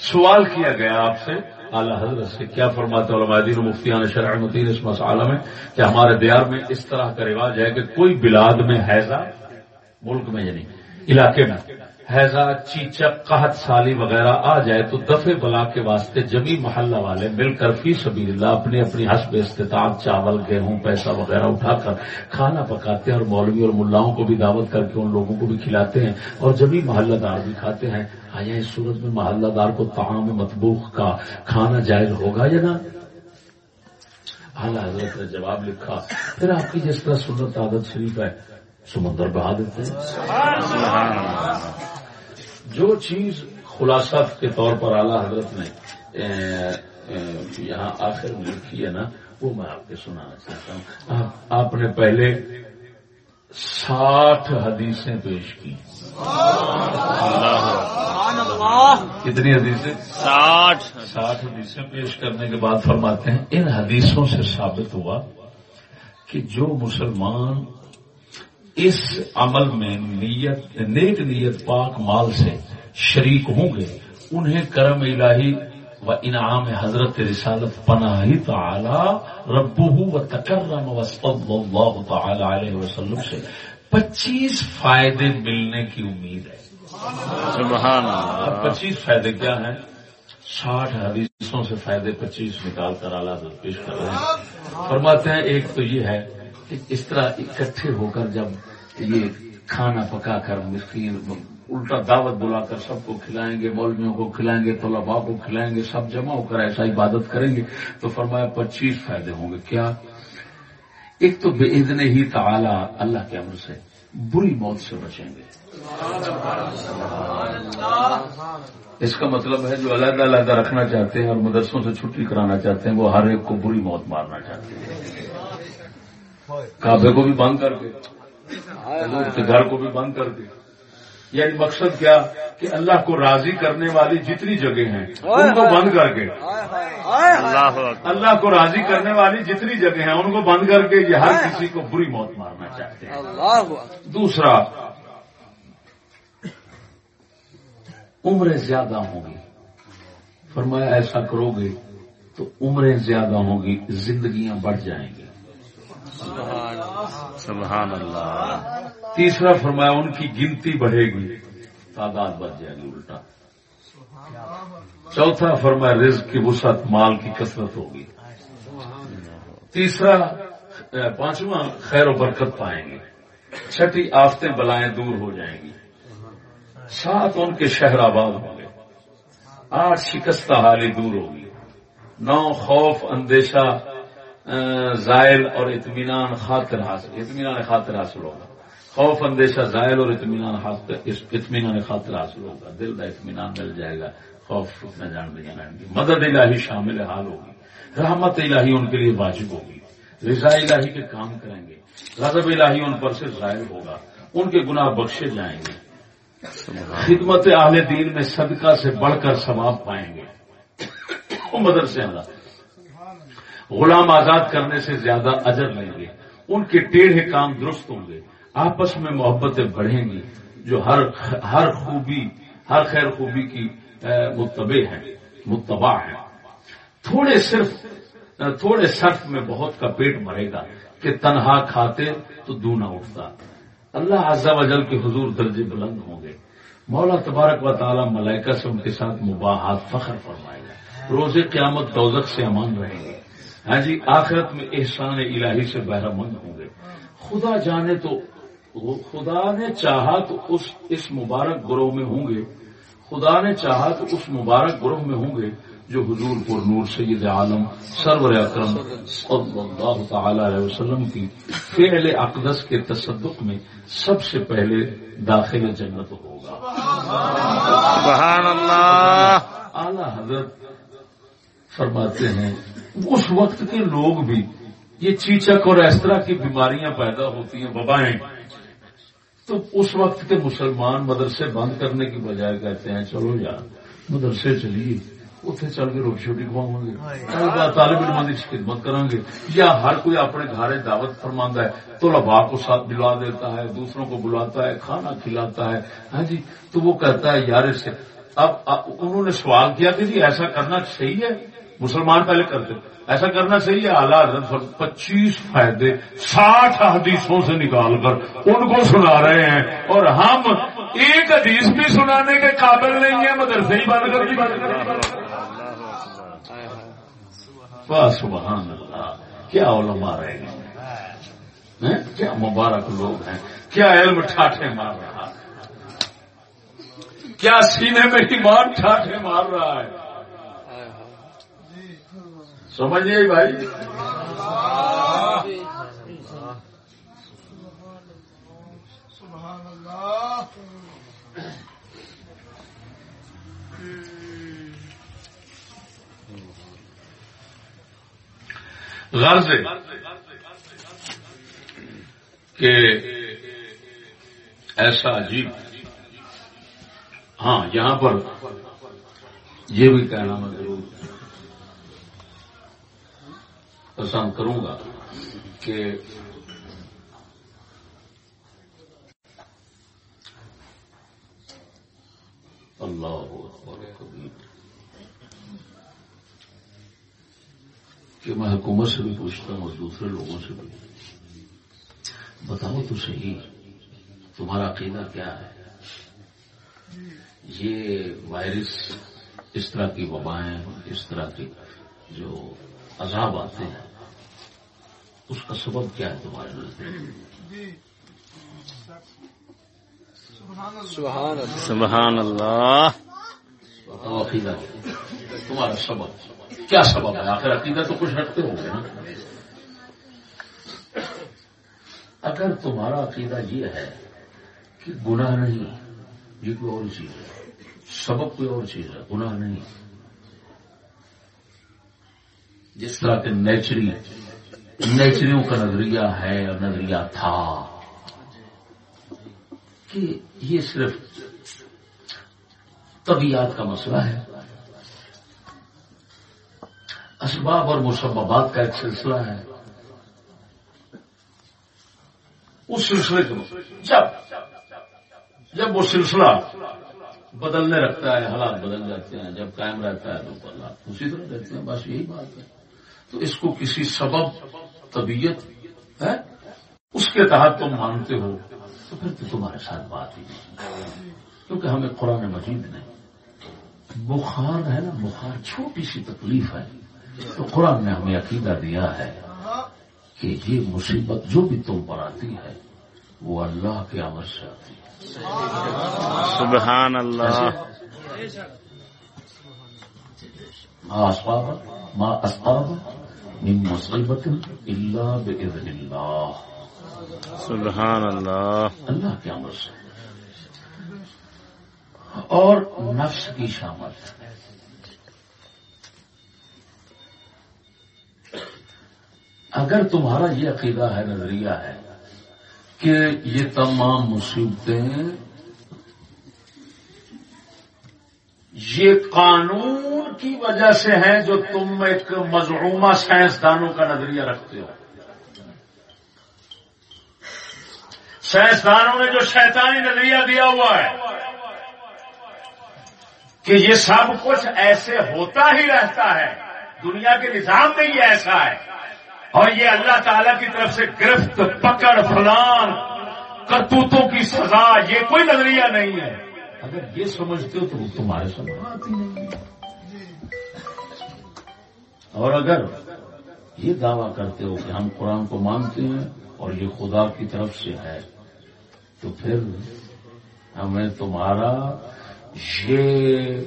سوال کیا گیا آپ سے؟ اعلی حضرت سے کیا فرماتے علماء دین و مفتیان شرع مدین اس مسئلہ میں کہ ہمارے دیار میں اس طرح کا رواج ہے کہ کوئی بلاد میں حیضہ ملک میں یعنی علاقے میں حیضہ چیچک، قحط، سالی وغیرہ آ جائے تو دفع بلا کے واسطے جمی محلہ والے مل کر فی سبیل اللہ اپنے اپنی حسب استطاعت، چاول، گیہوں، پیسہ وغیرہ اٹھا کر کھانا پکاتے ہیں اور مولوی اور ملاؤں کو بھی دعوت کر کے ان لوگوں کو بھی کھلاتے ہیں اور جمی محلہ دار بھی کھاتے ہیں۔ آیا اس صورت میں محلہ دار کو تعام مطبوخ کا کھانا جائز ہوگا یا نہ؟ اعلیٰ حضرت نے جواب لکھا، پھر آپ کی جس طرح سنت عادت شریف ہے، سمندر بہا دیتے ہیں۔ جو چیز خلاصہ کے طور پر اعلیٰ حضرت نے یہاں آخر میں لکھی ہے نا وہ میں آپ کے سنانا چاہتا ہوں۔ آپ- آپ نے پہلے ساٹھ حدیثیں پیش کی۔ کتنی حدیثیں؟
ساٹھ۔
ساٹھ حدیثیں پیش کرنے کے بعد فرماتے ہیں ان حدیثوں سے ثابت ہوا کہ جو مسلمان اس عمل میں نیت نیک نیت پاک مال سے شریک ہوں گے انہیں کرم الہی و انعام حضرت رسالت پناہی تعالی ربہ و تکرم و صلی اللہ تعالی علیہ وسلم سے پچیس فائدے ملنے کی امید ہے۔
سبحان اللہ۔
پچیس فائدے کیا ہیں؟ ساٹھ حدیثوں سے فائدے پچیس نکال کر اعلیٰ حضرت پیش کر رہے ہیں۔ فرماتے ہیں ایک تو یہ ہے کہ اس طرح اکٹھے ہو کر جب یہ کھانا پکا کر مسکین الٹا دعوت بلا کر سب کو کھلائیں گے، مولویوں کو کھلائیں گے، طلباء کو کھلائیں گے، سب جمع ہو کر ایسا عبادت کریں گے۔ تو فرمایا پچیس فائدے ہوں گے۔ کیا؟ ایک تو بے ادن ہی تعالی اللہ کے امر سے بری موت سے بچیں گے۔ اس کا مطلب ہے جو علیحدہ علیحدہ رکھنا چاہتے ہیں اور مدرسوں سے چھٹی کرانا چاہتے ہیں، وہ ہر ایک کو بری موت مارنا چاہتے ہیں۔ کعبے کو بھی بند کر کے۔ حضور کے گھر کو بھی بند کر کے یعنی مقصد کیا؟ کہ اللہ کو راضی کرنے والی جتنی جگہ ہیں ان کو بند کر کے۔
اللہ اکبر۔
اللہ کو راضی کرنے والی جتنی جگہ ہیں ان کو بند کر کے یہ ہر کسی کو بری موت مارنا چاہتے ہیں۔
اللہ
دوسرا عمریں زیادہ ہوں گی۔ فرمایا ایسا کرو گے تو عمریں زیادہ ہوں گی زندگیاں بڑھ جائیں گی۔
سبحان اللہ.
تیسرا فرمایا ان کی گنتی بڑھے گی، تعداد بڑھ جائے گی، الٹا۔ چوتھا فرمایا رزق کی وسعت مال کی کثرت ہوگی۔ تیسرا پانچواں، خیر و برکت پائیں گے۔ چھٹی، آفتیں بلائیں دور ہو جائیں گی۔ سات، ان کے شہر آباد ہوں گے۔ آٹھ، شکستہ حالی دور ہوگی۔ نو، خوف، اندیشہ زائل اور اطمینان خاطر حاصل، اطمینان خاطر حاصل ہوگا۔ خوف اندیشہ زائل اور اطمینان اطمینان خاطر حاصل ہوگا۔ دل کا اطمینان مل جائے گا، خوف اتنا جان دیا رہیں گی مدد الہی شامل حال ہوگی۔ رحمت الہی ان کے لیے واجب ہوگی۔ رضا الہی کے کام کریں گے۔ غضب الہی ان پر سے ظاہر ہوگا۔ ان کے گناہ بخشے جائیں گے۔ خدمت اہل دین میں صدقہ سے بڑھ کر ثواب پائیں گے۔ وہ مدرسے اللہ غلام آزاد کرنے سے زیادہ اجر لیں گے ان کے ٹیڑھے کام درست ہوں گے۔ آپس میں محبتیں بڑھیں گی، جو ہر ہر خوبی، ہر خیر خوبی کی متبع ہیں متبع ہیں۔ تھوڑے صرف تھوڑے صرف میں بہت کا پیٹ بھرے گا کہ تنہا کھاتے تو دونا اٹھتا۔ اللہ عزا وجل کے حضور درجے بلند ہوں گے۔ مولا تبارک و تعالی ملائکہ سے ان کے ساتھ مباحات فخر فرمائے گا۔ روز قیامت دوزخ سے امان رہیں گے۔ ہاں جی آخرت میں احسان الہی سے بہرہ مند ہوں گے۔ خدا جانے تو خدا نے چاہا تو اس اس مبارک گروہ میں ہوں گے۔ خدا نے چاہا تو اس مبارک گروہ میں ہوں گے جو حضور پر نور سید عالم سرور اکرم صلی اللہ تعالی علیہ وسلم کی فعل اقدس کے تصدق میں سب سے پہلے داخل جنت ہوگا۔
سبحان اللہ۔
اعلی حضرت فرماتے ہیں اس وقت کے لوگ بھی یہ چیچک اور اس طرح کی بیماریاں پیدا ہوتی ہیں وبائیں تو اس وقت کے مسلمان مدرسے بند کرنے کی بجائے کہتے ہیں چلو یار مدرسے چلیے اتنے چل کے روٹی شوٹی کھواؤں گے۔ طالب- علم کی خدمت کریں گے۔ یا ہر کوئی اپنے گھر دعوت فرماندہ ہے تو لبا کو ساتھ بلا دیتا ہے دوسروں کو بلاتا ہے کھانا کھلاتا ہے۔ ہاں جی تو وہ کہتا ہے یار اس سے اب انہوں نے سوال کیا کہ جی ایسا کرنا صحیح ہے؟ مسلمان پہلے کرتے ایسا کرنا صحیح ہے، اعلیٰ حضرت پچیس فائدے ساٹھ حدیثوں سے نکال کر ان کو سنا رہے ہیں۔ اور ہم ایک حدیث بھی سنانے کے قابل نہیں ہے مدرسے ہی بند کر سبحان اللہ، کیا علماء رہے ہیں؟ کیا مبارک لوگ ہیں۔ کیا علم ٹھاٹھے مار رہا ہے۔ کیا سینے میں ایمان ٹھاٹھے مار رہا ہے۔ سمجھیے بھائی؟ غرض کہ ایسا عجیب ہاں یہاں پر یہ بھی کہنا میں ضرور پسند کروں گا کہ اللہ اکبر کبیر، کہ میں حکومت سے بھی پوچھتا ہوں اور دوسرے لوگوں سے بھی۔ بتاؤ تو صحیح، تمہارا عقیدہ کیا ہے؟ یہ وائرس اس طرح کی وبائیں اس طرح کے جو عذاب آتے ہیں۔ اس کا سبب کیا ہے تمہارے نزدیک
سبحان اللہ۔
بتاؤ عقیدہ؟ تمہارا سبب۔ کیا سبب ہے؟ آخر عقیدہ تو کچھ رکھتے ہوں گے نا۔ اگر تمہارا عقیدہ یہ ہے کہ گناہ نہیں یہ کوئی اور چیز ہے۔ سبب کوئی اور چیز ہے گناہ نہیں۔ جس طرح کے نیچری نیچریوں کا نظریہ ہے اور نظریہ تھا کہ یہ صرف طبیعت کا مسئلہ ہے۔ اسباب اور مسببات کا ایک سلسلہ ہے۔ اس سلسلے کو جب جب وہ سلسلہ بدلنے رکھتا ہے، حالات بدل جاتے ہیں، جب قائم رہتا ہے تو حالات اسی طرح رہتے ہیں، بس یہی بات ہے۔ تو اس کو کسی سبب طبیعت ہے؟ اس کے تحت تم مانتے ہو تو پھر تو تمہارے ساتھ بات ہی نہیں۔ کیونکہ ہمیں قرآن مجید نے بخار ہے نا بخار چھوٹی سی تکلیف ہے۔ تو قرآن نے ہمیں عقیدہ دیا ہے کہ یہ مصیبت جو بھی تم پر آتی ہے وہ اللہ کے عمر سے آتی ہے۔
سبحان اللہ
ما أصاب ما أصاب من بإذن الله
سبحان اللہ۔
اللہ کے عمر سے۔ اور نفس کی شامل۔ ہے اگر تمہارا یہ عقیدہ ہے نظریہ ہے کہ یہ تمام مصیبتیں یہ قانون کی وجہ سے ہیں جو تم ایک مظلومہ سائنسدانوں کا نظریہ رکھتے ہو۔ سائنسدانوں نے جو شیطانی نظریہ دیا ہوا ہے کہ یہ سب کچھ ایسے ہوتا ہی رہتا ہے، دنیا کے نظام میں یہ ایسا ہے۔ اور یہ اللہ تعالی کی طرف سے گرفت، پکڑ، فلان، کرتوتوں کی سزا، یہ کوئی نظریہ نہیں ہے۔ اگر یہ سمجھتے ہو تو وہ تمہارے سمجھ اور اگر یہ دعویٰ کرتے ہو کہ ہم قرآن کو مانتے ہیں اور یہ خدا کی طرف سے ہے تو پھر ہمیں تمہارا یہ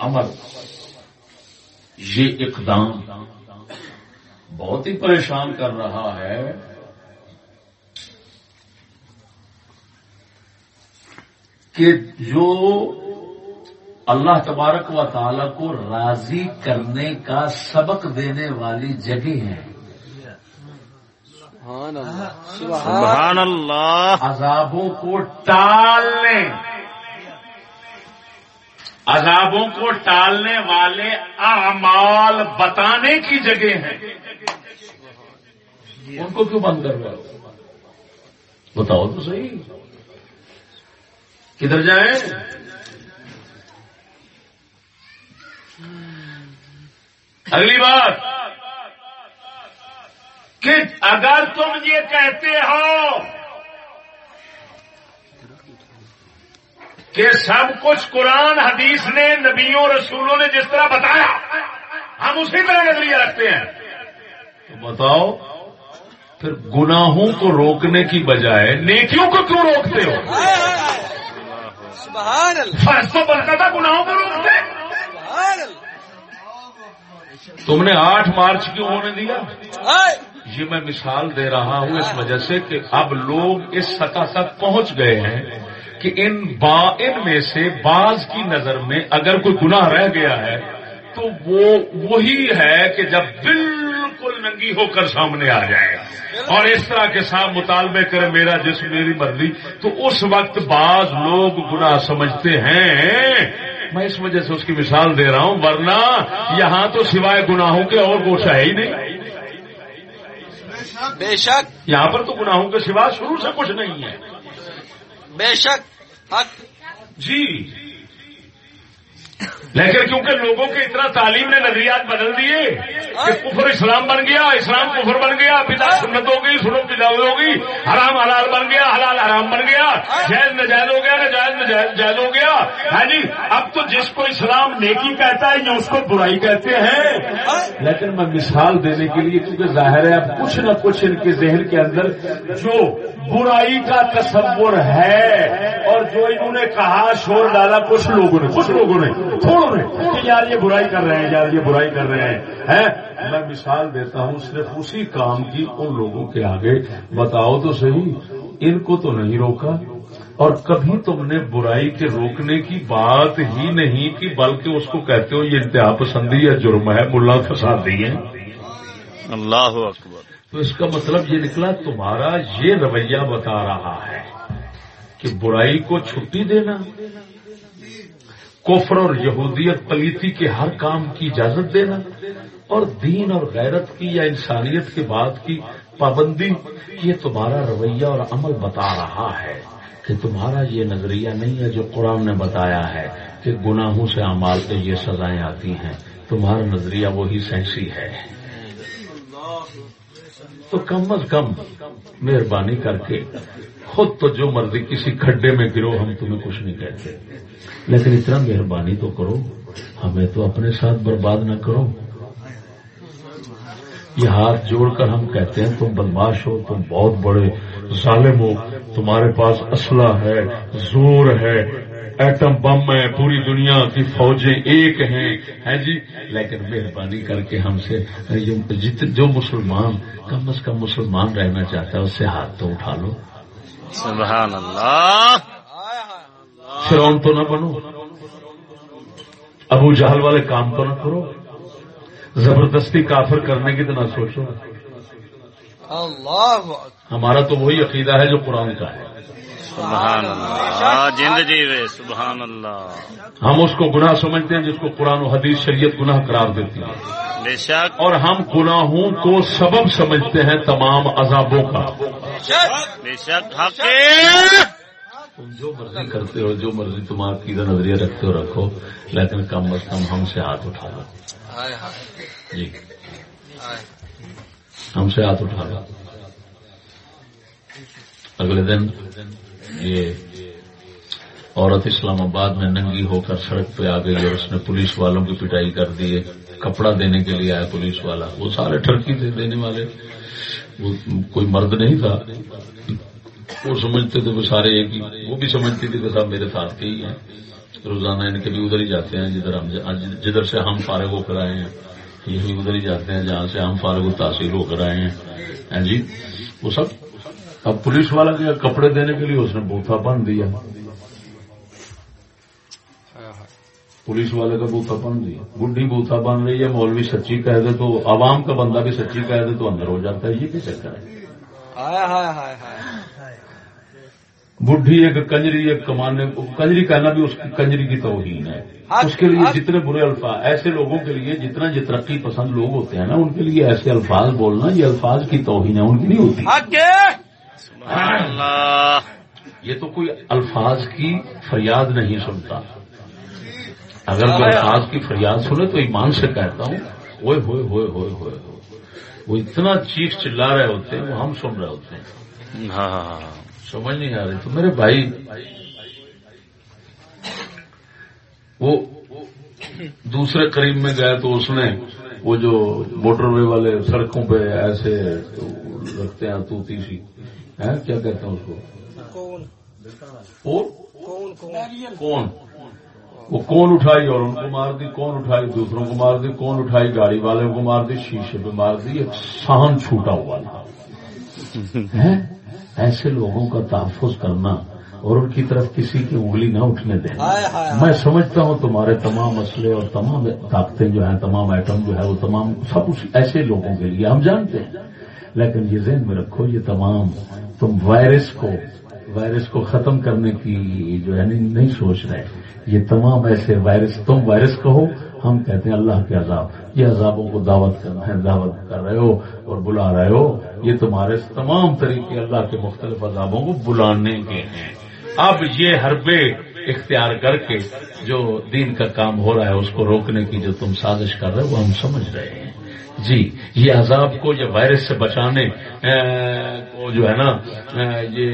امر یہ اقدام بہت ہی پریشان کر رہا ہے۔ کہ جو اللہ تبارک و تعالی کو راضی کرنے کا سبق دینے والی جگہ ہے۔
سبحان اللہ۔
سبحان اللہ۔
عذابوں کو ٹالنے عذابوں کو ٹالنے والے اعمال بتانے کی جگہ ہیں۔ ان کو کیوں بند کر رہے ہو؟ بتاؤ تو صحیح۔ کدھر جائیں؟ اگلی بات کہ اگر تم یہ کہتے ہو کہ سب کچھ قرآن، حدیث نے، نبیوں، رسولوں نے جس طرح بتایا، ہم اسی طرح نظریہ رکھتے ہیں۔ تو بتاؤ، پھر گناہوں کو روکنے کی بجائے نیکیوں کو کیوں روکتے ہو؟
سبحان اللہ۔
فرض تو بنتا تھا گناہوں کو روکتے
سبحان اللہ۔
تم نے آٹھ مارچ کیوں ہونے دیا؟ یہ میں مثال دے رہا ہوں اس وجہ سے کہ اب لوگ اس سطح تک پہنچ گئے ہیں کہ ان با ان میں سے بعض کی نظر میں اگر کوئی گناہ رہ گیا ہے تو وہ وہی ہے کہ جب بالکل ننگی ہو کر سامنے آ جائے۔ اور اس طرح کے ساتھ مطالبے کرے میرا جسم میری مرضی۔ تو اس وقت بعض لوگ گناہ سمجھتے ہیں۔ میں اس وجہ سے اس کی مثال دے رہا ہوں ورنہ یہاں تو سوائے گناہوں کے اور گوشہ ہے ہی نہیں۔
بے شک۔
یہاں پر تو گناہوں کے سوا شروع سے کچھ نہیں ہے۔
بے شک۔ حق۔
جی۔ لیکن کیونکہ لوگوں کے اتنا تعلیم نے نظریات بدل دیے کہ کفر اسلام بن گیا اسلام کفر بن گیا پتا سنت ہو گئی سنت پتا ہو گئی حرام حلال بن گیا حلال حرام بن گیا جائز نجائز ہو گیا نجائز نجائز جائز ہو گیا۔ ہے جی اب تو جس کو اسلام نیکی کہتا ہے یہ اس کو برائی کہتے ہیں؟ لیکن میں مثال دینے کے لیے کیونکہ ظاہر ہے اب کچھ نہ کچھ ان کے ذہن کے اندر جو برائی کا تصور ہے اور جو انہوں نے کہا شور ڈالا کچھ لوگوں نے کچھ لوگوں نے۔ کہ یار یہ برائی کر رہے ہیں یار یہ برائی کر رہے ہیں ہیں؟ میں مثال دیتا ہوں صرف اسی کام کی ان لوگوں کے آگے۔ بتاؤ تو صحیح ان کو تو نہیں روکا؟ اور کبھی تم نے برائی کے روکنے کی بات ہی نہیں کی بلکہ اس کو کہتے ہو یہ انتہا پسندی یا جرم ہے ملا فسادی ہے۔
اللہ اکبر۔
تو اس کا مطلب یہ نکلا تمہارا یہ رویہ بتا رہا ہے کہ برائی کو چھٹی دینا کفر اور یہودیت پلیتی کے ہر کام کی اجازت دینا اور دین اور غیرت کی یا انسانیت کی بات کی پابندی یہ تمہارا رویہ اور عمل بتا رہا ہے کہ تمہارا یہ نظریہ نہیں ہے جو قرآن نے بتایا ہے کہ گناہوں سے امال پہ یہ سزائیں آتی ہیں۔ تمہارا نظریہ وہی سینسی ہے۔ تو کم از کم مہربانی کر کے خود تو جو مرضی کسی کھڈے میں گرو، ہم تمہیں کچھ نہیں کہتے۔ لیکن اتنا مہربانی تو کرو، ہمیں تو اپنے ساتھ برباد نہ کرو۔ یہ ہاتھ جوڑ کر ہم کہتے ہیں، تم بدماش ہو، تم بہت بڑے ظالم ہو، تمہارے پاس اسلحہ ہے، زور ہے، ایٹم بم ہے، پوری دنیا کی فوجیں ایک ہیں۔ ہے جی؟ لیکن مہربانی کر کے ہم سے جو مسلمان، کم از کم مسلمان رہنا چاہتا ہے، اس سے ہاتھ تو اٹھا لو۔
سبحان اللہ۔
فرون تو نہ بنو۔ ابو جہل والے کام تو نہ کرو۔ زبردستی کافر کرنے کی تو نہ سوچو۔
اللہ
ہمارا تو وہی عقیدہ ہے جو قرآن کا ہے۔
سبحان اللہ۔ جند جی سبحان اللہ۔
ہم اس کو گناہ سمجھتے ہیں جس کو قرآن و حدیث شریعت گناہ قرار دیتی ہے۔
بے شک۔
اور ہم گناہوں کو سبب سمجھتے ہیں تمام عذابوں کا۔
بے شک۔ حق
تم جو مرضی کرتے ہو جو مرضی تم عقیدہ نظریہ رکھتے ہو رکھو۔ لیکن کم از کم ہم سے ہاتھ اٹھا لو۔
ہائے ہائے۔
جی۔ ہم سے ہاتھ اٹھا لو۔ اگلے دن یہ عورت اسلام آباد میں ننگی ہو کر سڑک پہ آ گئی اور اس نے پولیس والوں کی پٹائی کر دی ہے۔ کپڑا دینے کے لیے آیا پولیس والا۔ وہ سارے ٹرکی تھے دینے والے۔ وہ کوئی مرد نہیں تھا۔ وہ سمجھتے تھے وہ سارے ایک ہی وہ بھی سمجھتی تھی کہ صاحب میرے ساتھ کے ہی ہیں۔ روزانہ ان کے بھی ادھر ہی جاتے ہیں۔ جدھر ہم جدھر سے ہم فارغ ہو کر آئے ہیں یہ بھی ادھر ہی جاتے ہیں۔ جہاں سے ہم فارغ و تاثیر ہو کر آئے ہیں۔ ہاں جی؟ وہ سب اب پولیس والا کے کپڑے دینے کے لیے اس نے بوتھا بن دیا۔ پولیس والے کا بوتھا بن دیا۔ گڈی بوتھا بن رہی ہے مولوی سچی کہہ دے تو عوام کا بندہ بھی سچی کہہ دے تو اندر ہو جاتا ہے۔ یہ کیا چکر ہے؟ بڈھی ایک کنجری ایک کمانے کنجری کہنا بھی اس کی کنجری کی توہین ہے۔ اس کے لیے جتنے برے الفاظ ایسے لوگوں کے لیے جتنا یہ ترقی پسند لوگ ہوتے ہیں نا ان کے لیے ایسے الفاظ بولنا یہ الفاظ کی توہین ہے ان کی نہیں ہوتی۔
سبحان اللہ۔
یہ تو کوئی الفاظ کی فریاد نہیں سنتا۔ اگر کوئی الفاظ کی فریاد سنے تو ایمان سے کہتا ہوں ہوئے ہوئے ہوئے ہوئے ہوئے وہ اتنا چیخ چلا رہے ہوتے ہیں وہ ہم سن رہے ہوتے ہیں۔
ہاں ہاں ہاں۔
سمجھ نہیں آ رہی۔ تو میرے بھائی وہ دوسرے قریب میں گئے تو اس نے وہ جو موٹر وے والے سڑکوں پہ ایسے رکھتے ہیں تو تیسی ہے کیا کہتے ہیں اس کو؟
کون؟
وہ کون اٹھائی اور ان کو مار دی کون اٹھائی دوسروں کو مار دی کون اٹھائی گاڑی والے کو مار دی شیشے پہ مار دی ایک سہن چھوٹا ہوا تھا؟ ایسے لوگوں کا تحفظ کرنا اور ان کی طرف کسی کی انگلی نہ اٹھنے دینا۔ میں سمجھتا ہوں تمہارے تمام مسئلے اور تمام طاقتیں جو ہیں تمام ایٹم جو ہے وہ تمام سب ایسے لوگوں کے لیے ہم جانتے ہیں۔ لیکن یہ ذہن میں رکھو یہ تمام تم وائرس کو وائرس کو ختم کرنے کی جو ہے نہیں نہیں سوچ رہے۔ یہ تمام ایسے وائرس، تم وائرس کہو، ہم کہتے ہیں اللہ کے عذاب۔ یہ عذابوں کو دعوت کرنا ہے دعوت کر رہے ہو اور بلا رہے ہو۔ یہ تمہارے تمام طریقے اللہ کے مختلف عذابوں کو بلانے کے ہیں۔ اب یہ حربے اختیار کر کے جو دین کا کام ہو رہا ہے، اس کو روکنے کی جو تم سازش کر رہے ہو، وہ ہم سمجھ رہے ہیں۔ جی یہ عذاب کو، یہ وائرس سے بچانے کو جو ہے نا یہ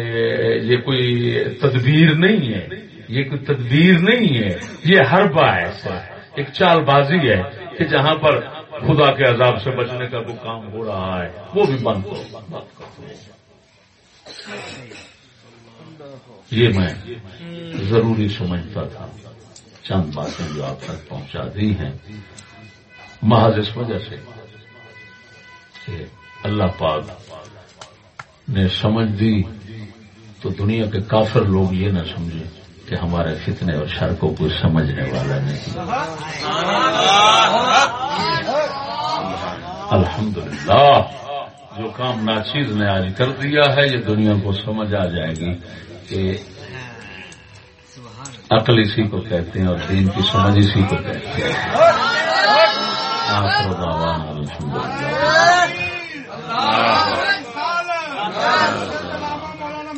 یہ کوئی تدبیر نہیں ہے۔ یہ کوئی تدبیر نہیں ہے۔ یہ حربہ ہے۔ ایسا ایک چال بازی ہے کہ جہاں پر خدا کے عذاب سے بچنے کا کوئی کام ہو رہا ہے، وہ بھی بند کرو۔ یہ میں ضروری سمجھتا تھا۔ چند باتیں جو آپ تک پہنچا دی ہیں۔ محض اس وجہ سے۔ کہ اللہ پاک نے سمجھ دی تو دنیا کے کافر لوگ یہ نہ سمجھے کہ ہمارے فتنے اور شر کو کوئی سمجھنے والا نہیں۔ الحمدللہ، جو کام ناچیز نے آج کر دیا ہے، یہ دنیا کو سمجھ آ جائے گی کہ عقل اسی کو کہتے ہیں اور دین کی سمجھ اسی کو کہتے ہیں۔ آخر دعوانا الحمدللہ
مولانا